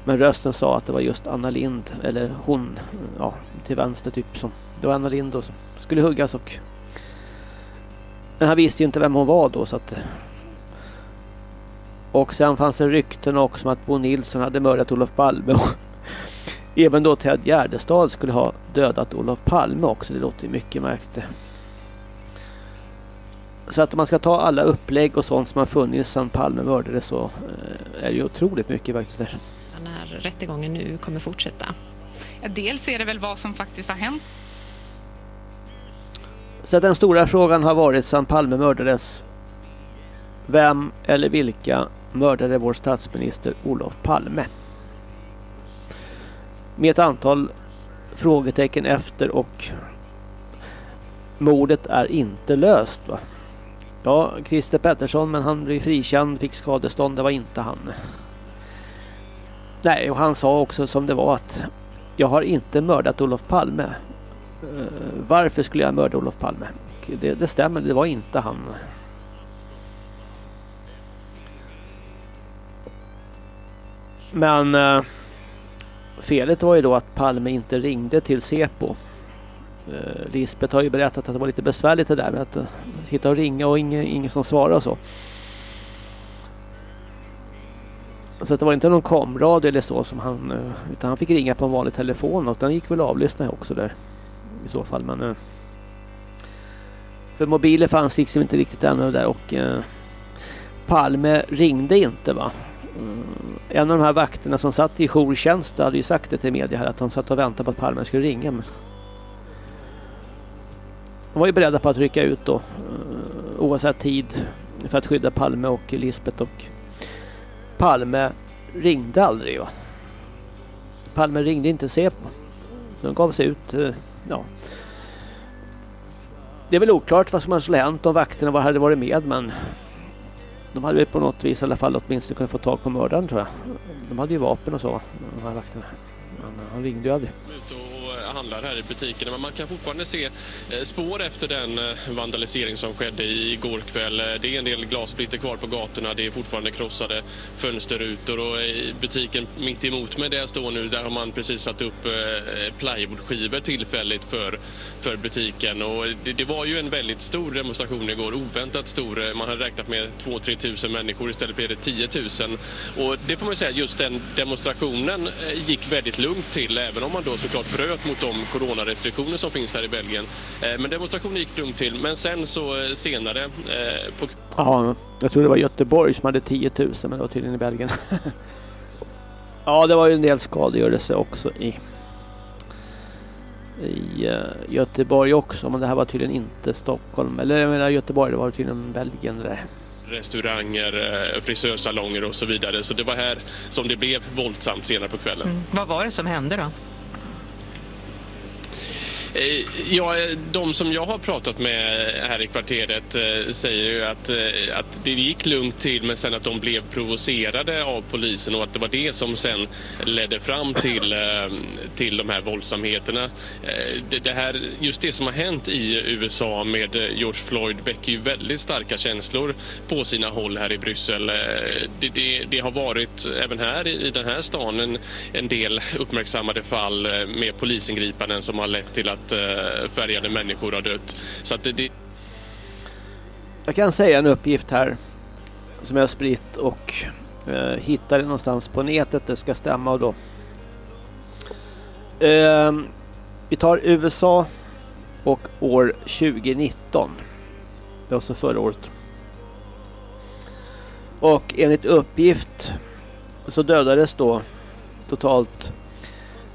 Men rösten sa att det var just Anna Lind, eller hon, ja, till vänster typ som. Det var Anna Lind då som skulle huggas och men han visste ju inte vem hon var då så att och sen fanns det rykten också om att Bo Nilsson hade mördat Olof Palme och även då Ted Gärdestad skulle ha dödat Olof Palme också. Det låter ju mycket märkligt. Så att om man ska ta alla upplägg och sånt som har funnits sedan Palme mördades så eh, är det ju otroligt mycket faktiskt där. När rättegången nu kommer fortsätta. Ja, dels är det väl vad som faktiskt har hänt. Så att den stora frågan har varit sedan Palme mördades. Vem eller vilka mördade vår statsminister Olof Palme? Med ett antal frågetecken efter och mordet är inte löst va. Ja, Christer Pettersson men han blev frikänd, fick skadestånd, det var inte han. Nej, och han sa också som det var att jag har inte mördat Olof Palme. Uh, varför skulle jag mörda Olof Palme? Det, det stämmer, det var inte han. Men uh, felet var ju då att Palme inte ringde till Sepo. Eh, Lisbeth har ju berättat att det var lite besvärligt det där med att eh, sitta och ringa och ingen, ingen som svarar och så. Så det var inte någon komradio eller så som han eh, utan han fick ringa på en vanlig telefon och den gick väl avlyssna också där i så fall men eh, för mobiler fanns liksom inte riktigt ännu där och Palme ringde inte va mm. en av de här vakterna som satt i jourtjänst hade ju sagt det till media här att de satt och väntade på att Palme skulle ringa. Men de var ju beredda på att rycka ut då eh, oavsett tid för att skydda Palme och Lisbeth och Palme ringde aldrig va. Palme ringde inte Säpo. Så de gav sig ut, eh, ja. Det är väl oklart vad som skulle hänt om vakterna hade varit med men de hade väl på något vis i alla fall åtminstone kunnat få tag på mördaren tror jag. De hade ju vapen och så, de här vakterna. Men eh, han ringde ju aldrig handlar här i butikerna men man kan fortfarande se eh, spår efter den eh, vandalisering som skedde igår kväll. Eh, det är en del glassplitter kvar på gatorna, det är fortfarande krossade fönsterrutor och i butiken mitt emot mig där jag står nu där har man precis satt upp plywoodskivor tillfälligt för, för butiken och det, det, var ju en väldigt stor demonstration igår, oväntat stor. Man hade räknat med 2-3 tusen människor, istället blev det 10 000 och det får man säga, just den demonstrationen gick väldigt lugnt till även om man då såklart bröt mot de coronarestriktioner som finns här i Belgien. Eh, men demonstrationen gick lugnt till. Men sen så eh, senare... Eh, på... Ja, jag tror det var Göteborg som hade 10 000 men det var tydligen i Belgien. ja, det var ju en del skadegörelse också i, i Göteborg också. Men det här var tydligen inte Stockholm. Eller jag menar Göteborg, det var tydligen Belgien där restauranger, frisörsalonger och så vidare. Så det var här som det blev våldsamt senare på kvällen. Mm. Vad var det som hände då? Eh, ja, eh, de som jag har pratat med här i kvarteret eh, säger ju att, att det gick lugnt till men sen att de blev provocerade av polisen och att det var det som sen ledde fram till, till de här våldsamheterna. Det här, just det som har hänt i USA med George Floyd väcker ju väldigt starka känslor på sina håll här i Bryssel. Det, det, det har varit även här i den här stan en, en del uppmärksammade fall med polisingripanden som har lett till att att eh, färgade människor har dött. Så att det, Jag kan säga en uppgift här som jag har spritt och eh, hittade någonstans på nätet. Det ska stämma och då. Eh, vi tar USA och år 2019. Det var så förra året. Och enligt uppgift så dödades då totalt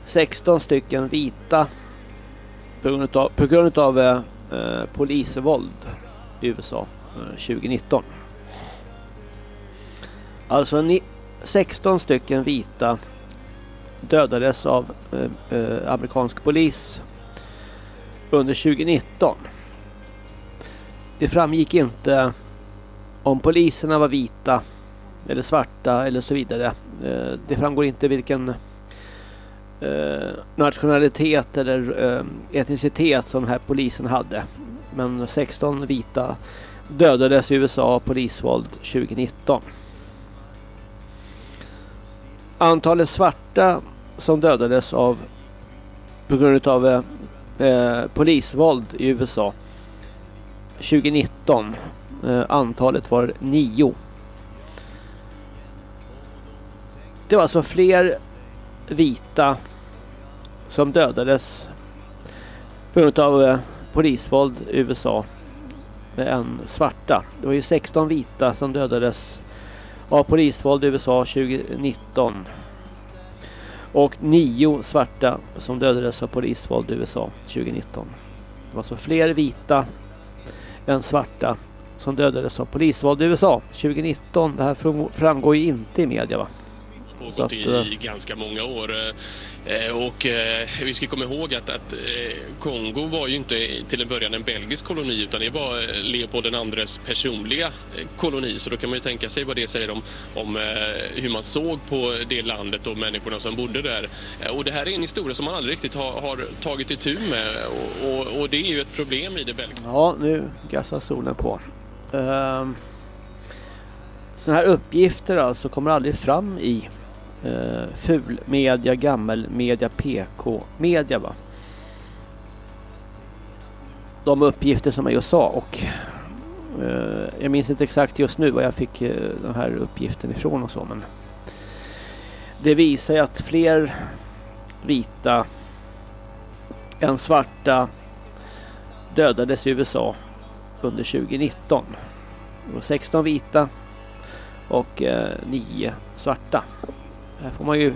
16 stycken vita på grund av, på grund av eh, polisvåld i USA eh, 2019. Alltså ni, 16 stycken vita dödades av eh, eh amerikansk polis under 2019. Det framgick inte om poliserna var vita eller svarta eller så vidare. Eh, det framgår inte vilken Eh, nationalitet eller eh, etnicitet som den här polisen hade. Men 16 vita dödades i USA av polisvåld 2019. Antalet svarta som dödades av på grund av eh, eh polisvåld i USA 2019 eh, antalet var 9. Det var alltså fler vita som dödades på grund av eh, polisvåld i USA med en svarta. Det var ju 16 vita som dödades av polisvåld i USA 2019 och 9 svarta som dödades av polisvåld i USA 2019. Det var alltså fler vita än svarta som dödades av polisvåld i USA 2019. Det här framgår ju inte i media va? Pågått att, i, eh, ganska många år. Eh, Och eh, vi ska komma ihåg att, att Kongo var ju inte till en början en belgisk koloni utan det var Leopold IIs personliga koloni. Så då kan man ju tänka sig vad det säger om, om hur man såg på det landet och människorna som bodde där. Och det här är en historia som man aldrig riktigt har, har tagit itu med och, och, och det är ju ett problem i det belgiska. Ja, nu gassar solen på. Um, sådana här uppgifter alltså kommer aldrig fram i Eh, uh, fulmedia, gammelmedia, PK-media va. De uppgifter som jag just sa och uh, jag minns inte exakt just nu vad jag fick eh, uh, den här uppgiften ifrån och så men det visar ju att fler vita än svarta dödades i USA under 2019. Det var 16 vita och 9 svarta. Här får man ju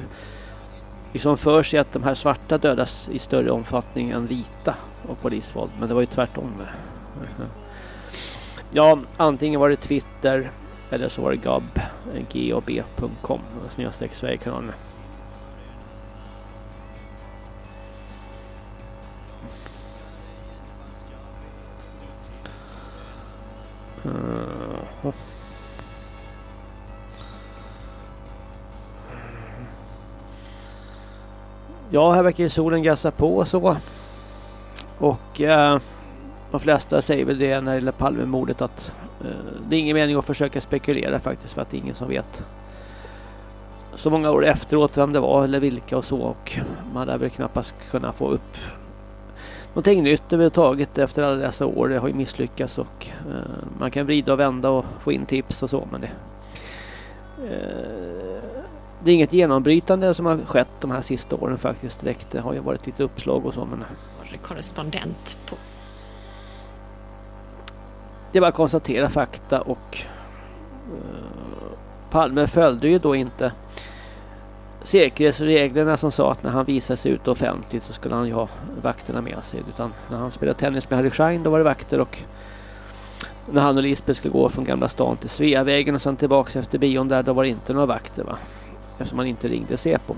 liksom för sig att de här svarta dödas i större omfattning än vita av polisvåld. Men det var ju tvärtom. Ja, antingen var det Twitter eller så var det gab, gab.com, snedstreck alltså Sverigekanalen. Uh, eh, Ja, här verkar ju solen gassa på och så. Och eh, de flesta säger väl det när det gäller Palmemordet att eh, det är ingen mening att försöka spekulera faktiskt för att det är ingen som vet så många år efteråt vem det var eller vilka och så och man hade väl knappast kunna få upp någonting nytt överhuvudtaget efter alla dessa år. Det har ju misslyckats och eh, man kan vrida och vända och få in tips och så men det eh, det är inget genombrytande som har skett de här sista åren faktiskt direkt. Det har ju varit lite uppslag och så men Korrespondent på det bara att konstatera fakta och uh, Palme följde ju då inte säkerhetsreglerna som sa att när han visade sig ute offentligt så skulle han ju ha vakterna med sig. Utan när han spelade tennis med Harry Schein då var det vakter och när han och Lisbeth skulle gå från Gamla stan till Sveavägen och sen tillbaka efter bion där då var det inte några vakter va. Eftersom man inte ringde Säpo.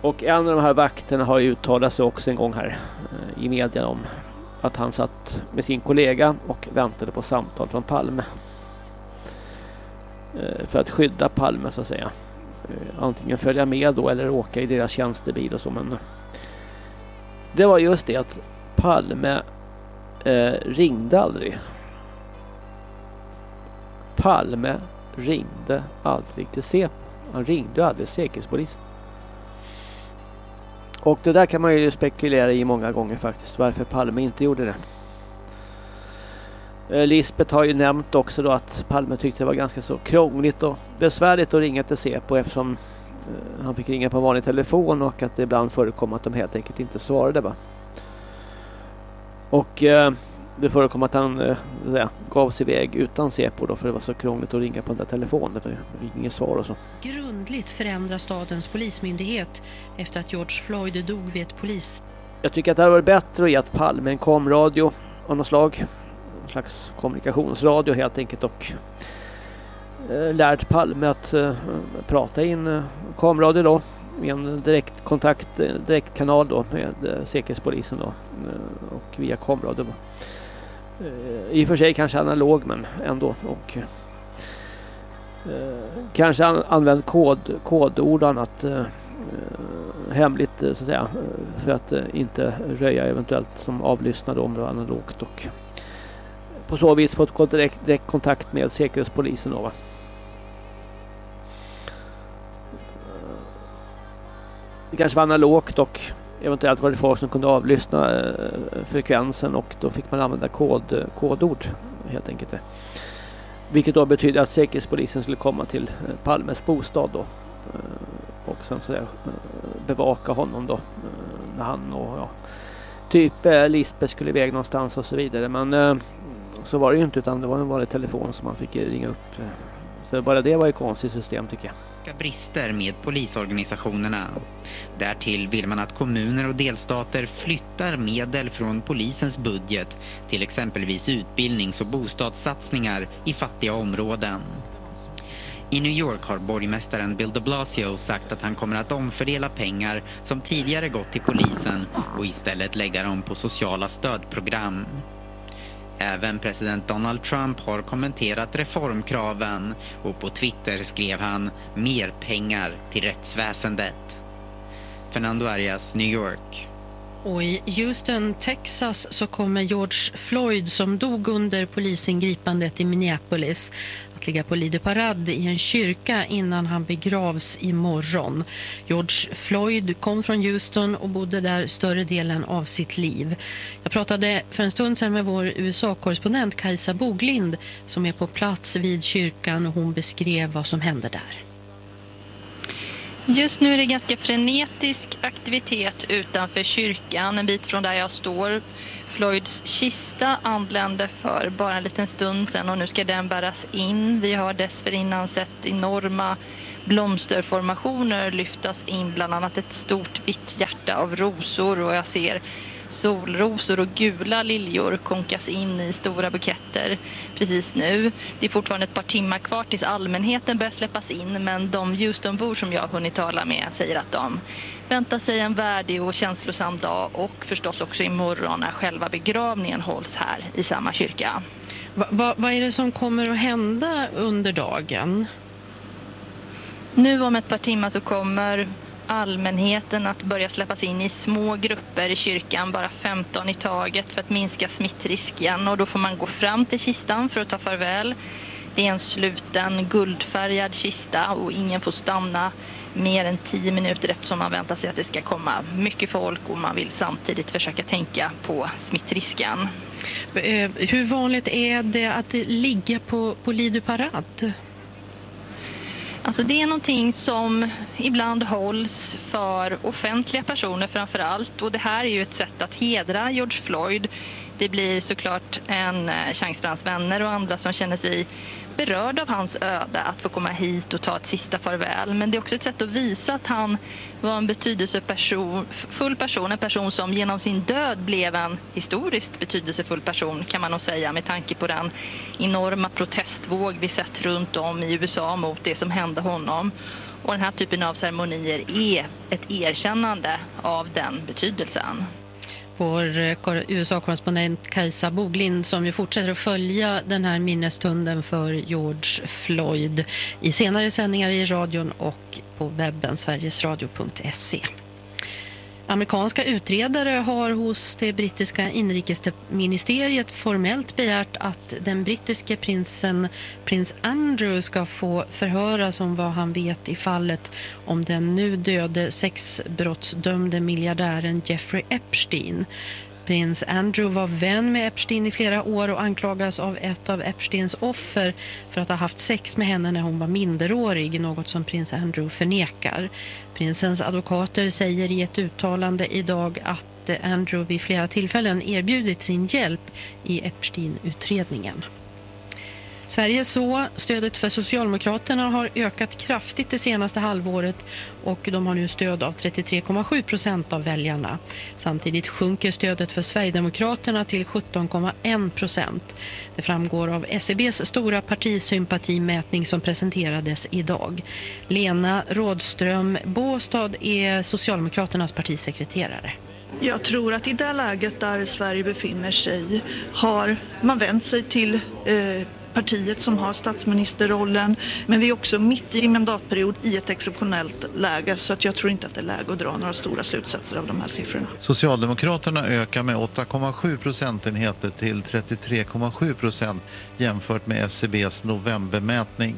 Och en av de här vakterna har uttalat sig också en gång här eh, i media om att han satt med sin kollega och väntade på samtal från Palme. Eh, för att skydda Palme så att säga. Eh, antingen följa med då eller åka i deras tjänstebil och så men det var just det att Palme eh, ringde aldrig. Palme ringde aldrig till Säpo. Han ringde aldrig säkerhetspolisen. Och det där kan man ju spekulera i många gånger faktiskt. Varför Palme inte gjorde det. Eh, Lisbeth har ju nämnt också då att Palme tyckte det var ganska så krångligt och besvärligt att ringa till Säpo eftersom eh, han fick ringa på vanlig telefon och att det ibland förekom att de helt enkelt inte svarade. Va? Och eh, det förekom att han eh, säga, gav sig iväg utan Säpo då för det var så krångligt att ringa på den där telefonen. För det fick inget svar och så. Grundligt förändra stadens polismyndighet efter att George Floyd dog vid ett polis... Jag tycker att det hade varit bättre att ge Palme en komradio av något slag. En slags kommunikationsradio helt enkelt och eh, lärt Palme att eh, prata in eh, komradio då med en direktkontakt, direktkanal då med eh, säkerhetspolisen då och via komradio. Eh, Eh, I och för sig kanske analog men ändå och eh, kanske an använd kod, kodord och annat eh, eh hemligt eh, så att säga för att inte röja eventuellt som avlyssnade om det var analogt och på så vis fått direkt, direkt kontakt med säkerhetspolisen då va. Det kanske var analogt och eventuellt var det folk som kunde avlyssna eh, frekvensen och då fick man använda kod, kodord helt enkelt. Vilket då betyder att säkerhetspolisen skulle komma till eh, Palmes bostad då eh, och sen så där, bevaka honom då eh, när han och ja, typ eh, Lisbeth skulle iväg någonstans och så vidare. Men så var det ju inte utan det var en vanlig telefon som man fick ringa upp. Så bara det var ju konstigt system tycker jag brister med polisorganisationerna. Därtill vill man att kommuner och delstater flyttar medel från polisens budget till exempelvis utbildnings- och bostadssatsningar i fattiga områden. I New York har borgmästaren Bill de Blasio sagt att han kommer att omfördela pengar som tidigare gått till polisen och istället lägga dem på sociala stödprogram. Även president Donald Trump har kommenterat reformkraven och på Twitter skrev han mer pengar till rättsväsendet. Fernando Arias, New York. Och i Houston, Texas så kommer George Floyd som dog under polisingripandet i Minneapolis samtliga ligga på Lider parade i en kyrka innan han begravs imorgon. George Floyd kom från Houston och bodde där större delen av sitt liv. Jag pratade för en stund sedan med vår USA-korrespondent Kajsa Boglind som är på plats vid kyrkan och hon beskrev vad som hände där. Just nu är det ganska frenetisk aktivitet utanför kyrkan, en bit från där jag står. Floyds kista anlände för bara en liten stund sedan och nu ska den bäras in. Vi har dessförinnan sett enorma blomsterformationer lyftas in, bland annat ett stort vitt hjärta av rosor och jag ser solrosor och gula liljor konkas in i stora buketter precis nu. Det är fortfarande ett par timmar kvar tills allmänheten börjar släppas in men de Houstonbor som jag har hunnit tala med säger att de väntar sig en värdig och känslosam dag och förstås också imorgon när själva begravningen hålls här i samma kyrka. Va, va, vad är det som kommer att hända under dagen? Nu om ett par timmar så kommer allmänheten att börja släppas in i små grupper i kyrkan, bara 15 i taget för att minska smittrisken och då får man gå fram till kistan för att ta farväl. Det är en sluten guldfärgad kista och ingen får stanna mer än 10 minuter eftersom man väntar sig att det ska komma mycket folk och man vill samtidigt försöka tänka på smittrisken. Eh, hur vanligt är det att ligga på, på Lidu Parad? Alltså det är någonting som ibland hålls för offentliga personer framför allt och det här är ju ett sätt att hedra George Floyd. Det blir såklart en eh, chans för hans vänner och andra som känner sig berörd av hans öde att få komma hit och ta ett sista farväl. Men det är också ett sätt att visa att han var en betydelsefull person, en person som genom sin död blev en historiskt betydelsefull person kan man nog säga med tanke på den enorma protestvåg vi sett runt om i USA mot det som hände honom. Och den här typen av ceremonier är ett erkännande av den betydelsen vår eh, USA-korrespondent Kajsa Boglind som ju fortsätter att följa den här minnesstunden för George Floyd i senare sändningar i radion och på webben sverigesradio.se. Amerikanska utredare har hos det brittiska inrikesministeriet formellt begärt att den brittiske prinsen prins Andrew ska få förhöras om vad han vet i fallet om den nu döde sexbrottsdömde miljardären Jeffrey Epstein. Prins Andrew var vän med Epstein i flera år och anklagas av ett av Epsteins offer för att ha haft sex med henne när hon var minderårig, något som prins Andrew förnekar. Prinsens advokater säger i ett uttalande idag att Andrew vid flera tillfällen erbjudit sin hjälp i Epstein-utredningen. Sverige så. Stödet för Socialdemokraterna har ökat kraftigt det senaste halvåret och de har nu stöd av 33,7 procent av väljarna. Samtidigt sjunker stödet för Sverigedemokraterna till 17,1 procent. Det framgår av SEBs stora partisympatimätning som presenterades idag. Lena Rådström Båstad är Socialdemokraternas partisekreterare. Jag tror att i det läget där Sverige befinner sig har man vänt sig till eh, partiet som har statsministerrollen. Men vi är också mitt i mandatperiod i ett exceptionellt läge så att jag tror inte att det är läge att dra några stora slutsatser av de här siffrorna. Socialdemokraterna ökar med 8,7 procentenheter till 33,7 procent jämfört med SCBs novembermätning.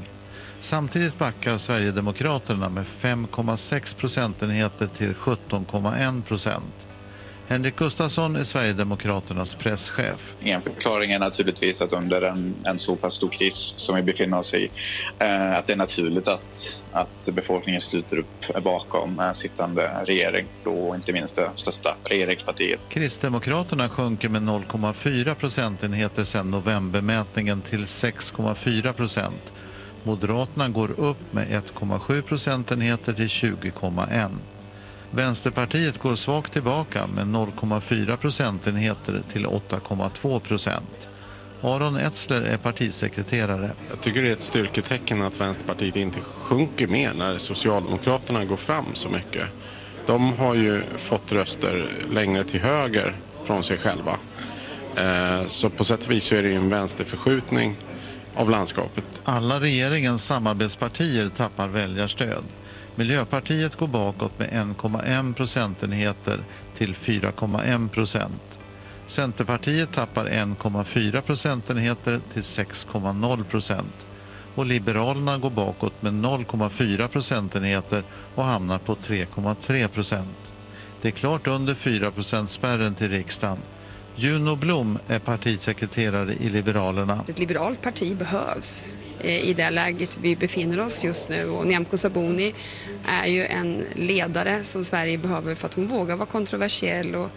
Samtidigt backar Sverigedemokraterna med 5,6 procentenheter till 17,1 procent. Henrik Gustafsson är Sverigedemokraternas presschef. En förklaring är naturligtvis att under en, en så pass stor kris som vi befinner oss i, eh, att det är naturligt att, att befolkningen sluter upp bakom en sittande regering, då inte minst det största regeringspartiet. Kristdemokraterna sjunker med 0,4 procentenheter sedan novembermätningen till 6,4 procent. Moderaterna går upp med 1,7 procentenheter till 20,1. Vänsterpartiet går svagt tillbaka med 0,4 procentenheter till 8,2 procent. Aron Etzler är partisekreterare. Jag tycker det är ett styrketecken att Vänsterpartiet inte sjunker mer när Socialdemokraterna går fram så mycket. De har ju fått röster längre till höger från sig själva. Eh, Så på sätt och vis så är det ju en vänsterförskjutning av landskapet. Alla regeringens samarbetspartier tappar väljarstöd. Miljöpartiet går bakåt med 1,1 procentenheter till 4,1 procent. Centerpartiet tappar 1,4 procentenheter till 6,0 procent. Och Liberalerna går bakåt med 0,4 procentenheter och hamnar på 3,3 procent. Det är klart under 4 spärren till riksdagen. Juno Blom är partisekreterare i Liberalerna. Ett liberalt parti behövs Eh, i det läget vi befinner oss just nu och Nyamko Sabuni är ju en ledare som Sverige behöver för att hon vågar vara kontroversiell och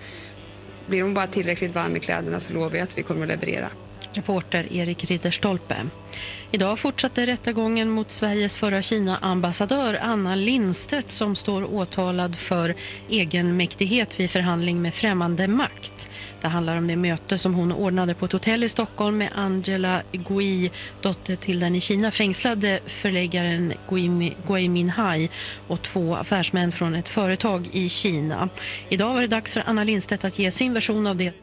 blir hon bara tillräckligt varm i kläderna så lovar jag att vi kommer att leverera. Reporter Erik Ridderstolpe. Idag fortsatte rättegången mot Sveriges förra Kina-ambassadör Anna Lindstedt som står åtalad för egenmäktighet vid förhandling med främmande makt. Det handlar om det möte som hon ordnade på ett hotell i Stockholm med Angela Gui, dotter till den i Kina fängslade förläggaren Gui, Gui Minhai och två affärsmän från ett företag i Kina. Idag var det dags för Anna Lindstedt att ge sin version av det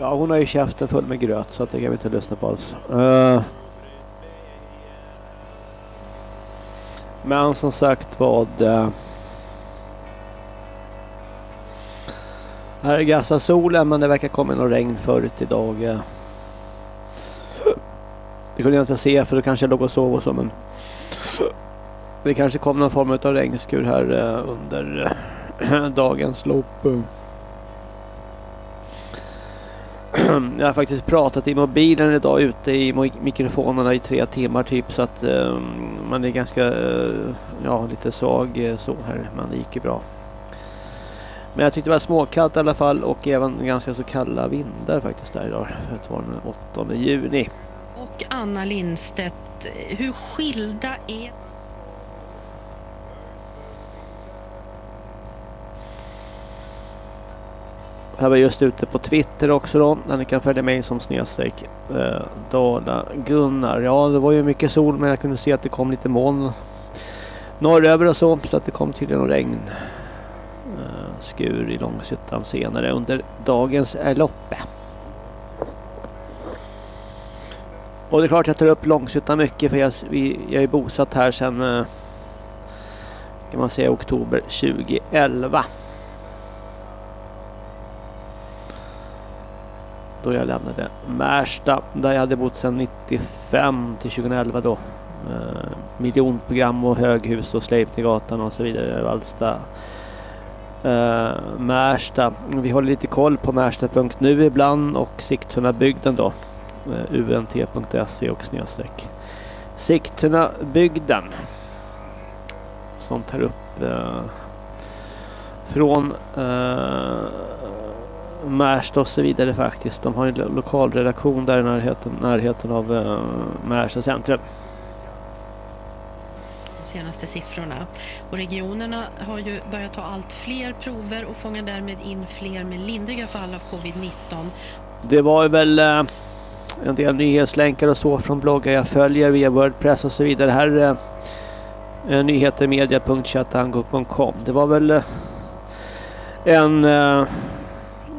Ja, hon har ju käften full med gröt så att det kan vi inte lyssna på alls. Uh, men som sagt vad... Eh, här gassar solen men det verkar komma någon regn förut idag. eh. det kunde jag inte se för då kanske jag låg och sov och så men... Det kanske kom någon form av regnskur här eh, under eh, dagens lopp. Jag har faktiskt pratat i mobilen idag ute i mikrofonerna i tre timmar typ så att um, man är ganska uh, ja, lite svag eh, så här men det gick ju bra. Men jag tyckte det var småkallt i alla fall och även ganska så kalla vindar faktiskt där idag. För att det var den 8 juni. och Anna Lindstedt. Hur skilda är Jag var just ute på Twitter också då. Där ni kan följa mig som snedstreck eh, Dala Gunnar. Ja det var ju mycket sol men jag kunde se att det kom lite moln norröver och så. Så att det kom tydligen någon regn. Eh, skur i Långshyttan senare under dagens lopp. Och det är klart jag tar upp Långshyttan mycket för jag, vi, jag är bosatt här sedan eh, kan man säga oktober 2011. Då jag lämnade Märsta där jag hade bott sedan 95 till 2011 då. Eh, miljonprogram och höghus och Sleipnergatan och så vidare. Vallsta. Eh, Märsta. Vi håller lite koll på Märsta.nu ibland och Sigtunabygden då. Eh, unt.se och snedstreck. Sigtunabygden. Som tar upp eh, från eh, Märsta och så vidare faktiskt. De har en lo- lokalredaktion där i närheten, närheten av uh, Märsta centrum. de senaste siffrorna. Och regionerna har ju börjat ta allt fler prover och fångar därmed in fler med lindriga fall av covid-19. Det var ju väl eh, en del nyhetslänkar och så från bloggar jag följer via Wordpress och så vidare. Här uh, nyhetermedia.chatango.com. Det var väl eh, en eh,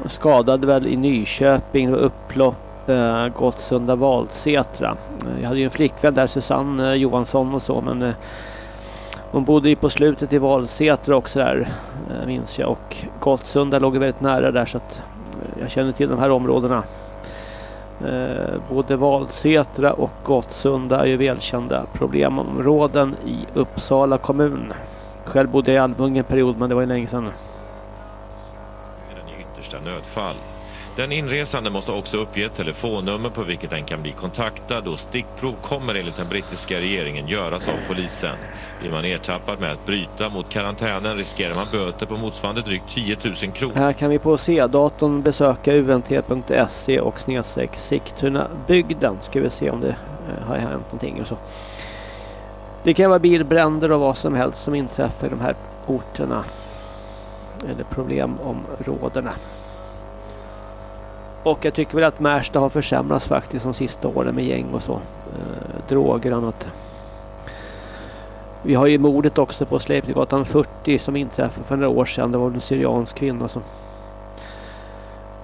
skadad väl i Nyköping, det var upplopp, eh, Gottsunda, Valsätra. Eh, jag hade ju en flickvän där, Susanne eh, Johansson och så, men eh, hon bodde ju på slutet i Valsätra också där, eh, minns jag. Och Gottsunda låg ju väldigt nära där så att eh, jag känner till de här områdena. Eh, både Valsätra och Gottsunda är ju välkända problemområden i Uppsala kommun. Själv bodde jag i Almunge en period men det var ju länge sedan i nödfall. Den inresande måste också uppge ett telefonnummer på vilket den kan bli kontaktad och stickprov kommer enligt den brittiska regeringen göras av polisen. Blir man ertappad med att bryta mot karantänen riskerar man böter på motsvarande drygt 10 000 kronor. Här kan vi på C-datorn besöka unt.se och snedstreck Sigtuna bygden. Ska vi se om det eh, har hänt någonting och så. Det kan vara bilbränder och vad som helst som inträffar i de här orterna. eller problemområdena. Och jag tycker väl att Märsta har försämrats faktiskt de sista åren med gäng och så. Eh, droger och annat. Vi har ju mordet också på Sleipninggatan 40 som inträffade för några år sedan. Det var en syriansk kvinna som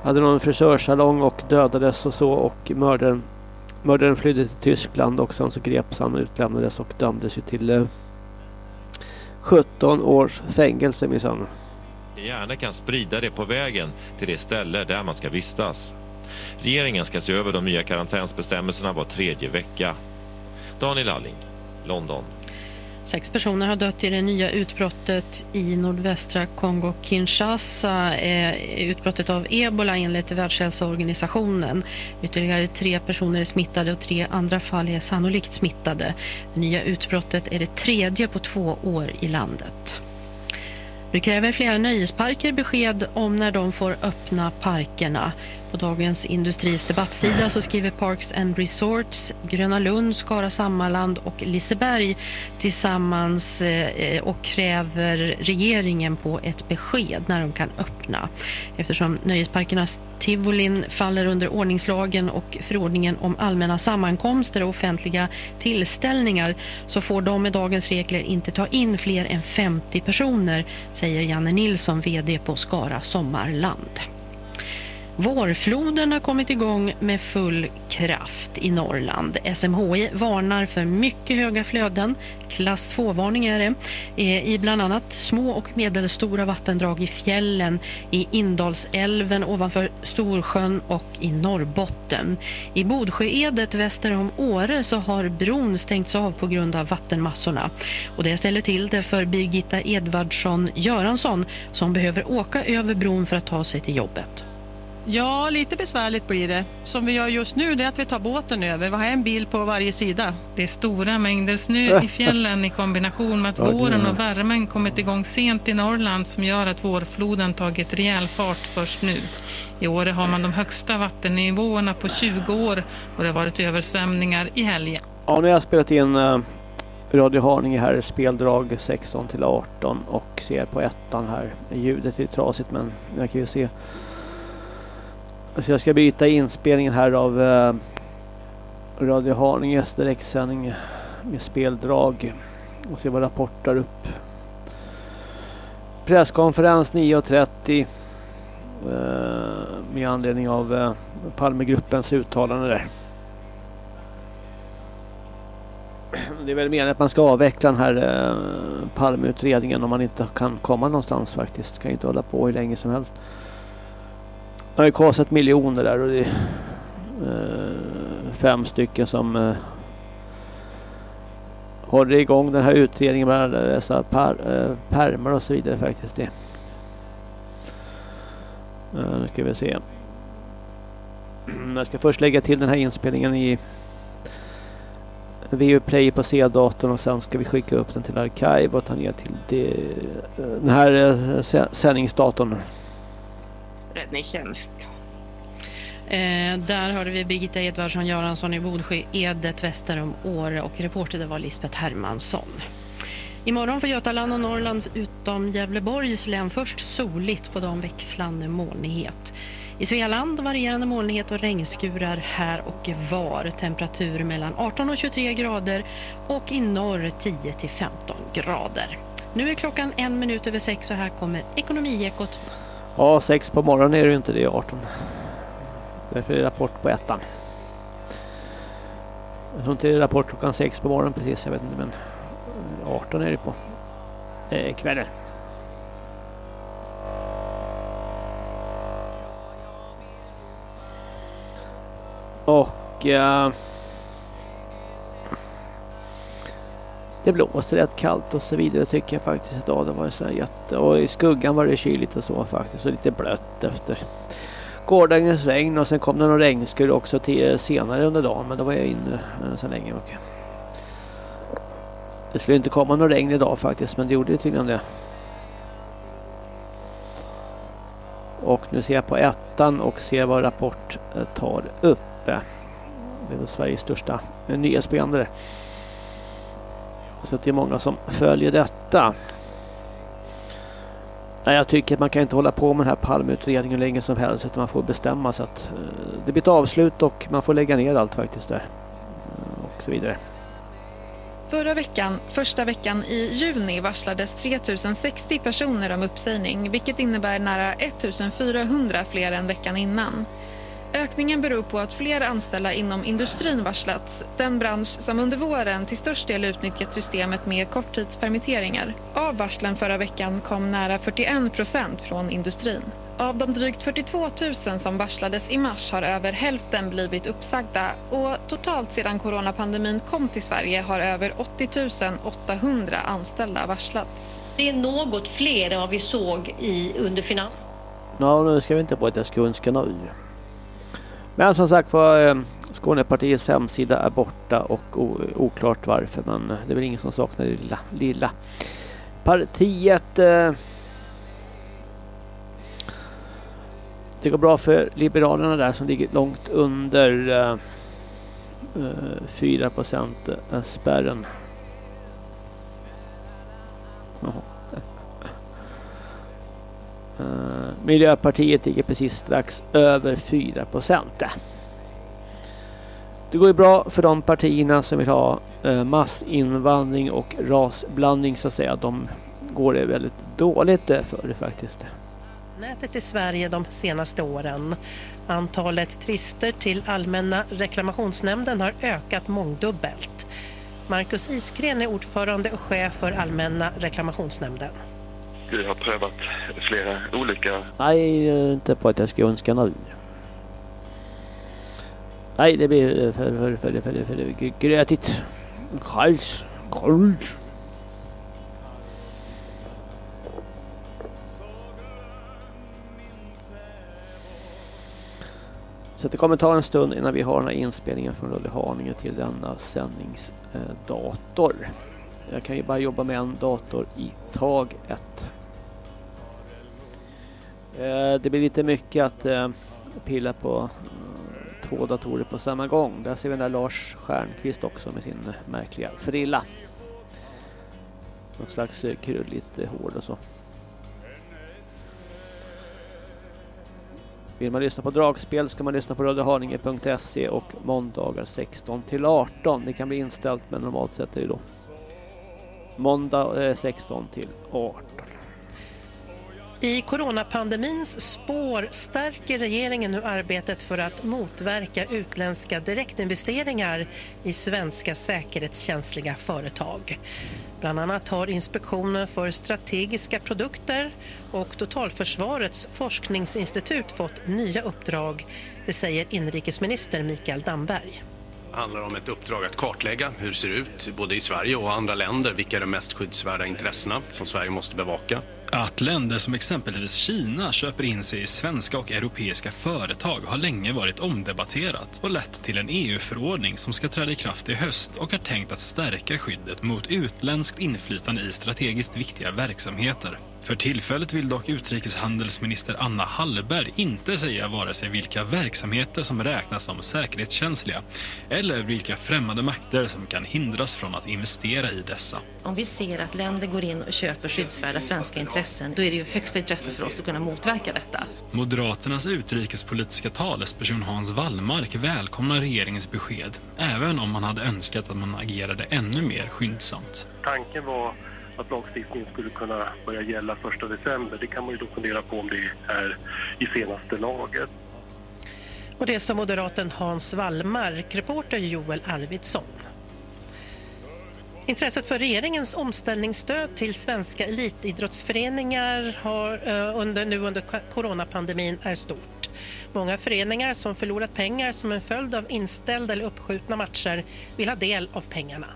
hade någon frisörsalong och dödades och så och mördaren, mördaren flydde till Tyskland och sen så greps han och utlämnades och dömdes ju till eh, 17 års fängelse minsann gärna kan sprida det på vägen till det ställe där man ska vistas. Regeringen ska se över de nya karantänsbestämmelserna var tredje vecka. Daniel Alling, London. Sex personer har dött i det nya utbrottet i nordvästra Kongo-Kinshasa. Eh, utbrottet av ebola enligt Världshälsoorganisationen. Ytterligare tre personer är smittade och tre andra fall är sannolikt smittade. Det nya utbrottet är det tredje på två år i landet. Nu kräver flera nöjesparker besked om när de får öppna parkerna. På dagens Industris debattsida så skriver Parks and Resorts, Gröna Lund, Skara Sammarland och Liseberg tillsammans eh, och kräver regeringen på ett besked när de kan öppna. Eftersom nöjesparkernas tivolin faller under ordningslagen och förordningen om allmänna sammankomster och offentliga tillställningar så får de med dagens regler inte ta in fler än 50 personer, säger Janne Nilsson, VD på Skara Sommarland. Vårfloden har kommit igång med full kraft i Norrland. SMHI varnar för mycket höga flöden. Klass 2-varning är det eh, i bland annat små och medelstora vattendrag i fjällen, i Indalsälven ovanför Storsjön och i Norrbotten. I Bodsjöedet väster om Åre så har bron stängts av på grund av vattenmassorna. Och det ställer till det för Birgitta Edvardsson Göransson som behöver åka över bron för att ta sig till jobbet. Ja, lite besvärligt blir det. Som vi gör just nu det är att vi tar båten över. Vi har en bil på varje sida. Det är stora mängder snö i fjällen i kombination med att våren och värmen kommit igång sent i Norrland som gör att vårfloden tagit rejäl fart först nu. I år har man de högsta vattennivåerna på 20 år och det har varit översvämningar i helgen. Ja, nu har jag spelat in uh, Radio Haninge här, speldrag 16 till 18 och ser på ettan här. Ljudet är trasigt men jag kan ju se så jag ska byta inspelningen här av eh, Radio Haninges direktsändning med speldrag och se vad rapportar upp. Presskonferens 9.30 eh, med anledning av eh, Palmegruppens uttalande där. Det är väl meningen att man ska avveckla den här eh, Palmeutredningen om man inte kan komma någonstans faktiskt. Kan inte hålla på hur länge som helst. Det har ju kostat miljoner där och det är eh, fem stycken som eh, håller igång den här utredningen med alla dessa per, eh, permar och så vidare faktiskt. Det. Eh, nu ska vi se. Jag ska först lägga till den här inspelningen i VU Play på C-datorn och sen ska vi skicka upp den till arkiv och ta ner till det, den här eh, sändningsdatorn räddningstjänst. Eh, där hörde vi Birgitta Edvardsson Göransson i Bodsjö, Edet, väster om Åre och reporter det var Lisbeth Hermansson. Imorgon för Götaland och Norrland utom Gävleborgs län först soligt på de växlande molnighet. I Svealand varierande molnighet och regnskurar här och var. Temperatur mellan 18 och 23 grader och i norr 10 till 15 grader. Nu är klockan en minut över sex och här kommer Ekonomiekot Ja, sex på morgonen är det ju inte det 18. Därför är det rapport på ettan. Jag tror inte det är rapport klockan sex på morgonen precis, jag vet inte men 18 är det på eh, kvällen. Och Eh, Det blåser rätt kallt och så vidare tycker jag faktiskt idag. Det var så jätte... Och i skuggan var det kyligt och så faktiskt. Och lite blött efter gårdagens regn. Och sen kom det någon regnskur också till eh, senare under dagen. Men då var jag inne eh, så länge. Och det skulle inte komma någon regn idag faktiskt. Men det gjorde det tydligen det. Och nu ser jag på ettan och ser vad Rapport eh, tar upp. Det är Sveriges största nyhetsprogram där. Så det är många som följer detta. Nej, jag tycker att man kan inte hålla på med den här Palmeutredningen länge som helst utan man får bestämma så att eh, det blir ett avslut och man får lägga ner allt faktiskt där. Eh, och så vidare. Förra veckan, första veckan i juni, varslades 3060 personer om uppsägning vilket innebär nära 1400 fler än veckan innan. Ökningen beror på att fler anställda inom industrin varslats, den bransch som under våren till störst del utnyttjat systemet med korttidspermitteringar. Av varslen förra veckan kom nära 41 procent från industrin. Av de drygt 42 000 som varslades i mars har över hälften blivit uppsagda och totalt sedan coronapandemin kom till Sverige har över 80 800 anställda varslats. Det är något fler än vad vi såg i, under finans. Ja, nu ska vi inte på ett skånska nu. Men som sagt var, ehm, Skånepartiets hemsida är borta och oklart varför. Men det är väl ingen som saknar det lilla, lilla partiet. Eh, det går bra för Liberalerna där som ligger långt under eh, eh, 4 procent spärren. Jaha. Eh, Miljöpartiet ligger precis strax över 4 procent. Det går ju bra för de partierna som vill ha eh, massinvandring och rasblandning så att säga. De går det väldigt dåligt eh, för det faktiskt nätet i Sverige de senaste åren. Antalet tvister till Allmänna reklamationsnämnden har ökat mångdubbelt. Marcus Isgren är ordförande och chef för Allmänna reklamationsnämnden. Du har prövat flera olika... Nej, inte på att jag ska önska nu. Nej, det blir eh, för, för, för, för, för, för grötigt. Kallt. Kallt. Så det kommer ta en stund innan vi har den här inspelningen från Rulle Haninge till denna sändningsdator. Jag kan ju bara jobba med en dator i taget. Eh, det blir lite mycket att eh, pilla på eh, två datorer på samma gång. Där ser vi den där Lars Stjernqvist också med sin märkliga frilla. Något slags krulligt hår och så. Vill man lyssna på dragspel ska man lyssna på rödehaninge.se och måndagar 16 till 18. Det kan bli inställt men normalt sett är det då måndag eh, 16 till 18. I coronapandemins spår stärker regeringen nu arbetet för att motverka utländska direktinvesteringar i svenska säkerhetskänsliga företag. Bland annat har Inspektionen för strategiska produkter och Totalförsvarets forskningsinstitut fått nya uppdrag. Det säger inrikesminister Mikael Damberg. Det handlar om ett uppdrag att kartlägga hur det ser ut både i Sverige och andra länder. Vilka är de mest skyddsvärda intressena som Sverige måste bevaka? Att länder som exempelvis Kina köper in sig i svenska och europeiska företag har länge varit omdebatterat och lett till en EU-förordning som ska träda i kraft i höst och är tänkt att stärka skyddet mot utländskt inflytande i strategiskt viktiga verksamheter. För tillfället vill dock utrikeshandelsminister Anna Hallberg inte säga vare sig vilka verksamheter som räknas som säkerhetskänsliga eller vilka främmande makter som kan hindras från att investera i dessa. Om vi ser att länder går in och köper skyddsvärda svenska intressen, då är det ju högsta intresse för oss att kunna motverka detta. Moderaternas utrikespolitiska talesperson Hans Wallmark välkomnar regeringens besked, även om man hade önskat att man agerade ännu mer skyndsamt. Tanken var att lagstiftningen skulle kunna börja gälla 1 december. Det kan man ju då fundera på om det är i senaste laget. Och det som moderaten Hans Wallmark, reporter Joel Arvidsson. Intresset för regeringens omställningsstöd till svenska elitidrottsföreningar har, eh, under, nu under coronapandemin är stort. Många föreningar som förlorat pengar som en följd av inställda eller uppskjutna matcher vill ha del av pengarna.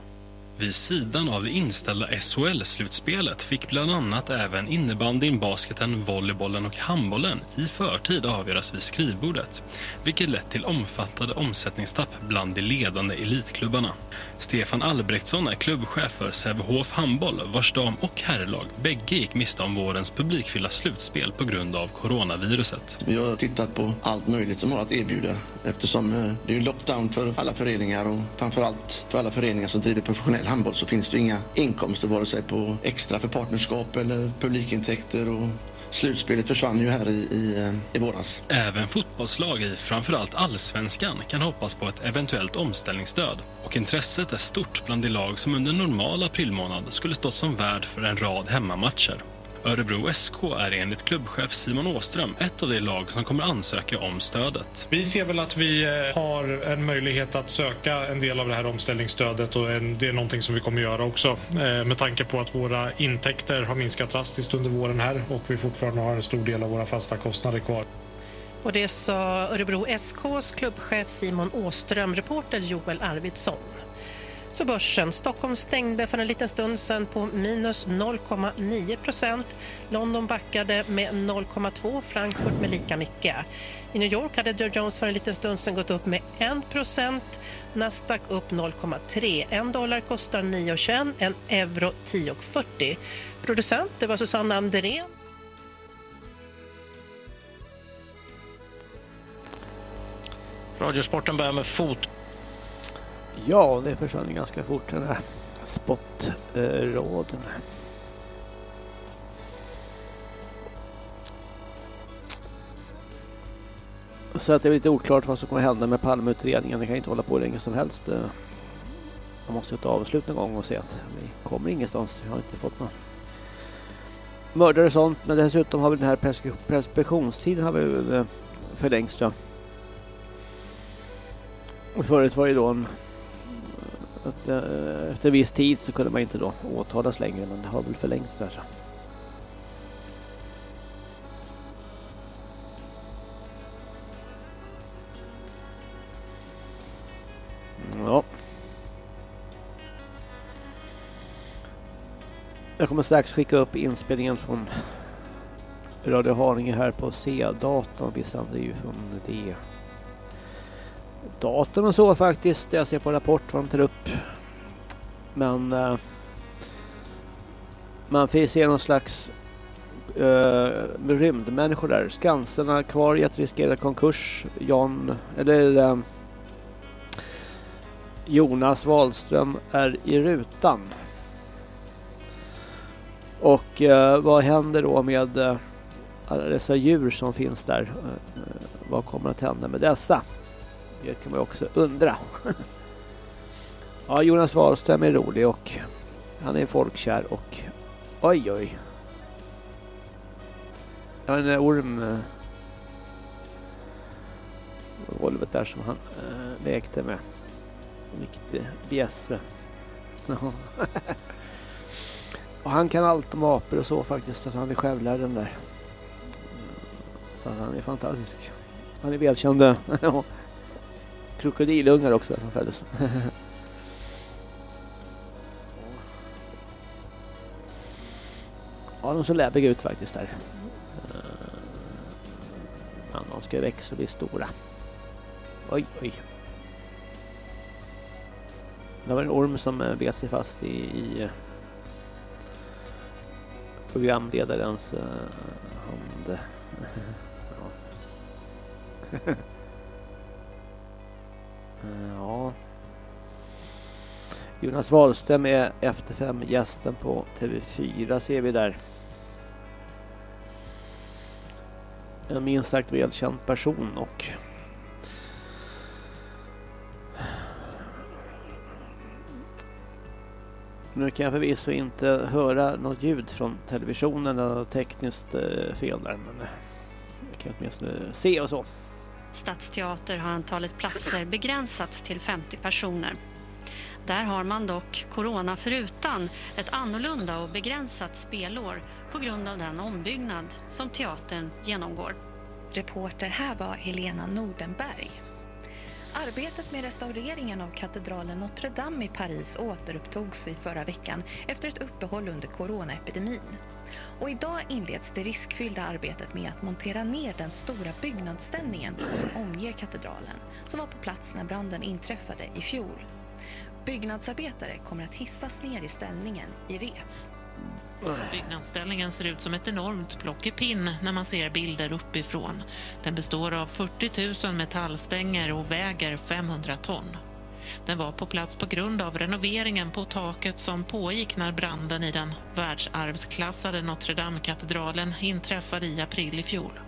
Vid sidan av det inställda SHL-slutspelet fick bland annat även innebandyn, basketen, volleybollen och handbollen i förtid avgöras vid skrivbordet, vilket lett till omfattande omsättningstapp bland de ledande elitklubbarna. Stefan Albrektsson är klubbchef för Sävehof Handboll, vars dam och herrlag bägge gick miste om vårens publikfyllda slutspel på grund av coronaviruset. Vi har tittat på allt möjligt som har att erbjuda eftersom eh, det är lockdown för alla föreningar och framförallt för alla föreningar som driver professionell handboll så finns det inga inkomster vare sig på extra för partnerskap eller publikintäkter och slutspelet försvann ju här i, i, eh, i våras. Även fotbollslag i framförallt allsvenskan kan hoppas på ett eventuellt omställningsstöd och intresset är stort bland de lag som under normal aprilmånad skulle stått som värd för en rad hemmamatcher. Örebro SK är enligt klubbchef Simon Åström ett av de lag som kommer ansöka om stödet. Vi ser väl att vi eh, har en möjlighet att söka en del av det här omställningsstödet och det är någonting som vi kommer göra också eh, med tanke på att våra intäkter har minskat drastiskt under våren här och vi fortfarande har en stor del av våra fasta kostnader kvar. Och det sa Örebro SKs klubbchef Simon Åström, reporter Joel Arvidsson. Så börsen. Stockholm stängde för en liten stund sedan på minus 0,9 procent. London backade med 0,2, Frankfurt med lika mycket. I New York hade Dow Jones för en liten stund sedan gått upp med 1 procent. Nasdaq upp 0,3. En dollar kostar 9,21, en euro 10,40. Producent det var Susanna Andrén. Radiosporten börjar med fotboll. Ja, det försvann ganska fort den här spottraden. Så att det är lite oklart vad som kommer hända med Palmeutredningen. Det kan inte hålla på hur länge som helst. Man måste ju ta avslut någon gång och se att vi kommer ingenstans. Vi har inte fått någon mördare och sånt. Men dessutom har vi den här preskriptionstiden har vi eh, förlängts. Då. Förut var det då en Eh, efter viss tid så kunde man inte då åtalas längre men det har väl förlängts där. Så. Ja. Jag kommer strax skicka upp inspelningen från Radio Haninge här på C-datorn. Vi sänder ju från det datorn och så faktiskt. Jag ser på rapport vad de tar upp. Men eh, man får se någon slags eh, rymdmänniskor där. Skansen kvar i att riskera konkurs. Jan, eller eh, Jonas Wahlström är i rutan. Och eh, vad händer då med eh, alla dessa djur som finns där? Eh, vad kommer att hända med dessa? Det kan man också undra. ja, Jonas Wahlström är rolig och han är folkkär och oj oj. Ja, en orm på golvet där som han äh, lekte med. En riktig bjässe. och han kan allt om apor och så faktiskt. Att han är självlärd den där. Så han är fantastisk. Han är välkänd krokodilungar också som föddes. ja, de ser läbiga ut faktiskt där. Men de ska växa och bli stora. Oj, oj. Det var en orm som eh, bet sig fast i, i eh, programledarens hand. Ja. Eh, Jonas Wahlström är efter fem gästen på TV4 ser vi där. En minst sagt välkänd person och Nu kan jag förvisso inte höra något ljud från televisionen eller tekniskt eh, fel där men jag kan åtminstone se och så. Stadsteater har antalet platser begränsats till 50 personer. Där har man dock, corona förutan, ett annorlunda och begränsat spelår på grund av den ombyggnad som teatern genomgår. Reporter här var Helena Nordenberg. Arbetet med restaureringen av katedralen Notre Dame i Paris återupptogs i förra veckan efter ett uppehåll under coronaepidemin. Och idag inleds det riskfyllda arbetet med att montera ner den stora byggnadsställningen som omger katedralen, som var på plats när branden inträffade i fjol. Byggnadsarbetare kommer att hissas ner i ställningen i rep. Byggnadsställningen ser ut som ett enormt plockepinn när man ser bilder uppifrån. Den består av 40 000 metallstänger och väger 500 ton. Den var på plats på grund av renoveringen på taket som pågick när branden i den världsarvsklassade Notre Dame-katedralen inträffade i april i fjol.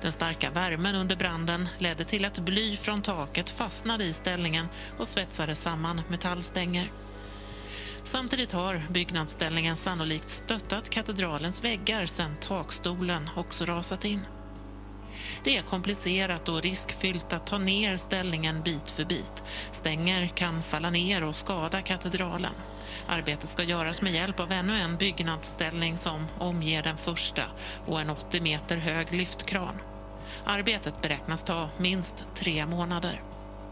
Den starka värmen under branden ledde till att bly från taket fastnade i ställningen och svetsade samman metallstänger. Samtidigt har byggnadsställningen sannolikt stöttat katedralens väggar sedan takstolen också rasat in. Det är komplicerat och riskfyllt att ta ner ställningen bit för bit. Stänger kan falla ner och skada katedralen. Arbetet ska göras med hjälp av ännu en byggnadsställning som omger den första och en 80 meter hög lyftkran. Arbetet beräknas ta minst tre månader.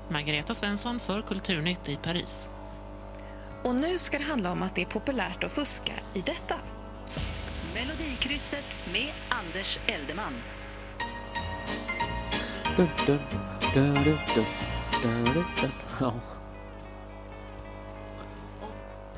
Margareta Svensson för Kulturnytt i Paris. Och nu ska det handla om att det är populärt att fuska i detta. Melodikrysset med Anders Eldeman. Dun, dun, dun, dun, dun, dun, dun, dun. Ja.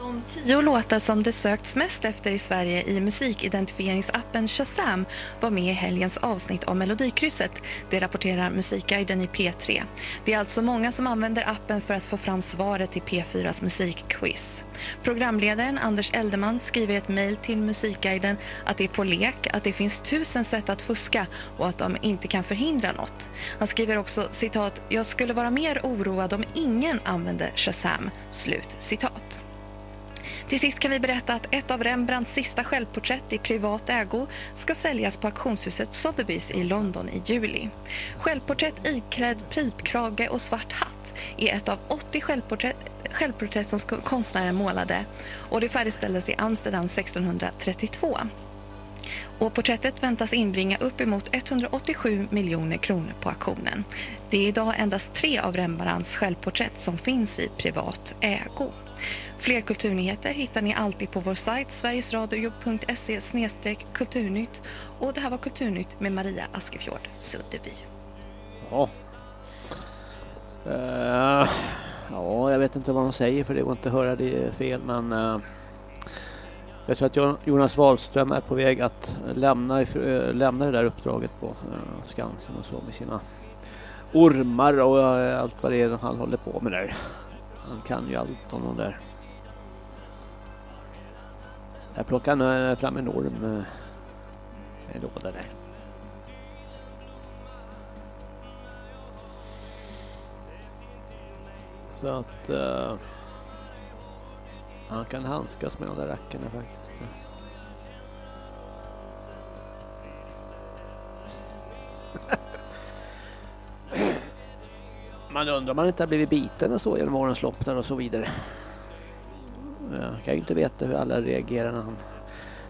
De tio låtar som det sökts mest efter i Sverige i musikidentifieringsappen Shazam var med i helgens avsnitt av Melodikrysset. Det rapporterar Musikguiden i P3. Det är alltså många som använder appen för att få fram svaret till P4s musikquiz. Programledaren Anders Eldeman skriver ett mejl till Musikguiden att det är på lek, att det finns tusen sätt att fuska och att de inte kan förhindra något. Han skriver också citat, jag skulle vara mer oroad om ingen använde Shazam, slut citat. Till sist kan vi berätta att ett av Rembrandts sista självporträtt i privat ägo ska säljas på auktionshuset Sotheby's i London i juli. Självporträtt iklädd pipkrage och svart hatt är ett av 80 självporträtt, självporträtt som konstnären målade och det färdigställdes i Amsterdam 1632. Och porträttet väntas inbringa uppemot 187 miljoner kronor på auktionen. Det är idag endast tre av Rembrandts självporträtt som finns i privat ägo. Fler kulturnyheter hittar ni alltid på vår sajt sverigesradio.se kulturnytt. Och det här var Kulturnytt med Maria Askefjord Suddeby. Ja. Uh, ja, jag vet inte vad de säger för det går inte att höra det fel men uh, jag tror att Jonas Wahlström är på väg att lämna, uh, lämna det där uppdraget på uh, Skansen och så med sina ormar och allt vad det är han håller på med där. Han kan ju allt om de där jag plockar eh, fram en orm eh, en låda där. Så att uh, han kan handskas med de där rackarna faktiskt. Man undrar om man inte har blivit biten och så genom årens lopp och så vidare. Jag kan ju inte veta hur alla reagerar när han,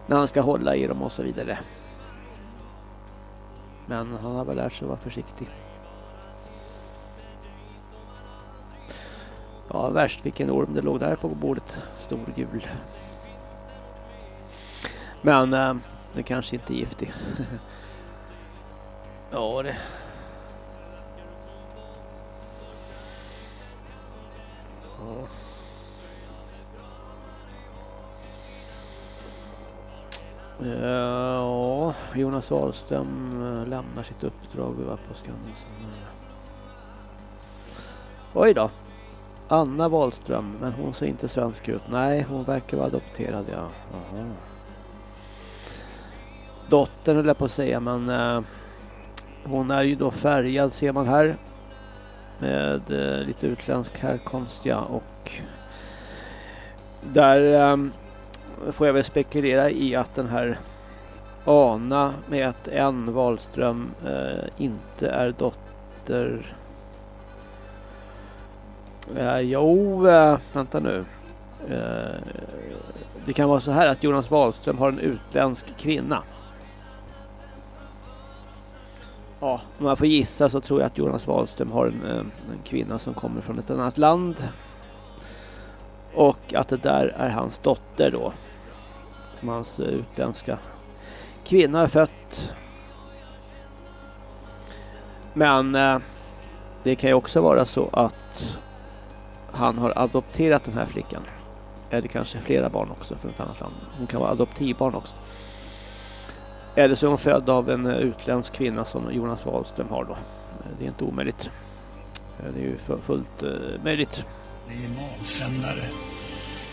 när han ska hålla i dem och så vidare. Men han har väl lärt sig att vara försiktig. Ja, värst vilken orm det låg där på bordet. Stor gul. Men äh, det kanske inte är giftig. ja, det... Ja. Eh, ja, Jonas Wahlström eh, lämnar sitt uppdrag vid på Skansen. Oj då. Anna Wahlström, men hon ser inte svensk ut. Nej, hon verkar vara adopterad, ja. Aha. Dottern höll jag på att säga, men eh, hon är ju då färgad ser man här. Med eh, lite utländsk härkomst, ja. Och där eh, får jag väl spekulera i att den här Ana med ett N Wahlström eh, inte är dotter eh, Jo, eh, vänta nu. Eh, det kan vara så här att Jonas Wahlström har en utländsk kvinna. Ja, om man får gissa så tror jag att Jonas Wahlström har en, eh, en kvinna som kommer från ett annat land. Och att det där är hans dotter då som hans eh, utländska kvinna är fött. Men eh, det kan ju också vara så att han har adopterat den här flickan. Eller kanske flera barn också från ett annat land. Hon kan vara adoptivbarn också. Eller så är hon född av en eh, utländsk kvinna som Jonas Wahlström har då. Eh, det är inte omöjligt. Det är ju fullt möjligt. Det är matsändare,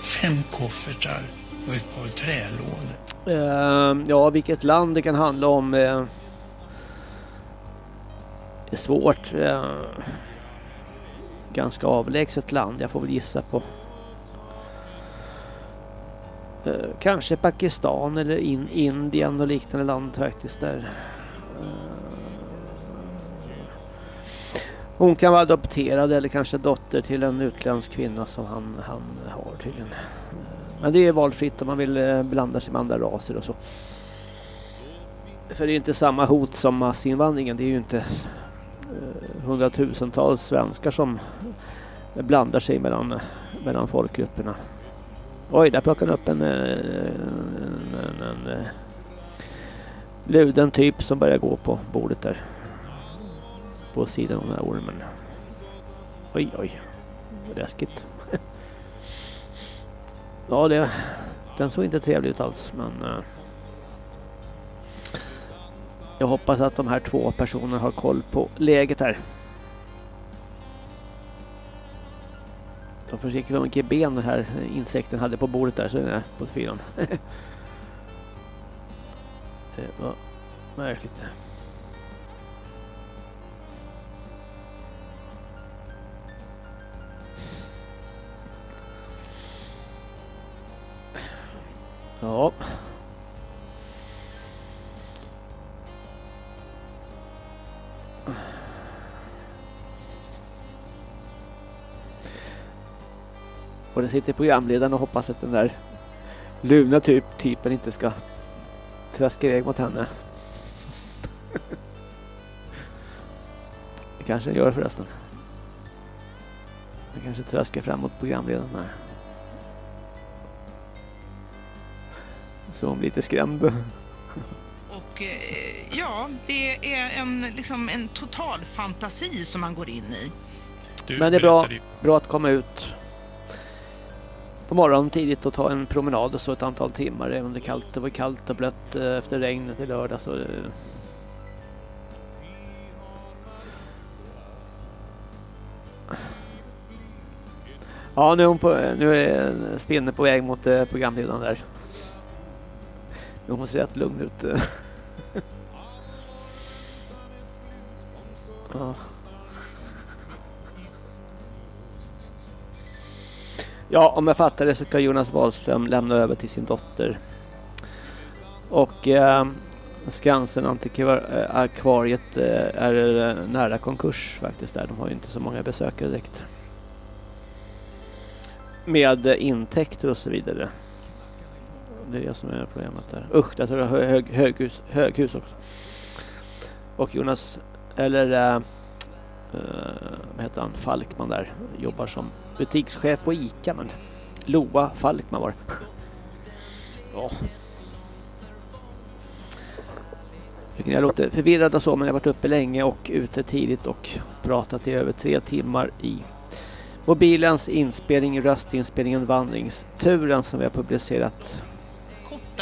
fem koffertar och ett par trälådor. Uh, ehm, ja, vilket land det kan handla om uh, är svårt. Uh, ganska avlägset land, jag får väl gissa på. Uh, kanske Pakistan eller in Indien och liknande land faktiskt där. Hon kan vara adopterad eller kanske dotter till en utländsk kvinna som han, han har tydligen. Men det är valfritt om man vill eh, blanda sig med andra raser och så. För det är inte samma hot som massinvandringen. Det är ju inte eh, hundratusentals svenskar som blandar sig mellan, mellan folkgrupperna. Oj, där plockar han upp en, eh, en, en, en, en luden typ som börjar gå på bordet där. På sidan av den här ormen. Oj, oj. Läskigt. Ja, det, den såg inte trevlig ut alls. Men eh, jag hoppas att de här två personerna har koll på läget här. De försöker hur mycket ben den här insekten hade på bordet där så den är på fyran. Eh, det var märkligt. Ja. Och den sitter programledaren och hoppas att den där luna typ, typen inte ska traska iväg mot henne. det kanske den gör förresten. Den kanske traskar fram mot programledaren här. Så hon blir lite skrämd. Och eh, ja, det är en, liksom en total fantasi som man går in i. Du Men det är bra, bra att komma ut på morgonen tidigt och ta en promenad och så ett antal timmar. Även om det är kallt. Det var kallt och blött eh, efter regnet i lördag. Så Ja, nu är hon på, nu är Spinne på väg mot eh, programledaren där. Men hon ser rätt lugn ut. Eh. ja. ja, om jag fattar det så ska Jonas Wahlström lämna över till sin dotter. Och eh, Skansen Antikvariet eh, eh, är eh, nära konkurs faktiskt där. De har ju inte så många besökare direkt. Med intäkter och så vidare. Det är det som är problemet där. Usch, där tror jag hög, höghus, höghus också. Och Jonas, eller äh, vad heter han, Falkman där, jobbar som butikschef på ICA. Men Loa Falkman var Ja. Jag låter förvirrad och så men jag har varit uppe länge och ute tidigt och pratat i över tre timmar i mobilens inspelning, röstinspelningen Vandringsturen som vi har publicerat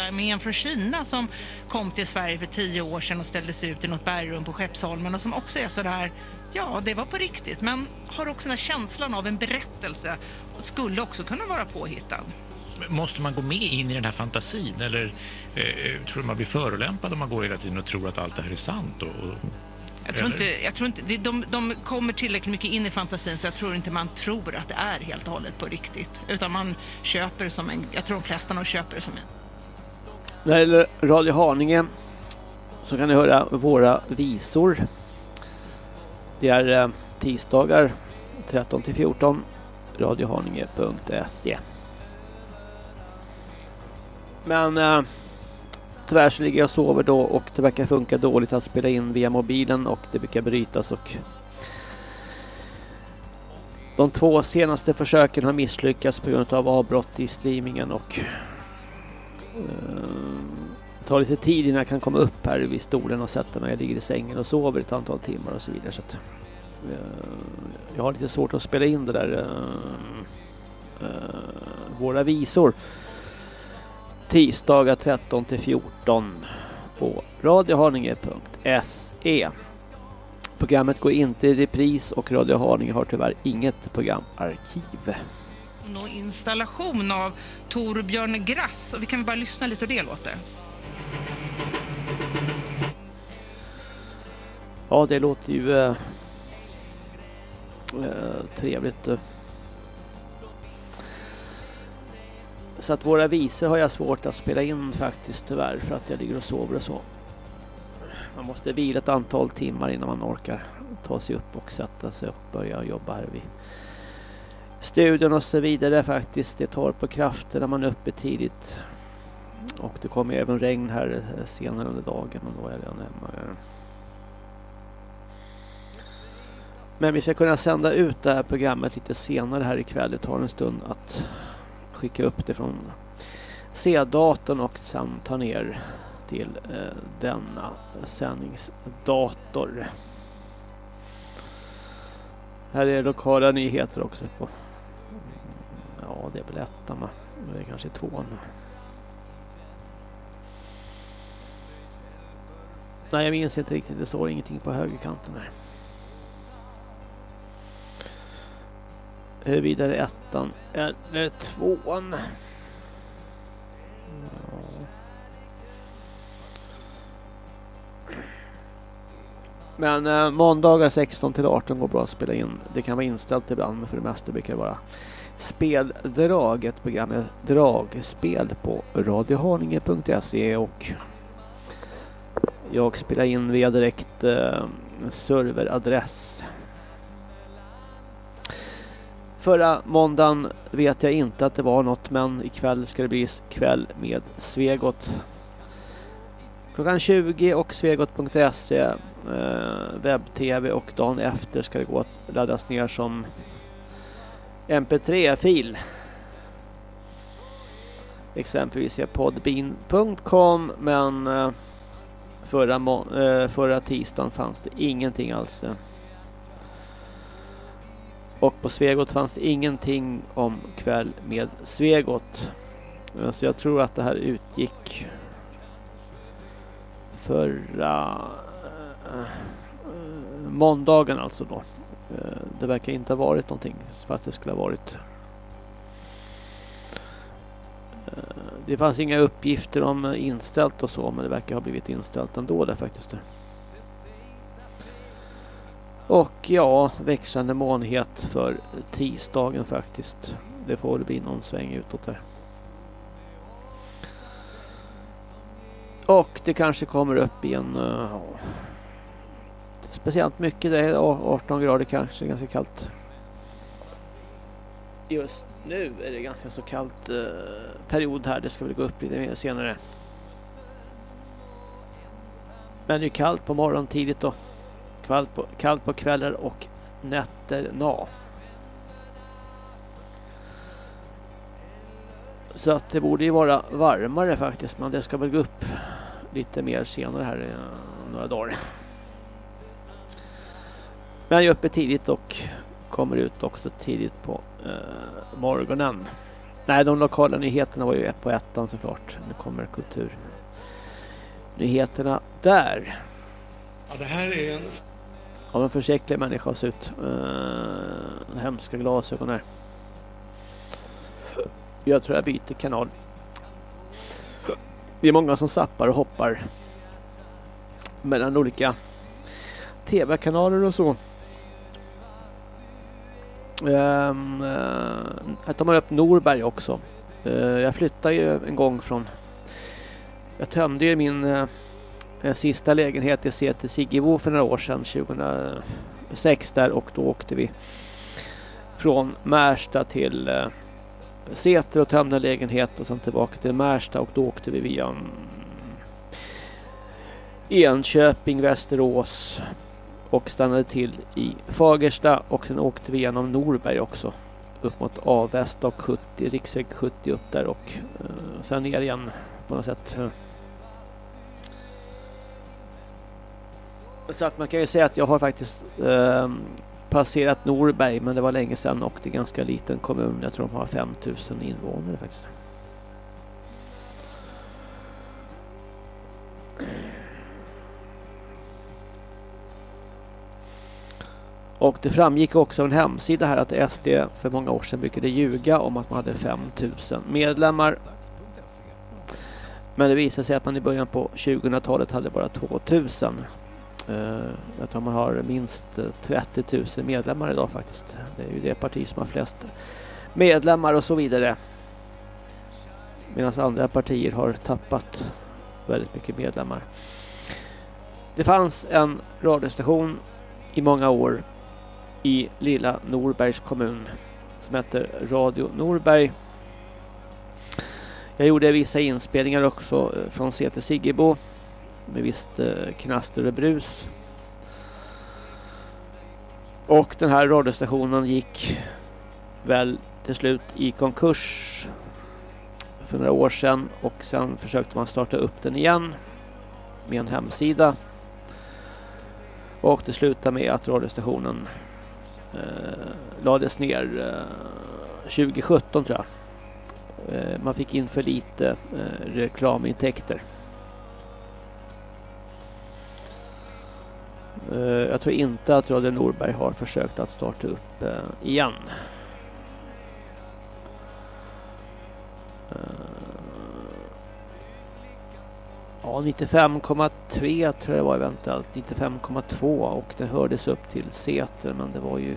en från Kina som kom till Sverige för tio år sedan och ställdes ut i något bergrum på Skeppsholmen och som också är sådär, ja det var på riktigt men har också den här känslan av en berättelse och skulle också kunna vara påhittad. Måste man gå med in i den här fantasin eller eh, tror du man blir förolämpad om man går hela tiden och tror att allt det här är sant? Och, jag tror inte, jag tror inte de, de kommer tillräckligt mycket in i fantasin så jag tror inte man tror att det är helt och hållet på riktigt. Utan man köper som en, jag tror de flesta nog köper som en när det gäller Radio Haninge så kan ni höra våra visor. Det är eh, tisdagar 13 till 14 radiohaninge.se Men eh, tyvärr så ligger jag och sover då och det verkar funka dåligt att spela in via mobilen och det brukar brytas och de två senaste försöken har misslyckats på grund av avbrott i streamingen och Eh, det tar lite tid innan jag kan komma upp här vid stolen och sätta mig. Jag ligger i sängen och sover ett antal timmar och så vidare. Så att, uh, jag har lite svårt att spela in det där. Uh, våra visor. Tisdagar 13 till 14 på radiohaninge.se Programmet går inte i repris och Radio Haninge har tyvärr inget programarkiv. Och installation av Torbjörn Grass. Och vi kan väl bara lyssna lite hur det låter. Ja, det låter ju eh, eh, trevligt. Så att våra visor har jag svårt att spela in faktiskt tyvärr för att jag ligger och sover och så. Man måste vila ett antal timmar innan man orkar ta sig upp och sätta sig och börja jobba här vid studion och så vidare faktiskt. Det tar på krafter när man är uppe tidigt. Och det kommer även regn här eh, senare under dagen och då är jag redan hemma. Men vi ska kunna sända ut det här programmet lite senare här ikväll. Det tar en stund att skicka upp det från C-datorn och sen ta ner till eh, denna sändningsdator. Här är lokala nyheter också på Ja, det är väl ettan va? Det är kanske tvåan. Nej, jag minns inte riktigt. Det står ingenting på högerkanten här. Huruvida det är ettan eller tvåan. Ja. Men eh, måndagar 16 till 18 går bra att spela in. Det kan vara inställt ibland men för det mesta brukar det vara speldrag. Ett program med dragspel på radiohaninge.se och jag spelar in via direkt eh, serveradress. Förra måndagen vet jag inte att det var något men ikväll ska det bli kväll med Svegot. Klockan 20 och svegot.se eh, webb-tv och dagen efter ska det gå att laddas ner som mp3-fil. Exempelvis via podbean.com men eh, förra, eh, förra tisdagen fanns det ingenting alls. Eh. Och på Svegot fanns det ingenting om kväll med Svegot. Så jag tror att det här utgick förra måndagen alltså då. Eh, det verkar inte ha varit någonting för att det skulle ha varit. Eh, det fanns inga uppgifter om inställt och så men det verkar ha blivit inställt ändå där faktiskt. Och ja, växande månhet för tisdagen faktiskt. Det får det bli någon sväng utåt där. Och det kanske kommer upp igen. Uh, speciellt mycket. Det är 18 grader kanske. Ganska kallt. Just nu är det ganska så kallt eh, period här. Det ska väl gå upp lite mer senare. Men det är kallt på morgonen tidigt då. Kallt på, kallt på kvällar och nätterna. Så att det borde ju vara varmare faktiskt. Men det ska väl gå upp lite mer senare här eh, några dagar. Men jag är uppe tidigt och kommer ut också tidigt på eh, morgonen. Nej, de lokala nyheterna var ju på ettan såklart. Nu kommer kulturnyheterna där. Ja, det här är en... Ja, en försäklig människa ser ut. Uh, hemska glasögon här. Jag tror jag byter kanal. Det är många som sappar och hoppar mellan olika tv-kanaler och så. Um, uh, här tar man upp Norberg också. Uh, jag flyttade ju en gång från... Jag tömde ju min uh, sista lägenhet i CT Siggebo för några år sedan, 2006 där och då åkte vi från Märsta till uh, Säter och tömde en lägenhet och sen tillbaka till Märsta och då åkte vi via um, Enköping, Västerås och stannade till i Fagersta och sen åkte vi genom Norberg också upp mot Avesta och 70, riksväg 70 upp där och uh, sen ner igen på något sätt. Så att man kan ju säga att jag har faktiskt uh, passerat Norberg men det var länge sedan och det är ganska liten kommun. Jag tror de har 5000 invånare faktiskt. Och det framgick också av en hemsida här att SD för många år sedan brukade ljuga om att man hade 5000 medlemmar. Men det visade sig att man i början på 2000-talet hade bara 2000. Uh, eh, jag tror man har minst 30 000 medlemmar idag faktiskt. Det är ju det parti som har flest medlemmar och så vidare. Medan andra partier har tappat väldigt mycket medlemmar. Det fanns en radiostation i många år i lilla Norbergs kommun som heter Radio Norberg. Jag gjorde vissa inspelningar också eh, från CT Siggebo med visst eh, knaster och brus. Och den här radiostationen gick väl till slut i konkurs för några år sedan och sen försökte man starta upp den igen med en hemsida. Och det slutade med att radiostationen Eh, lades ner eh, 2017 tror jag. Eh, man fick in för lite eh, reklamintäkter. Eh, jag tror inte att Radio Norberg har försökt att starta upp eh, igen. Eh, Ja, 95,3 tror jag det var eventuellt. 95,2 och det hördes upp till Säter men det var ju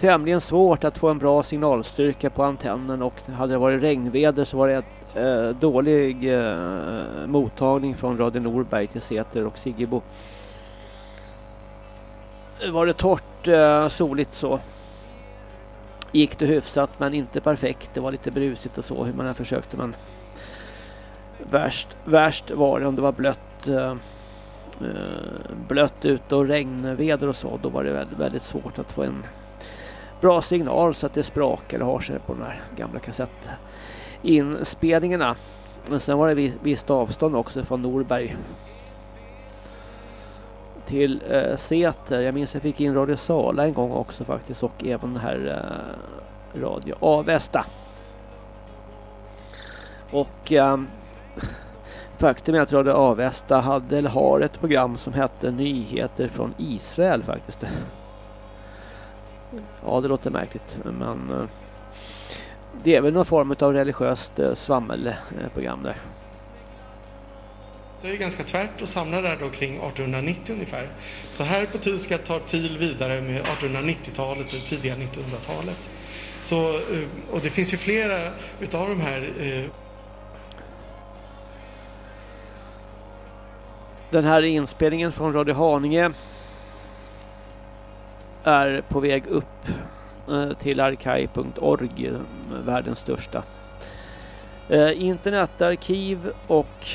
tämligen svårt att få en bra signalstyrka på antennen och hade det varit regnväder så var det ett, äh, dålig äh, mottagning från Radio Norberg till Säter och Siggebo. Var det torrt, äh, soligt så gick det hyfsat men inte perfekt. Det var lite brusigt och så hur man än försökte men värst, värst var det om det var blött eh, eh blött ute och regnväder och så. Då var det väldigt, väldigt svårt att få en bra signal så att det sprakade och har sig på de här gamla kassettinspelningarna. Men sen var det visst avstånd också från Norberg till eh, Säter. Jag minns jag fick in Radio Sala en gång också faktiskt och även här eh, Radio Avesta. Och eh, faktum är att Radio Avesta hade eller har ett program som hette Nyheter från Israel faktiskt. Ja, det låter märkligt men eh, det är väl någon form av religiöst eh, svammelprogram där. Det är ganska tvärt och samlar där då kring 1890 ungefär. Så här på Tilska tar TIL vidare med 1890-talet och tidiga 1900-talet. Så, eh, och det finns ju flera utav de här Den här inspelningen från Radio Haninge är på väg upp eh, till arkai.org, världens största eh, internetarkiv och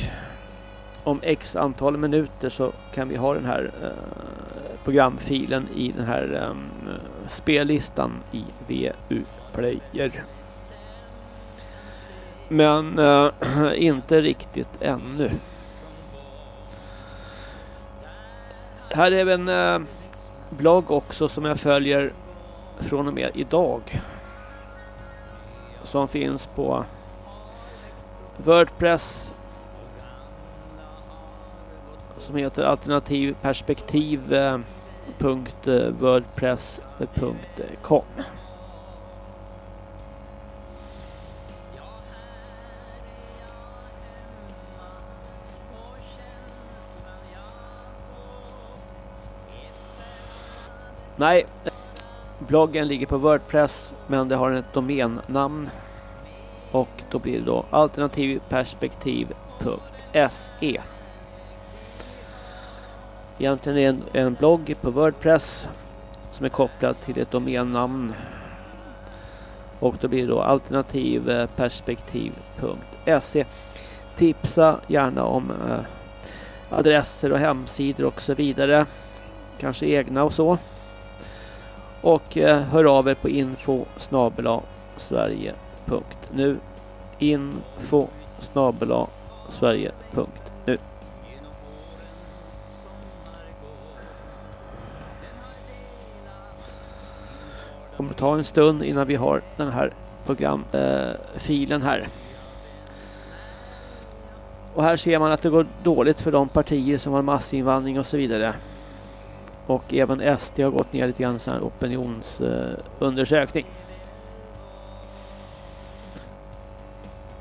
om x antal minuter så kan vi ha den här eh, programfilen i den här ehm, spellistan i VU Player. Men inte riktigt ännu. Här är en eh, blogg också som jag följer från och med idag. Som finns på Wordpress som heter alternativperspektiv.wordpress.com eh, Nej, bloggen ligger på Wordpress men det har ett domännamn och då blir det då alternativperspektiv.se Egentligen är en, en blogg på Wordpress som är kopplad till ett domännamn. Och då blir det då alternativperspektiv.se Tipsa gärna om eh, adresser och hemsidor och så vidare. Kanske egna och så. Och eh, hör av er på info sverige.nu info sverige.nu kommer ta en stund innan vi har den här programfilen eh, här. Och här ser man att det går dåligt för de partier som har massinvandring och så vidare. Och även SD har gått ner lite grann i en opinionsundersökning. Eh,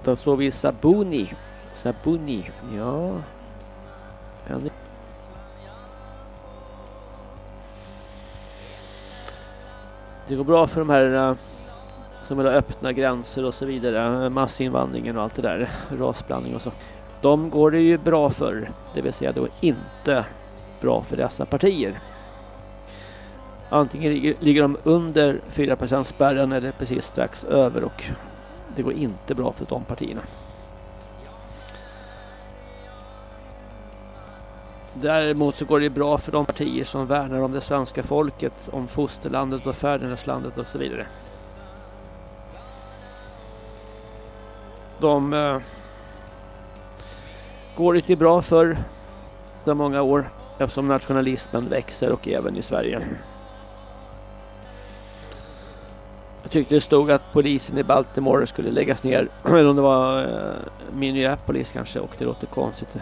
Då såg vi Sabuni. Sabuni, ja. Det går bra för de här eh, som vill ha öppna gränser och så vidare. Eh, massinvandringen och allt det där. Rasblandning och så. De går det ju bra för. Det vill säga det går inte bra för dessa partier. Antingen ligger, ligger de under 4% spärren eller precis strax över och det går inte bra för de partierna. Däremot så går det bra för de partier som värnar om det svenska folket, om fosterlandet och fäderneslandet och så vidare. De eh, går lite bra för så många år eftersom nationalismen växer och även i Sverige. Jag tyckte det stod att polisen i Baltimore skulle läggas ner. Eller om det var eh, Minneapolis kanske och det låter konstigt.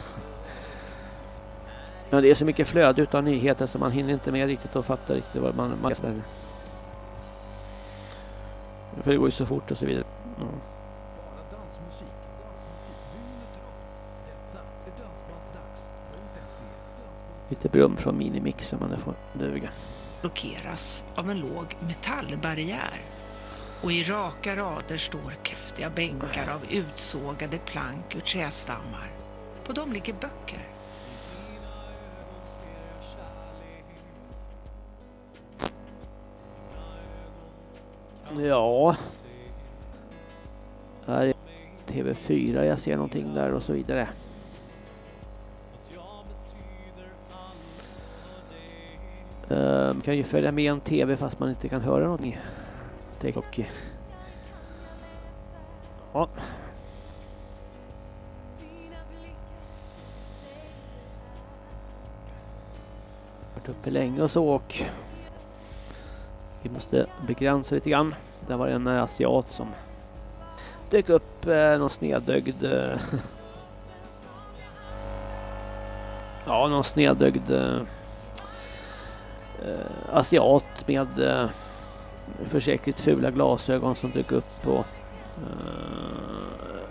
Men det är så mycket flöde utav nyheter så man hinner inte med riktigt och fatta riktigt vad man, man För det går ju så fort och så vidare. Ja. Lite brum från minimixen men det får duga. Blockeras av en låg metallbarriär och i raka rader står kraftiga bänkar av utsågade plank ur trästammar. På dem ligger böcker. Ja. Här är TV4, jag ser någonting där och så vidare. Man kan ju följa med en TV fast man inte kan höra någonting. Och ja. Varit uppe länge och så och vi måste begränsa lite grann. Det var en asiat som dök upp eh, någon snedögd eh, ja, någon snedögd eh, asiat med eh, försäkligt fula glasögon som dök upp på uh,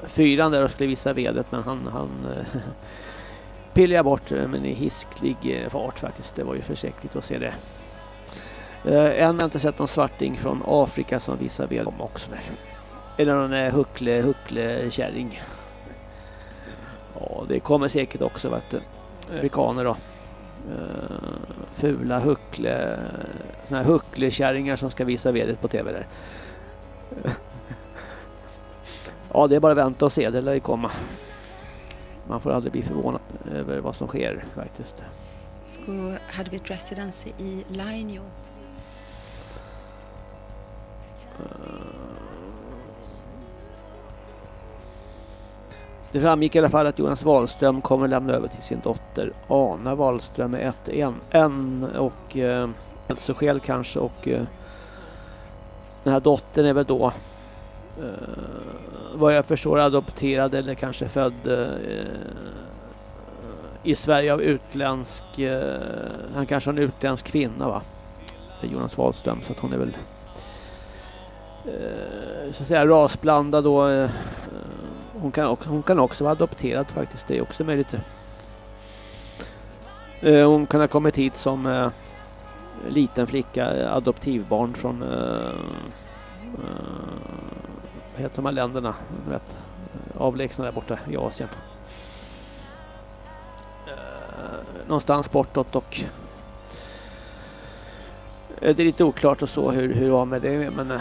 fyran där och skulle visa vedet men han, han uh, pillade bort men i hisklig fart faktiskt. Det var ju försäkligt att se det. Uh, än har inte sett någon svarting från Afrika som visar ved också där. Eller någon uh, huckle, huckle kärring. Ja, det kommer säkert också vet du. Afrikaner då. Uh, fula huckle såna här hucklekärringar som ska visa vedet på tv där. ja, det är bara att vänta och se. Det lär ju komma. Man får aldrig bli förvånad över vad som sker faktiskt. Så hade vi ett residency i Lainio. Det framgick i alla fall att Jonas Wahlström kommer lämna över till sin dotter Ana Wahlström med ett en, en och eh, hälsoskäl kanske och eh, den här dottern är väl då eh, vad jag förstår adopterad eller kanske född eh, i Sverige av utländsk eh, han kanske har en utländsk kvinna va? Jonas Wahlström så att hon är väl eh, så att säga rasblandad då eh, hon kan, hon kan också vara adopterad faktiskt det är också möjligt eh, hon kan ha kommit hit som eh, liten flicka, eh, adoptivbarn från eh, vad heter de här länderna? Vet, avlägsna där borta i Asien. Uh, någonstans bortåt och det är lite oklart och så hur, hur det var med det men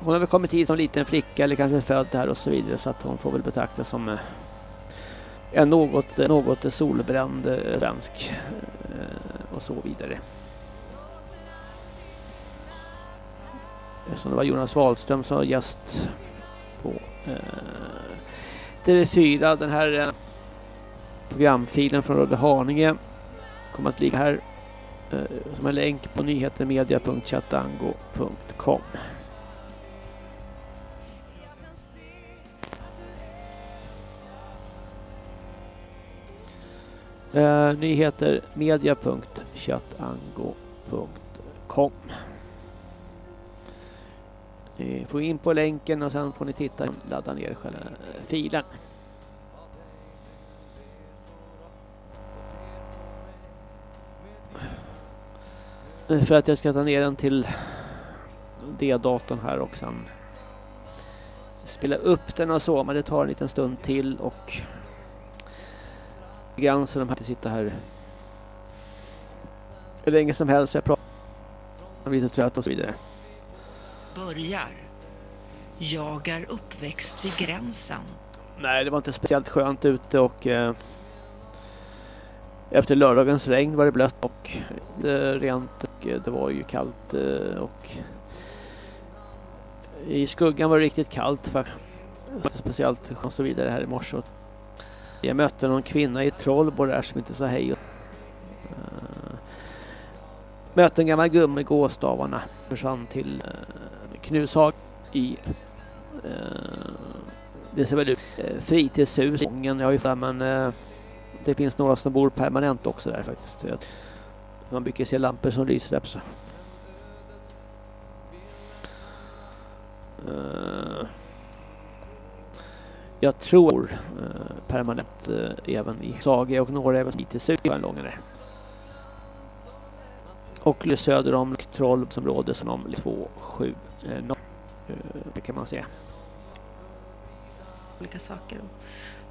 hon har väl kommit hit som liten flicka eller kanske född här och så vidare så att hon får väl betraktas som eh, en något, något solbränd eh, svensk eh, och så vidare. Eftersom det var Jonas Wahlström som var gäst på TV4. Den här programfilen från Röde Haninge kommer att ligga här som en länk på nyhetermedia.chatango.com. Eh, nyheter media.chatango.com Ni får in på länken och sen får ni titta och ladda ner själva eh, filen. Eh, för att jag ska ta ner den till D-datorn här och sen spela upp den och så men det tar en liten stund till och så de här sitta här hur länge som helst jag pratar lite trött och så vidare. Börjar. Jag är uppväxt vid gränsen. Nej, det var inte speciellt skönt ute och eh, efter lördagens regn var det blött och det rent och det var ju kallt eh, och i skuggan var det riktigt kallt för speciellt och så vidare här i morse. Jag mötte någon kvinna i Trollborg där som inte sa hej. Uh, mötte en gammal gummi med gåstavarna. Försvann till eh, uh, Knushag i uh, det ser väl ut fritidshus. Jag har ju där men uh, det finns några som bor permanent också där faktiskt. Man brukar se lampor som lyser där. Så. Jag tror uh, permanent uh, även i Sage och några även lite söder långare. Och söder om Trollsområdet som om 2-7 uh, det kan man säga. Olika saker.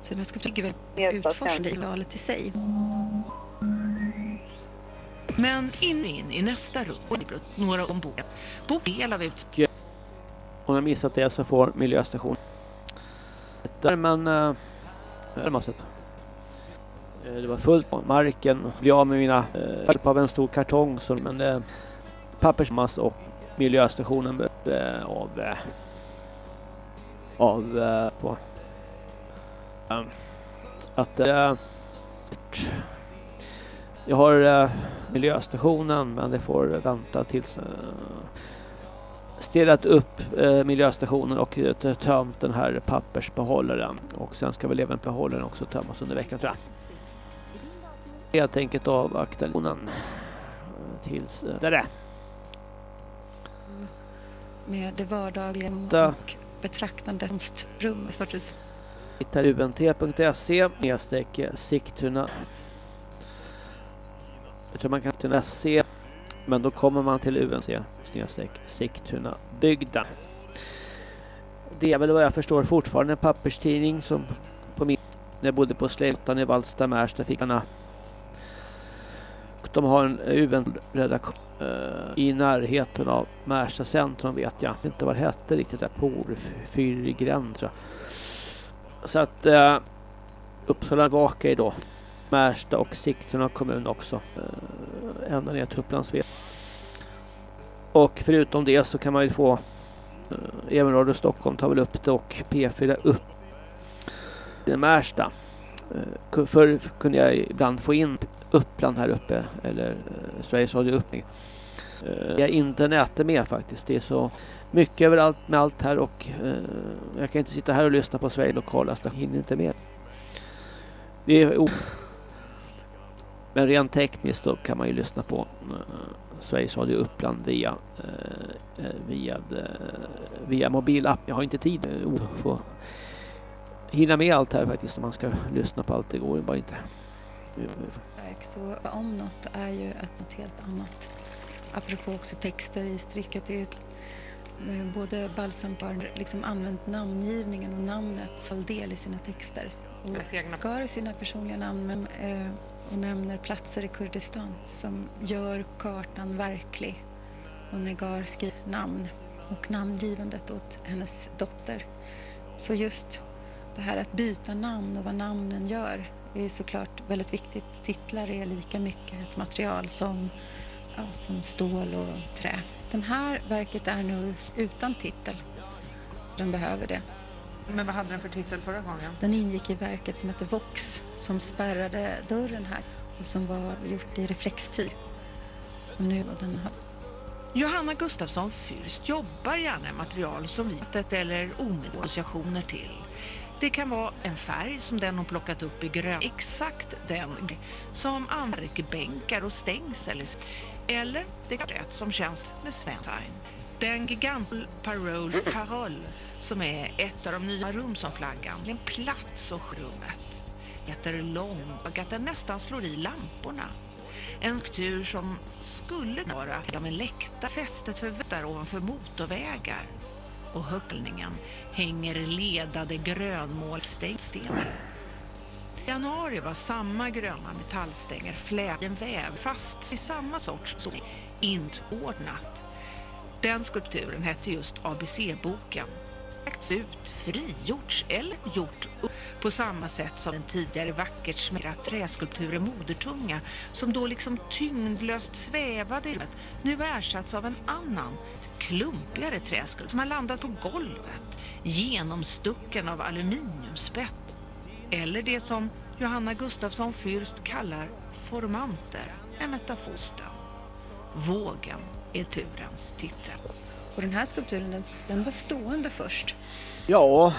Så jag ska försöka utforska valet i sig. Men in, in i nästa rum och några ombord. Bok del av ut om jag missat det så får miljöstation. Där men eh, eh, det var fullt på marken. Blev av med mina eh, hjälp av en stor kartong så men eh, pappersmass och miljöstationen eh, av eh, av eh, på äh, att eh, jag har eh, miljöstationen men det får vänta tills eh, stirrat upp eh, miljöstationen och eh, tömt den här pappersbehållaren. Och sen ska väl även behållaren också tömmas under veckan tror jag. Helt enkelt avvakta eh, tills eh, det är det. Med det vardagliga och betraktandets rum. Sortens... Hittar unt.se nedstreck Sigtuna. Jag tror man kan se men då kommer man till UNC snedstreck Sigtuna bygden. Det är väl vad jag förstår fortfarande en papperstidning som på min, när jag bodde på Slätan i Vallsta Märsta fick han de har en UN-redaktion uh, eh, i närheten av Märsta centrum vet jag inte vad det hette riktigt där Porfyrgränd tror jag. Så att uh, Uppsala vakar då Märsta och Sigtuna kommun också. Uh, ända ner till Upplandsved. Och förutom det så kan man ju få eh, även Radio Stockholm tar väl upp det och P4 upp i Märsta. Eh, förr kunde jag ibland få in Uppland här uppe eller eh, Sveriges Radio upp. Uh, jag är inte nätet med faktiskt. Det är så mycket överallt med allt här och eh, jag kan inte sitta här och lyssna på Sveriges lokala station. Hinner inte med. Det är men rent tekniskt då kan man ju lyssna på eh, Sveriges Radio Uppland via, uh, via, uh, via mobilapp. Jag har inte tid att få hinna med allt här faktiskt om man ska lyssna på allt. Det går bara inte. Så om något är ju ett något helt annat. Apropå också texter i strickat. Det är både Balsam har liksom använt namngivningen och namnet som del i sina texter. Och gar i sina personliga namn men, eh, och nämner platser i Kurdistan som gör kartan verklig. Och Negar skriver namn och namngivandet åt hennes dotter. Så just det här att byta namn och vad namnen gör är såklart väldigt viktigt. Titlar är lika mycket ett material som, ja, som stål och trä. Den här verket är nu utan titel. Den behöver det. Men vad hade den för titel förra gången? Den ingick i verket som heter Vox som spärrade dörren här och som var gjort i reflextyg. Och nu den här. Johanna Gustafsson Fürst jobbar gärna med material som vitet eller omedelbara associationer till. Det kan vara en färg som den hon plockat upp i grön. Exakt den som bänkar och stängsel. Eller det kan vara som känns med svensk design. Den gigant Parole Parole som är ett av de nya rum som flaggan. En plats och rummet. Heter lång och att den nästan slår i lamporna. En skulptur som skulle vara av en läkta fästet för där ovanför motorvägar. Och höckningen hänger ledade grönmålstenar. I januari var samma gröna metallstänger fläden väv fast i samma sorts inte inordnat. Den skulpturen hette just ABC-boken. Lagts ut, frigjorts eller gjort upp på samma sätt som den tidigare vackert smära träskulpturen Modertunga som då liksom tyngdlöst svävade i nu ersatts av en annan, klumpigare träskulptur som har landat på golvet, genomstucken av aluminiumspett. Eller det som Johanna Gustafsson Fürst kallar formanter, en metafosten. Vågen är turens titel. Och den här skulpturen den, den var stående först. Ja,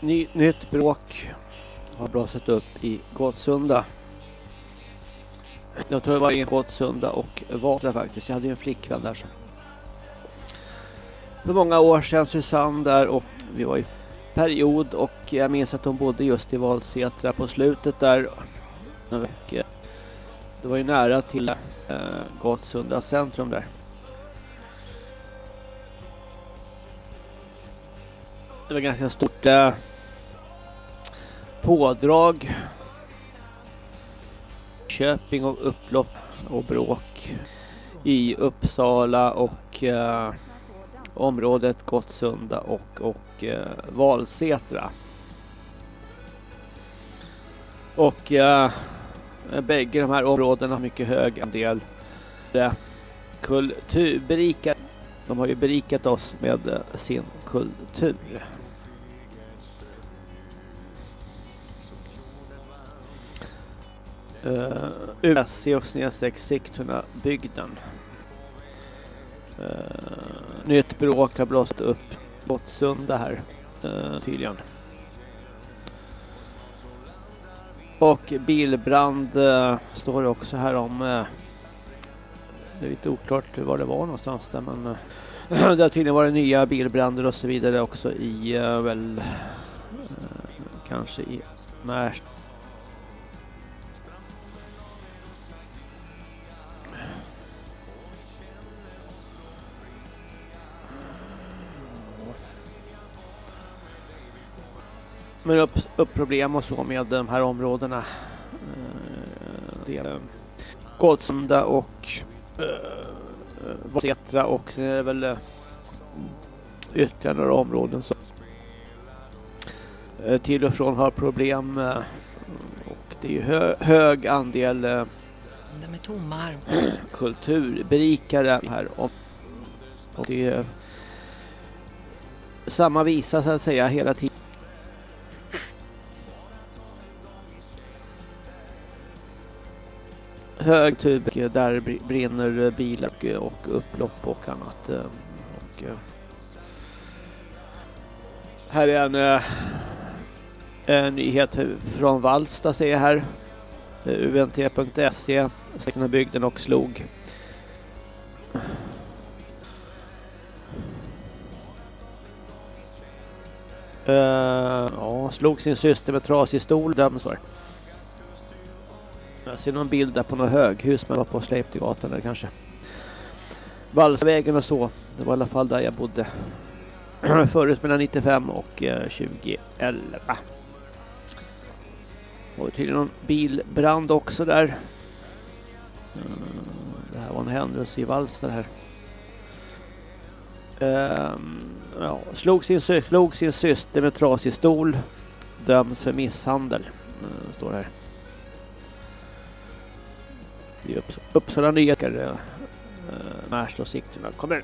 ny, nytt bråk har blossat upp i Gottsunda. Jag tror det var i Gottsunda och Vatra faktiskt. Jag hade ju en flickvän där som för många år sedan Susanne där och vi var i period och jag minns att hon bodde just i Valsetra på slutet där. Och, eh, det var ju nära till eh, Gottsunda centrum där. Det var ganska stort eh, pådrag. Köping och upplopp och bråk i Uppsala och eh, området Gottsunda och, och eh, Valsätra. Och eh, bägge de här områdena har mycket hög andel eh, kulturberikat. kulturberikade. De har ju berikat oss med eh, sin kultur. Uh, eh, USC och snedstreck Sigtuna bygden. Uh, eh, nytt bråk har blåst upp Gottsunda här uh, tydligen. Och bilbrand uh, står det också här om. Uh, det är lite oklart var det var någonstans där men uh, det har tydligen varit nya bilbränder och så vidare också i uh, väl eh, kanske i Märsta men upp, upp problem och så med de här områdena. Eh, det är eh, Gottsunda och Valsätra eh, och sen är det väl eh, ytterligare några områden som till och från har problem och det är ju hö, hög andel de är tomma kulturberikare här och det är samma visa så att säga hela tiden hög tub där brinner bilar och upplopp och annat. Eh, och, eh. här är en, eh, en nyhet från Valsta ser jag här. UNT.se, bygden och slog. Uh, ja, slog sin syster med trasig stol, döms var jag ser någon bild där på något höghus man var på Sleipnergatan eller kanske. Valsvägen och så. Det var i alla fall där jag bodde. Förut mellan 95 och eh, 2011. Och tydligen någon bilbrand också där. Eh, det här var en händelse i Valsta här. Um, ja, slog, sin, slog sin syster med trasig stol. Döms för misshandel. Uh, står här i Upps Uppsala nya äh, Märsta och Sigtuna kommun.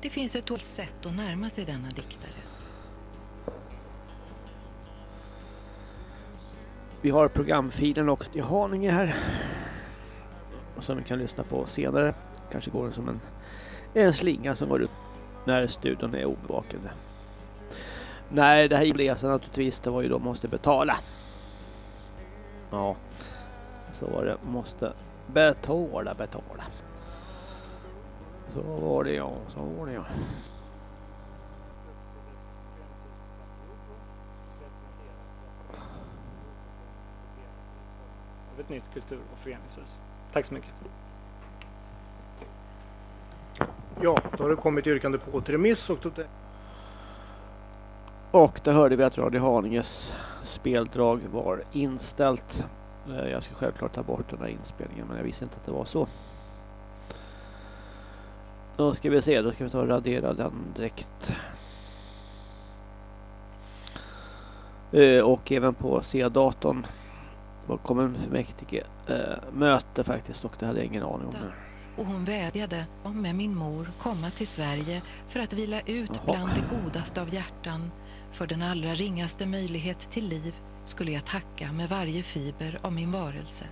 Det finns ett sätt att närma sig denna diktare. Vi har programfilen också i Haninge här. Som vi kan lyssna på senare. Kanske går det som en en slinga som går upp när studion är obevakad. Nej, det här resan naturligtvis, det var ju då måste betala. Ja, så var det. Måste betala, betala. Så var det ja, så var det ja. av ett nytt kultur och föreningshus. Tack så mycket. Ja, då har det kommit yrkande på återremiss och då Och där hörde vi att Radio Haninges speldrag var inställt. Eh, Jag ska självklart ta bort den här inspelningen men jag visste inte att det var så. Då ska vi se, då ska vi ta och radera den direkt. Eh, Och även på C-datorn var kommunfullmäktige eh, möte faktiskt och det hade jag ingen aning om. nu. och hon vädjade om med min mor komma till Sverige för att vila ut bland det godaste av hjärtan. För den allra ringaste möjlighet till liv skulle jag tacka med varje fiber av min varelse.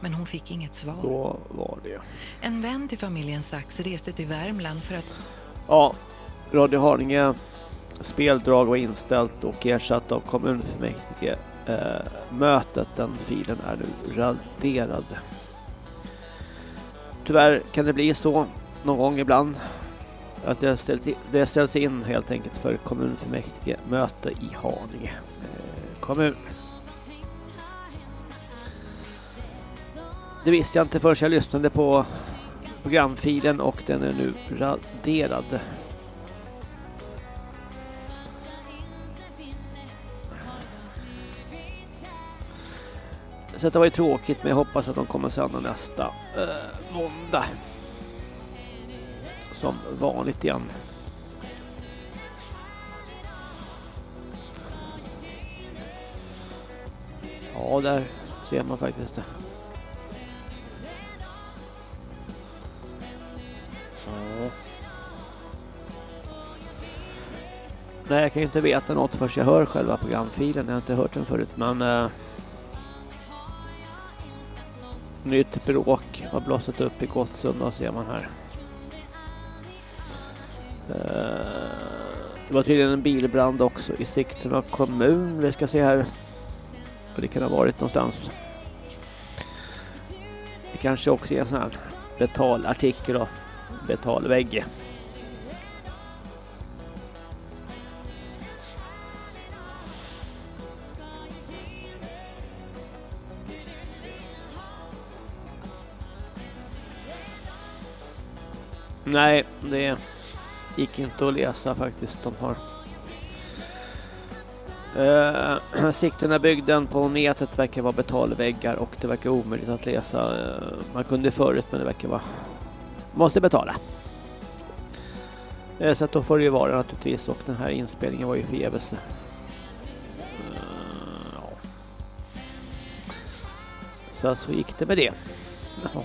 Men hon fick inget svar. Så var det. En vän till familjen Sax reste till Värmland för att Ja, Radio Haninge speldrag var inställt och ersatt av kommunfullmäktige. Eh, mötet, den filen är nu raderad. Tyvärr kan det bli så någon gång ibland att det ställs, det ställs in helt enkelt för kommunfullmäktige möte i Haninge eh, kommun. Det visste jag inte förrän jag lyssnade på programfilen och den är nu raderad. Så det var ju tråkigt men jag hoppas att de kommer sända nästa eh, måndag. Som vanligt igen. Ja, där ser man faktiskt det. Ja. Nej, jag kan ju inte veta något förrän jag hör själva programfilen. Jag har inte hört den förut, men... Eh, nytt bråk har blossat upp i Gottsunda ser man här. Eh, det var tydligen en bilbrand också i Sigtuna kommun. Vi ska se här. Och det kan ha varit någonstans. Det kanske också är en sån här betalartikel och betalvägg. Nej, det gick inte att läsa faktiskt. De har Uh, Sigtuna byggden på nätet verkar vara betalväggar och det verkar omöjligt att läsa. Uh, man kunde förut men det verkar vara... Måste betala. Uh, så att då får det ju vara naturligtvis och den här inspelningen var ju förgäves. Uh, ja. Så så gick det med det. Jaha.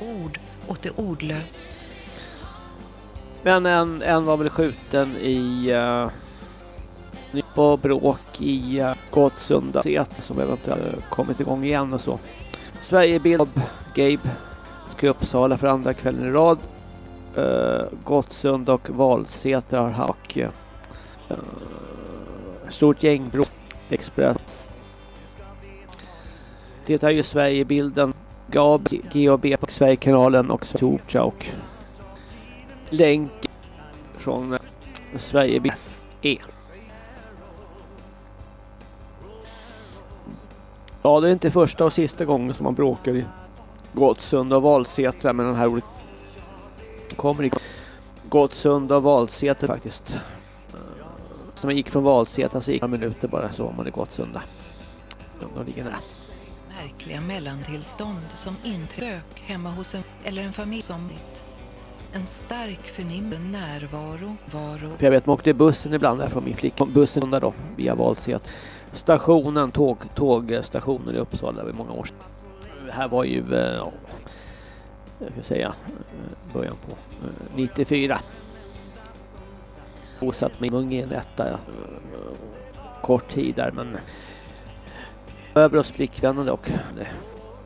ord åt det ordlösa. Men en, en var väl skjuten i uh, på bråk i eh, uh, Gottsunda som eventuellt eh, kommit igång igen och så. Sverige Bild Gabe ska i Uppsala för andra kvällen i rad. Uh, Gottsunda och Valsäter har hack. uh, stort gängbråk. Express. Det är ju Sverigebilden. Gab, GAB på Sverigekanalen och Torcha och länk från Sverige SE. Ja, det är inte första och sista gången som man bråkar i Gottsunda och Valsätra med den här olika kommer i Gottsunda och Valsätra faktiskt. När man gick från Valsätra så gick några minuter bara så var man i Gottsunda. De ligger nära. Märkliga mellantillstånd som intrök hemma hos en eller en familj som mitt. En stark förnimmelse, närvaro, varo. För jag vet man åkte bussen ibland där från min flicka. Bussen där då via Valsät. Stationen, tåg, tågstationen i Uppsala i många år sedan. Det här var ju, eh, ja, jag ska säga, eh, början på eh, 94. Bosatt mig i i en etta, ja. kort tid där men över oss flickvännen dock.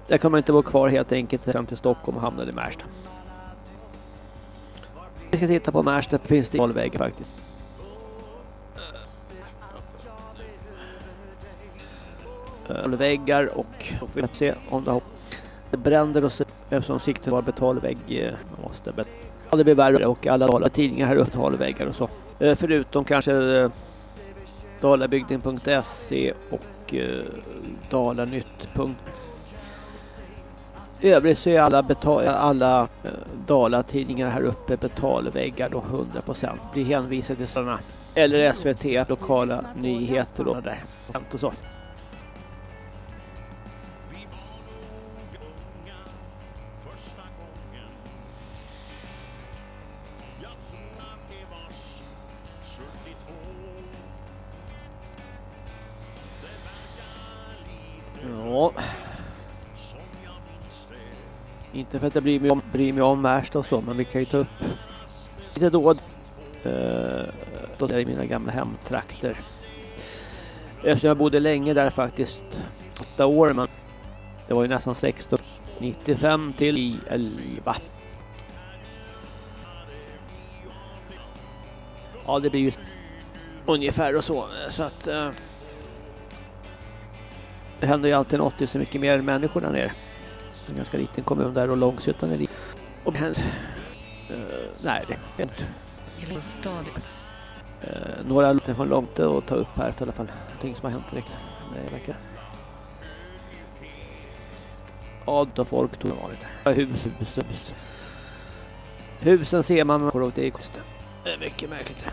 där kan man inte vara kvar helt enkelt fram till Stockholm och hamnade i Märsta. Vi ska titta på Märsta finns det valväggar faktiskt. Betalväggar och Vi får se om det har bränder och så eftersom siktet var betalvägg. Eh, man måste bet ja, det blir värre och alla dala tidningar här uppe betalväggar och så. Eh, förutom kanske eh, dalabygden.se och dalanytt.se dalanytt övrigt så är alla, betal alla eh, Dalatidningar här uppe betalväggar då 100% blir hänvisade till sådana eller SVT lokala nyheter och där och så. Ja. Inte för att jag bryr mig om, bryr mig om Märsta och så, men vi kan ju ta upp lite då. Eh, då är det mina gamla hemtrakter. Eftersom jag bodde länge där faktiskt, åtta år, men det var ju nästan 16, 95 till 11. Ja, det blir ju ungefär och så, så att eh, det händer ju alltid något, det är så mycket mer människor där nere. En ganska liten kommun där och Långshyttan är liten. Och uh, nej, det är inte. Uh, några har långt att ta upp här i alla fall. Ting som har hänt direkt. Det verkar. Ad och folk tog varit. Hus, hus, hus. Husen ser man men det är konstigt. Det är mycket märkligt.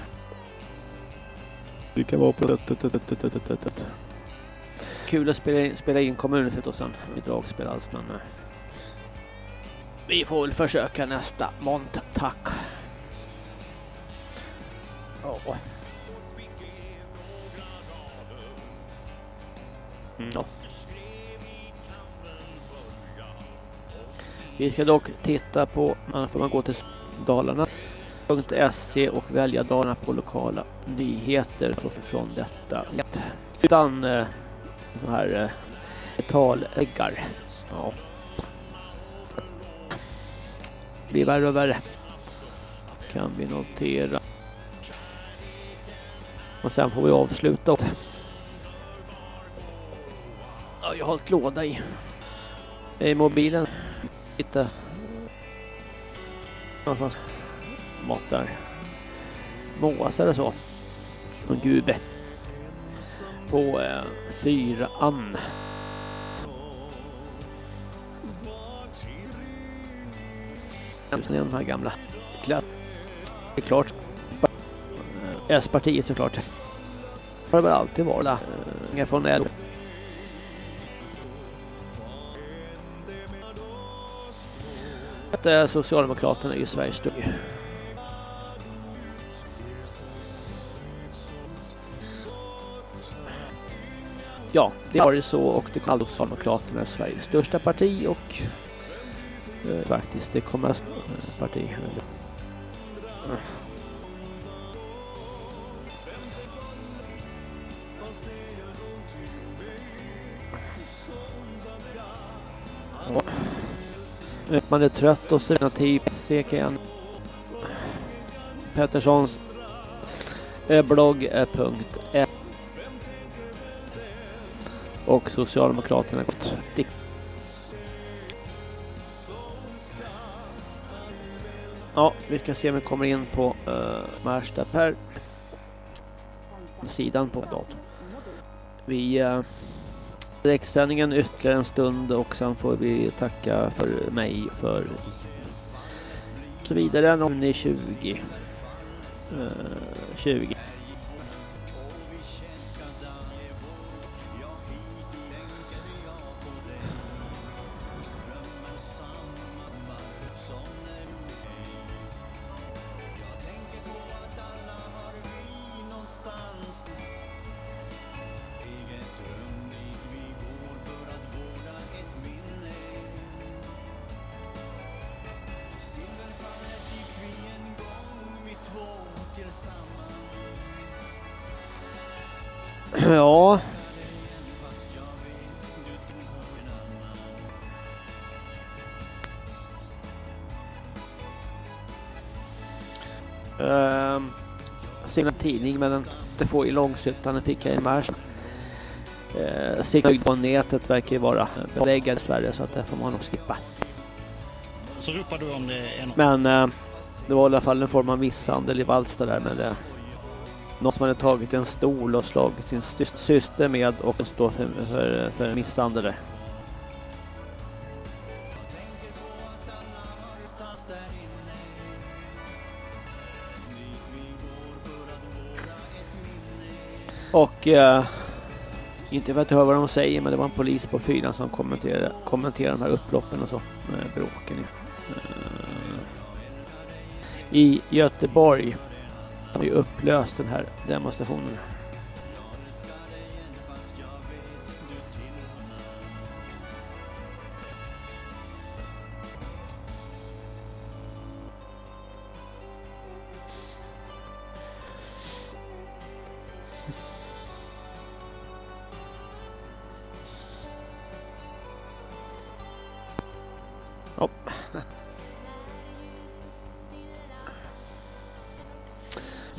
Det kan vara på kul att spela in, spela in kommunfet och sen i dragspel alls men eh, vi får väl försöka nästa måndag. Tack. Ja. Mm. Ja. Vi ska dock titta på, man får man gå till Dalarna.se och välja Dalarna på lokala nyheter från detta. Utan eh, de här eh, metalläggar. Ja blir värre och värre. Kan vi notera. Och sen får vi avsluta. Ja, jag har ett låda i. I mobilen. Lite. Matar. Måsar och så. Och gube. På eh, fyran. Äntligen de här gamla kläd. Det är klart. Eh, S-partiet såklart. Det har väl alltid varit. Eh, Inga från LO. Eh, Socialdemokraterna är ju Sveriges största. ja, det har det så och det kommer Socialdemokraterna är Sveriges största parti och Eh, faktiskt det kommer att eh, parti. Mm. Ja. Eh, man är trött och så CKN Petterssons eh, punkt blogg.se och Socialdemokraterna gått Ja, vi ska se om vi kommer in på uh, Märsta per sidan på datorn. Vi uh, direktsändningen ytterligare en stund och sen får vi tacka för mig för så vidare om ni 20 uh, 20 Ja. Uh, sin tidning men den inte får i Långshyttan. Den fick jag i mars. Uh, Signal på nätet verkar ju vara beläggad i Sverige så att det får man nog skippa. Så ropar du om det är något? Men uh, det var i alla fall en form av misshandel i Valsta där med det. Någon som hade tagit en stol och slagit sin syster med och står för, för, för misshandel där. Och eh, inte för att höra vad de säger men det var en polis på fyran som kommenterade, kommenterade de här upploppen och så. Med bråken. Eh, I Göteborg har ju upplöst den här demonstrationen.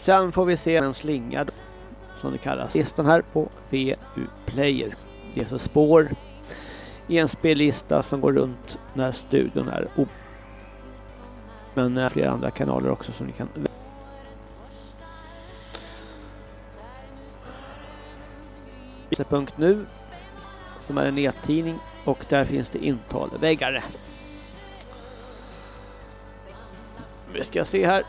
Sen får vi se en slinga som det kallas. Listan här på VU Player. Det är så spår i en spellista som går runt när studion är men eh, flera andra kanaler också som ni kan nu som är en nättidning och där finns det intalväggare. Vi ska se här.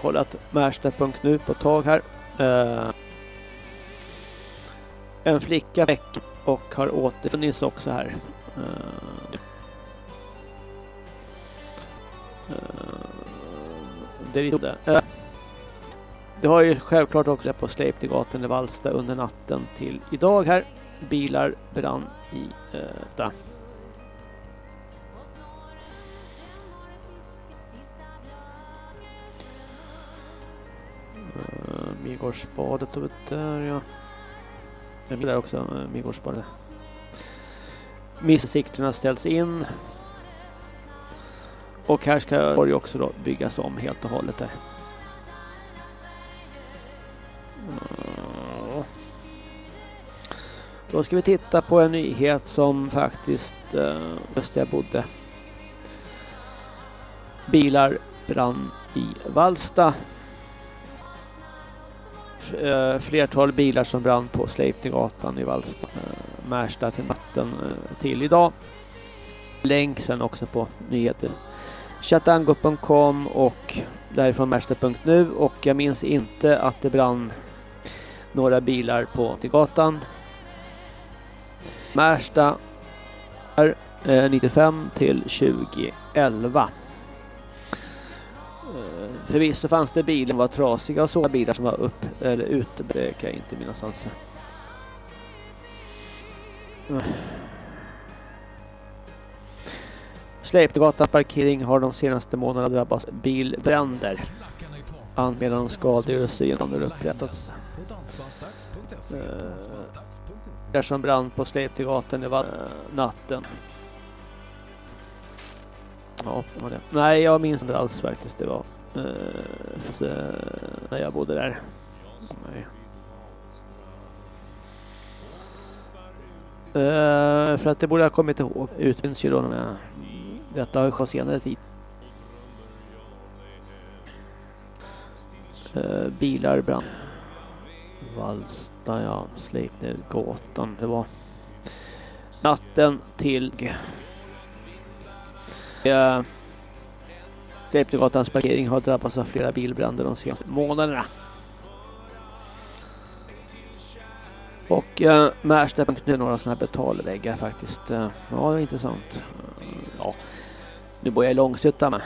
Kollat Märsta.nu på ett tag här. Uh, en flicka väck och har återfunnits också här. Uh, det, är det. Uh, det har ju självklart också på Sleipnegatan i Valsta under natten till idag här. Bilar brann i uh, där. Midgårdsbadet och där ja. Det vill där också, Midgårdsbadet. Missikterna ställs in. Och här ska Borg också då byggas om helt och hållet där. Då ska vi titta på en nyhet som faktiskt eh, just där jag bodde. Bilar brann i Valsta eh, flertal bilar som brann på Sleipnergatan i Vallsta, eh, Märsta till natten eh, till idag. Länk sen också på nyheter. Chatango.com och därifrån Märsta.nu och jag minns inte att det brann några bilar på till gatan. Märsta eh, är 95 till 2011. Förvisso fanns det bilar som var trasiga och så bilar som var upp eller ute. Det kan jag inte minnas alltså. Släpnegatan parkering har de senaste månaderna drabbats bilbränder. Anmälan om skadegörelse har upprättats. Uh, som brann på Släpnegatan var eh, natten. Ja, det var det. Nej, jag minns inte alls faktiskt. Det var Eh, så, eh, när jag bodde där. Nej. Uh, för att det borde jag kommit ihåg. Utvinns ju då när detta har skett senare tid. Uh, bilar brann. Valsta, ja. Sleipnergatan. Det var natten till Uh, Sleipnergatans parkering har drabbats av flera bilbränder de senaste månaderna. Och eh, Märsta är några sådana här betalväggar faktiskt. Eh, ja, det är intressant. Ja, nu bor jag i Långshyttan men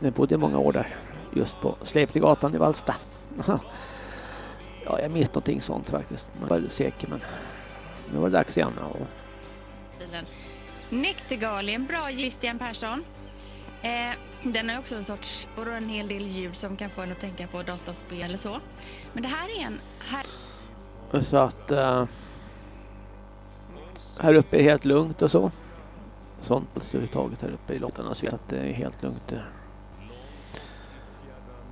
jag bodde många år där. Just på Sleipnergatan i Valsta. ja, jag minns någonting sånt faktiskt. Man var säker men nu var det dags igen. Ja. Näktergal en bra Christian Persson. Eh, den har också en sorts, och då en hel del ljud som kan få en att tänka på dataspel eller så. Men det här är en... Här... Så att uh, här uppe är det helt lugnt och så. Sånt överhuvudtaget här uppe i låtarna så att det är helt lugnt.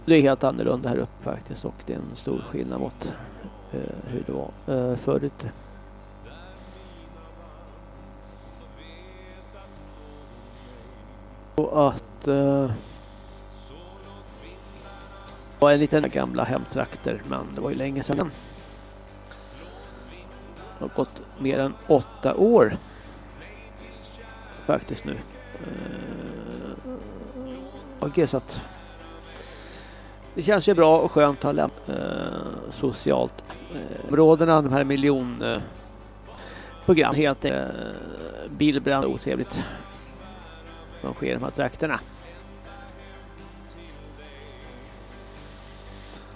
Det är helt annorlunda här uppe faktiskt och det är en stor skillnad mot uh, hur det var uh, förut. Och att eh, uh, var en liten gamla hemtrakter men det var ju länge sedan. Det har gått mer än åtta år faktiskt nu. Eh, uh, okay, så att det känns ju bra och skönt att ha lämnat uh, socialt uh, områdena, de här miljonprogram uh, program helt uh, bilbrand otrevligt som sker i de här trakterna.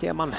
Ser man